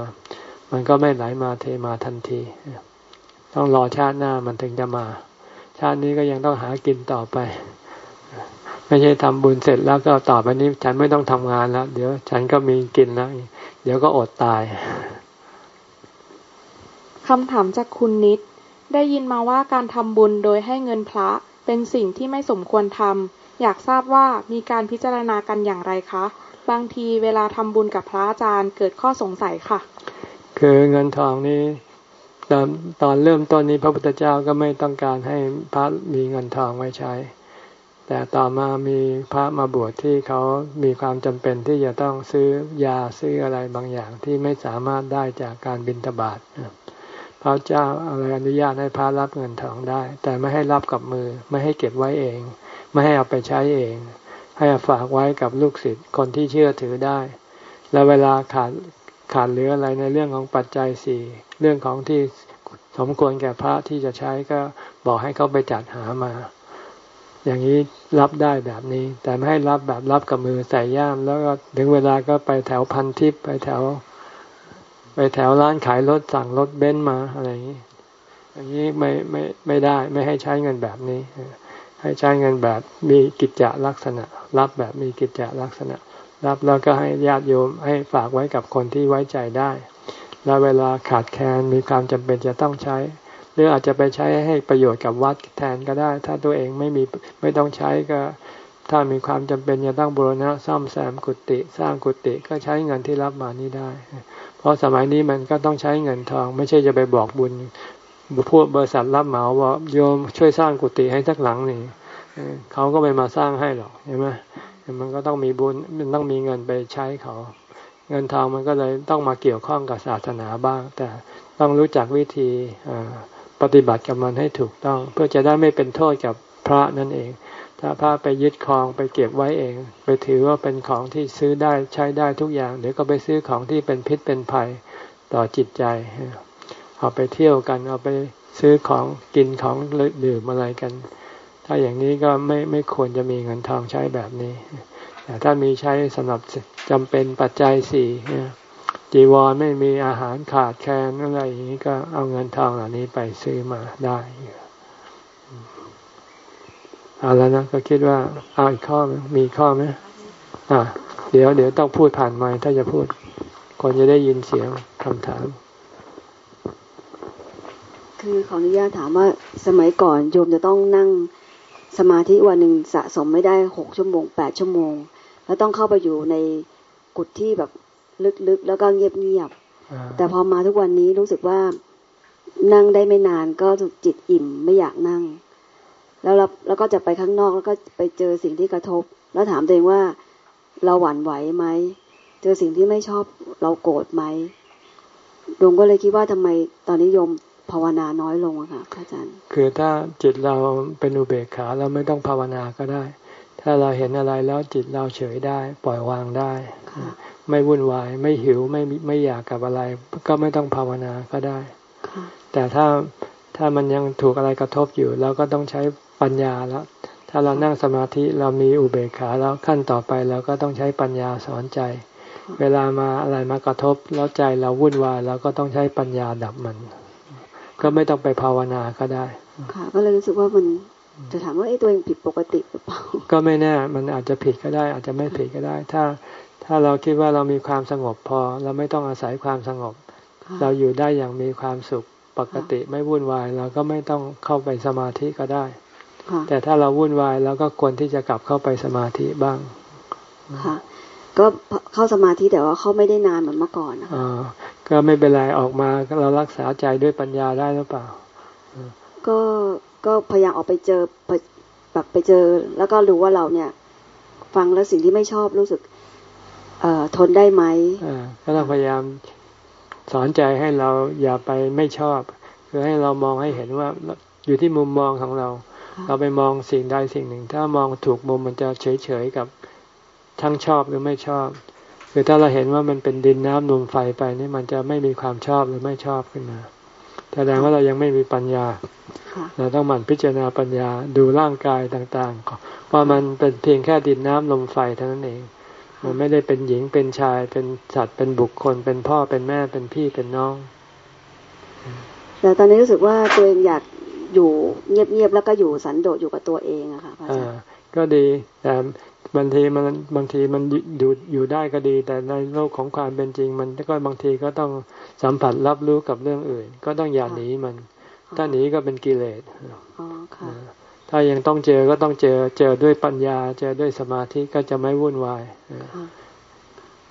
มันก็ไม่ไหลมาเทมาทันที ต้องรอชาติหน้ามันถึงจะมา ชาตินี้ก็ยังต้องหากินต่อไป ไม่ใช่ทำบุญเสร็จแล้วก็ต่อไปนี้ ฉันไม่ต้องทำงานแล้วเดี๋ยวฉันก็มีกินแล้วเดี๋ยวก็อดตายคำถามจากคุณนิด ได้ยินมาว่าการทำบุญโดยให้เงินพระเป็นสิ่งที่ไม่สมควรทำอยากทราบว่ามีการพิจารณากันอย่างไรคะ บางทีเวลาทำบุญกับพระอาจารย์เกิดข้อสงสัยค่ะ คือเงินทองนี้ ตอนตอนเริ่มต้นนี้พระพุทธเจ้าก็ไม่ต้องการให้พระมีเงินทองไว้ใช้ แต่ต่อมามีพระมาบวชที่เขามีความจำเป็นที่จะต้องซื้อยาซื้ออะไรบางอย่างที่ไม่สามารถได้จากการบินทบาทพระเจ้าอะไรอนุญาตให้พระรับเงินทองได้ แต่ไม่ให้รับกับมือ ไม่ให้เก็บไว้เอง ไม่ให้เอาไปใช้เอง ให้ฝากไว้กับลูกศิษย์คนที่เชื่อถือได้ แล้วเวลาขาด ขาดเหลืออะไรในเรื่องของปัจจัยสี่เรื่องของที่สมควรแก่พระที่จะใช้ก็บอกให้เขาไปจัดหามา อย่างนี้รับได้แบบนี้ แต่ไม่ให้รับแบบรับกับมือใส่ย่าม แล้วก็ถึงเวลาก็ไปแถวพันทิพย์ไปแถว ไปแถวร้านขายรถสั่งรถเบนซ์มาอะไรอย่างนี้อย่างนี้ไม่ไม่ไม่ได้ไม่ให้ใช้เงินแบบนี้ ให้ใช้เงินแบบมีกิจจลักษณะ รับแบบมีกิจจลักษณะ รับแล้วก็ให้ญาติโยมให้ฝากไว้กับคนที่ไว้ใจได้ แล้วเวลาขาดแคลนมีความจำเป็นจะต้องใช้ หรืออาจจะไปใช้ให้ประโยชน์กับวัดแทนก็ได้ ถ้าตัวเองไม่มีไม่ต้องใช้ก็ถ้ามีความจำเป็นจะต้องบูรณะซ่อมแซมกุฏิสร้างกุฏิก็ใช้เงินที่รับมานี้ได้ เพราะสมัยนี้มันก็ต้องใช้เงินทอง ไม่ใช่จะไปบอกบุญพวกบริษัทรับเหมาว่าโยมช่วยสร้างกุฏิให้สักหลังนี่เขาก็ไม่มาสร้างให้หรอกใช่ไหม มันก็ต้องมีบุญมันต้องมีเงินไปใช้เขา เงินทองมันก็เลยต้องมาเกี่ยวข้องกับศาสนาบ้าง แต่ต้องรู้จักวิธีปฏิบัติกับมันให้ถูกต้อง เพื่อจะได้ไม่เป็นโทษกับพระนั่นเอง ถ้าพระไปยึดครองไปเก็บไว้เอง ไปถือว่าเป็นของที่ซื้อได้ใช้ได้ทุกอย่างเดี๋ยวก็ไปซื้อของที่เป็นพิษเป็นภัยต่อจิตใจ เอาไปเที่ยวกันเอาไปซื้อของกินของดื่มอะไรกัน ถ้าอย่างนี้ก็ไม่ไม่ควรจะมีเงินทองใช้แบบนี้แต่ถ้ามีใช้สำหรับจำเป็นปัจจัยสี่จีวรไม่มีอาหารขาดแคลนอะไรอย่างนี้ก็เอาเงินทองเหล่านี้ไปซื้อมาได้เอาแล้วนะก็คิดว่าเอาอีกข้อมีข้อไหมอ่าเดี๋ยวเดี๋ยวต้องพูดผ่านไมค์ถ้าจะพูด คนจะได้ยินเสียงคำถาม คือขออนุญาตถามว่าสมัยก่อนโยมจะต้องนั่ง สมาธิวันหนึ่งสะสมไม่ได้หกชั่วโมงแปดชั่วโมง แล้วต้องเข้าไปอยู่ในกุฏที่แบบลึกๆ แล้วก็เงียบๆ แต่พอมาทุกวันนี้รู้สึกว่านั่งได้ไม่นานก็จิตอิ่มไม่อยากนั่ง แล้วเราแล้วก็จะไปข้างนอกแล้วก็ไปเจอสิ่งที่กระทบ แล้วถามตัวเองว่าเราหวั่นไหวไหม เจอสิ่งที่ไม่ชอบเราโกรธไหมโยมก็เลยคิดว่าทำไมตอนนี้โยม ภาวนาน้อยลงอะค่ะอาจารย์ คือถ้าจิตเราเป็นอุเบกขาเราไม่ต้องภาวนาก็ได้ ถ้าเราเห็นอะไรแล้วจิตเราเฉยได้ ปล่อยวางได้ ไม่วุ่นวายไม่หิวไม่ไม่อยากกับอะไร ก็ไม่ต้องภาวนาก็ได้ แต่ถ้าถ้ามันยังถูกอะไรกระทบอยู่เราก็ต้องใช้ปัญญาแล้วถ้าเรานั่งสมาธิเรามีอุเบกขาแล้วขั้นต่อไปเราก็ต้องใช้ปัญญาสอนใจ เวลามาอะไรมากระทบแล้วใจเราวุ่นวายเราก็ต้องใช้ปัญญาดับมัน ก็ไม่ต้องไปภาวนาก็ได้ ค่ะ ก็เลยรู้สึกว่ามันจะถามว่าไอ้ตัวเองผิดปกติหรือเปล่า ก็ไม่แน่ มันอาจจะผิดก็ได้ อาจจะไม่ผิดก็ได้ ถ้าถ้าเราคิดว่าเรามีความสงบพอ เราไม่ต้องอาศัยความสงบ เราอยู่ได้อย่างมีความสุขปกติไม่วุ่นวาย เราก็ไม่ต้องเข้าไปสมาธิก็ได้ แต่ถ้าเราวุ่นวายเราก็ควรที่จะกลับเข้าไปสมาธิบ้าง ค่ะ ก็เข้าสมาธิแต่ว่าเขาไม่ได้นานเหมือนเมื่อก่อนนะคะ ก็ไม่เป็นไรออกมาเรารักษาใจด้วยปัญญาได้หรือเปล่า ก็ก็พยายามออกไปเจอแบบไปเจอ แล้วก็รู้ว่าเราเนี่ย ฟังแล้วสิ่งที่ไม่ชอบรู้สึก เอ่อทนได้ไหมอ่าก็ต้องพยายามสอนใจให้เราอย่าไปไม่ชอบ คือให้เรามองให้เห็นว่าอยู่ที่มุมมองของเรา เราไปมองสิ่งใดสิ่งหนึ่ง ถ้ามองถูกมุมมันจะเฉยเฉยกับทั้งชอบหรือไม่ชอบ คือถ้าเราเห็นว่ามันเป็นดินน้ำลมไฟไปนี่มันจะไม่มีความชอบหรือไม่ชอบขึ้นมาแสดงว่าเรายังไม่มีปัญญา เราต้องหมั่นพิจารณาปัญญาดูร่างกายต่างๆว่ามันเป็นเพียงแค่ดินน้ำลมไฟเท่านั้นเอง มันไม่ได้เป็นหญิงเป็นชายเป็นสัตว์เป็นบุคคล เป็นพ่อเป็นแม่เป็นพี่เป็นน้อง แต่ตอนนี้รู้สึกว่าตัวเองอยากอยู่เงียบๆแล้วก็อยู่สันโดษอยู่กับตัวเองอะค่ะพระอาจารย์ก็ดีแต่ บางทีมันบางทีมันอยู่อยู่ได้ก็ดี แต่ในโลกของความเป็นจริง มันก็บางทีก็ต้องสัมผัสรับรู้กับเรื่องอื่น ก็ต้องอย่าหนีมัน ถ้าหนีก็เป็นกิเลสถ้ายังต้องเจอก็ต้องเจอเจอด้วยปัญญา เจอด้วยสมาธิก็จะไม่วุ่นวาย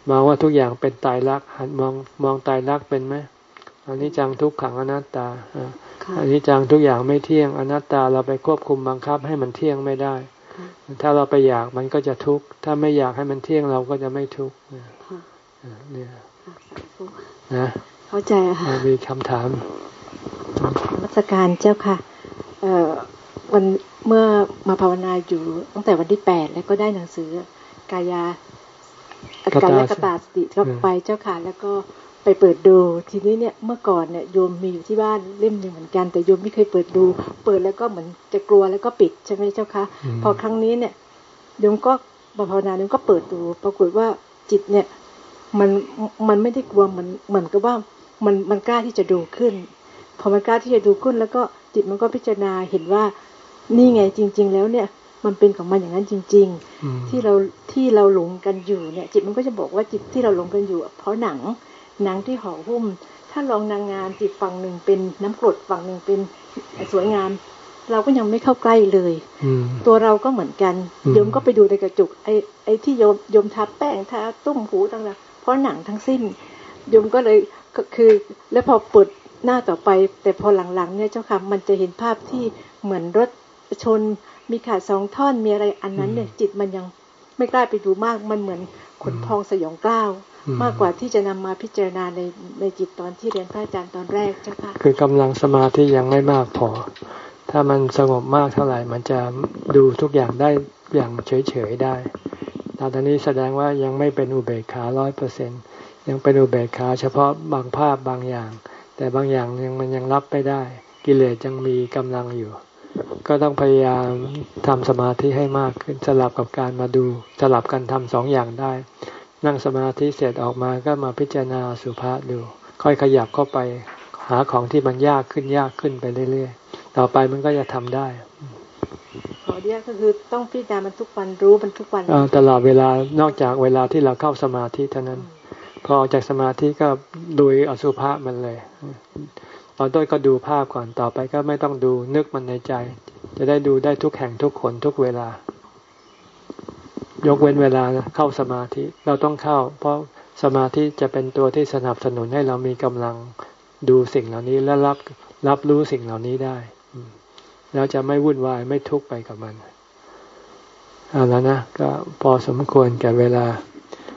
มองว่าทุกอย่างเป็นตายรักหันมองมองตายรักเป็นไหมอันนี้จังทุกขังอนัตตาอันนี้จังทุกอย่างไม่เที่ยงอนัตตาเราไปควบคุมบังคับให้มันเที่ยงไม่ได้ ถ้าเราไปอยากมันก็จะทุกข์ ถ้าไม่อยากให้มันเที่ยงเราก็จะไม่ทุกข์เนี่ยนะเข้าใจค่ะมีคำถามรัชการเจ้าค่ะเอ่อวันเมื่อมาภาวนาอยู่ตั้งแต่วันที่แปดแล้วก็ได้หนังสือกายากายกตาสติก็ไปเจ้าค่ะ แล้วก็ ไปเปิดดูทีนี้เนี่ยเมื่อก่อนเนี่ยโยมมีอยู่ที่บ้านเล่มหนึ่งเหมือนกันแต่โยมไม่เคยเปิดดู เปิดแล้วก็เหมือนจะกลัวแล้วก็ปิดใช่ไหมเจ้าคะพอครั้งนี้เนี่ยโยมก็บภาวนาโยมก็เปิดดู ปรากฏว่าจิตเนี่ยมันมันไม่ได้กลัวเหมือนเหมือนกับว่ามันมันกล้าที่จะดูขึ้น พอมันกล้าที่จะดูขึ้น แล้วก็จิตมันก็พิจารณาเห็นว่านี่ไงจริง ๆ แล้วเนี่ยมันเป็นของมันอย่างนั้นจริง ๆ ที่เราที่เราหลงกันอยู่เนี่ย จิตมันก็จะบอกว่าจิตที่เราหลงกันอยู่ เพราะหนัง หนังที่ห่อหุ้ม ถ้าลองนางงามจิตฝั่งหนึ่งเป็นน้ำกรดฝั่งหนึ่งเป็นสวยงาม เราก็ยังไม่เข้าใกล้เลยตัวเราก็เหมือนกันโยมก็ไปดูในกระจุกไอ้ไอ้ที่โยมโยมทาแป้งทาตุ้มหูต่างๆเพราะหนังทั้งสิ้นโยมก็เลยคือ แล้วพอเปิดหน้าต่อไป แต่พอหลังๆเนี่ยเจ้าค่ะมันจะเห็นภาพที่เหมือนรถชนมีขาดสองท่อนมีอะไรอันนั้นเนี่ยจิตมันยังไม่กล้าไปดูมากมันเหมือน ขนพองสยองกล้าวมากกว่าที่จะนำมาพิจารณาในในจิตตอนที่เรียนพระอาจารย์ตอนแรกเจ้าค่ะคือกำลังสมาธิยังไม่มากพอ ถ้ามันสงบมากเท่าไหร่ มันจะดูทุกอย่างได้อย่างเฉยๆได้ตอนนี้แสดงว่ายังไม่เป็นอุเบกขาร้อยเปอร์เซ็นยังเป็นอุเบกขาเฉพาะบางภาพบางอย่าง แต่บางอย่างยังมันยังรับไม่ได้ กิเลสยังมีกำลังอยู่ ก็ต้องพยายามทำสมาธิให้มากขึ้นสลับกับการมาดูสลับกันทำสองอย่างได้ นั่งสมาธิเสร็จออกมาก็มาพิจารณาสุภาษดู ค่อยขยับเข้าไปหาของที่มันยากขึ้นยากขึ้นไปเรื่อยๆ ต่อไปมันก็จะทำได้ขอเดียก็คือต้องพิจารณามันทุกวันรู้มันทุกวันตลอดเวลานอกจากเวลาที่เราเข้าสมาธิเท่านั้น พอออกจากสมาธิก็ดูอสุภะมันเลย ตอนต้นก็ดูภาพก่อนต่อไปก็ไม่ต้องดูนึกมันในใจ จะได้ดูได้ทุกแห่งทุกคนทุกเวลา ยกเว้นเวลาเข้าสมาธิเราต้องเข้า เพราะสมาธิจะเป็นตัวที่สนับสนุนให้เรามีกำลังดูสิ่งเหล่านี้และรับรับรู้สิ่งเหล่านี้ได้แล้วจะไม่วุ่นวายไม่ทุกข์ไปกับมันเอาแล้วนะ ก็พอสมควรแก่เวลา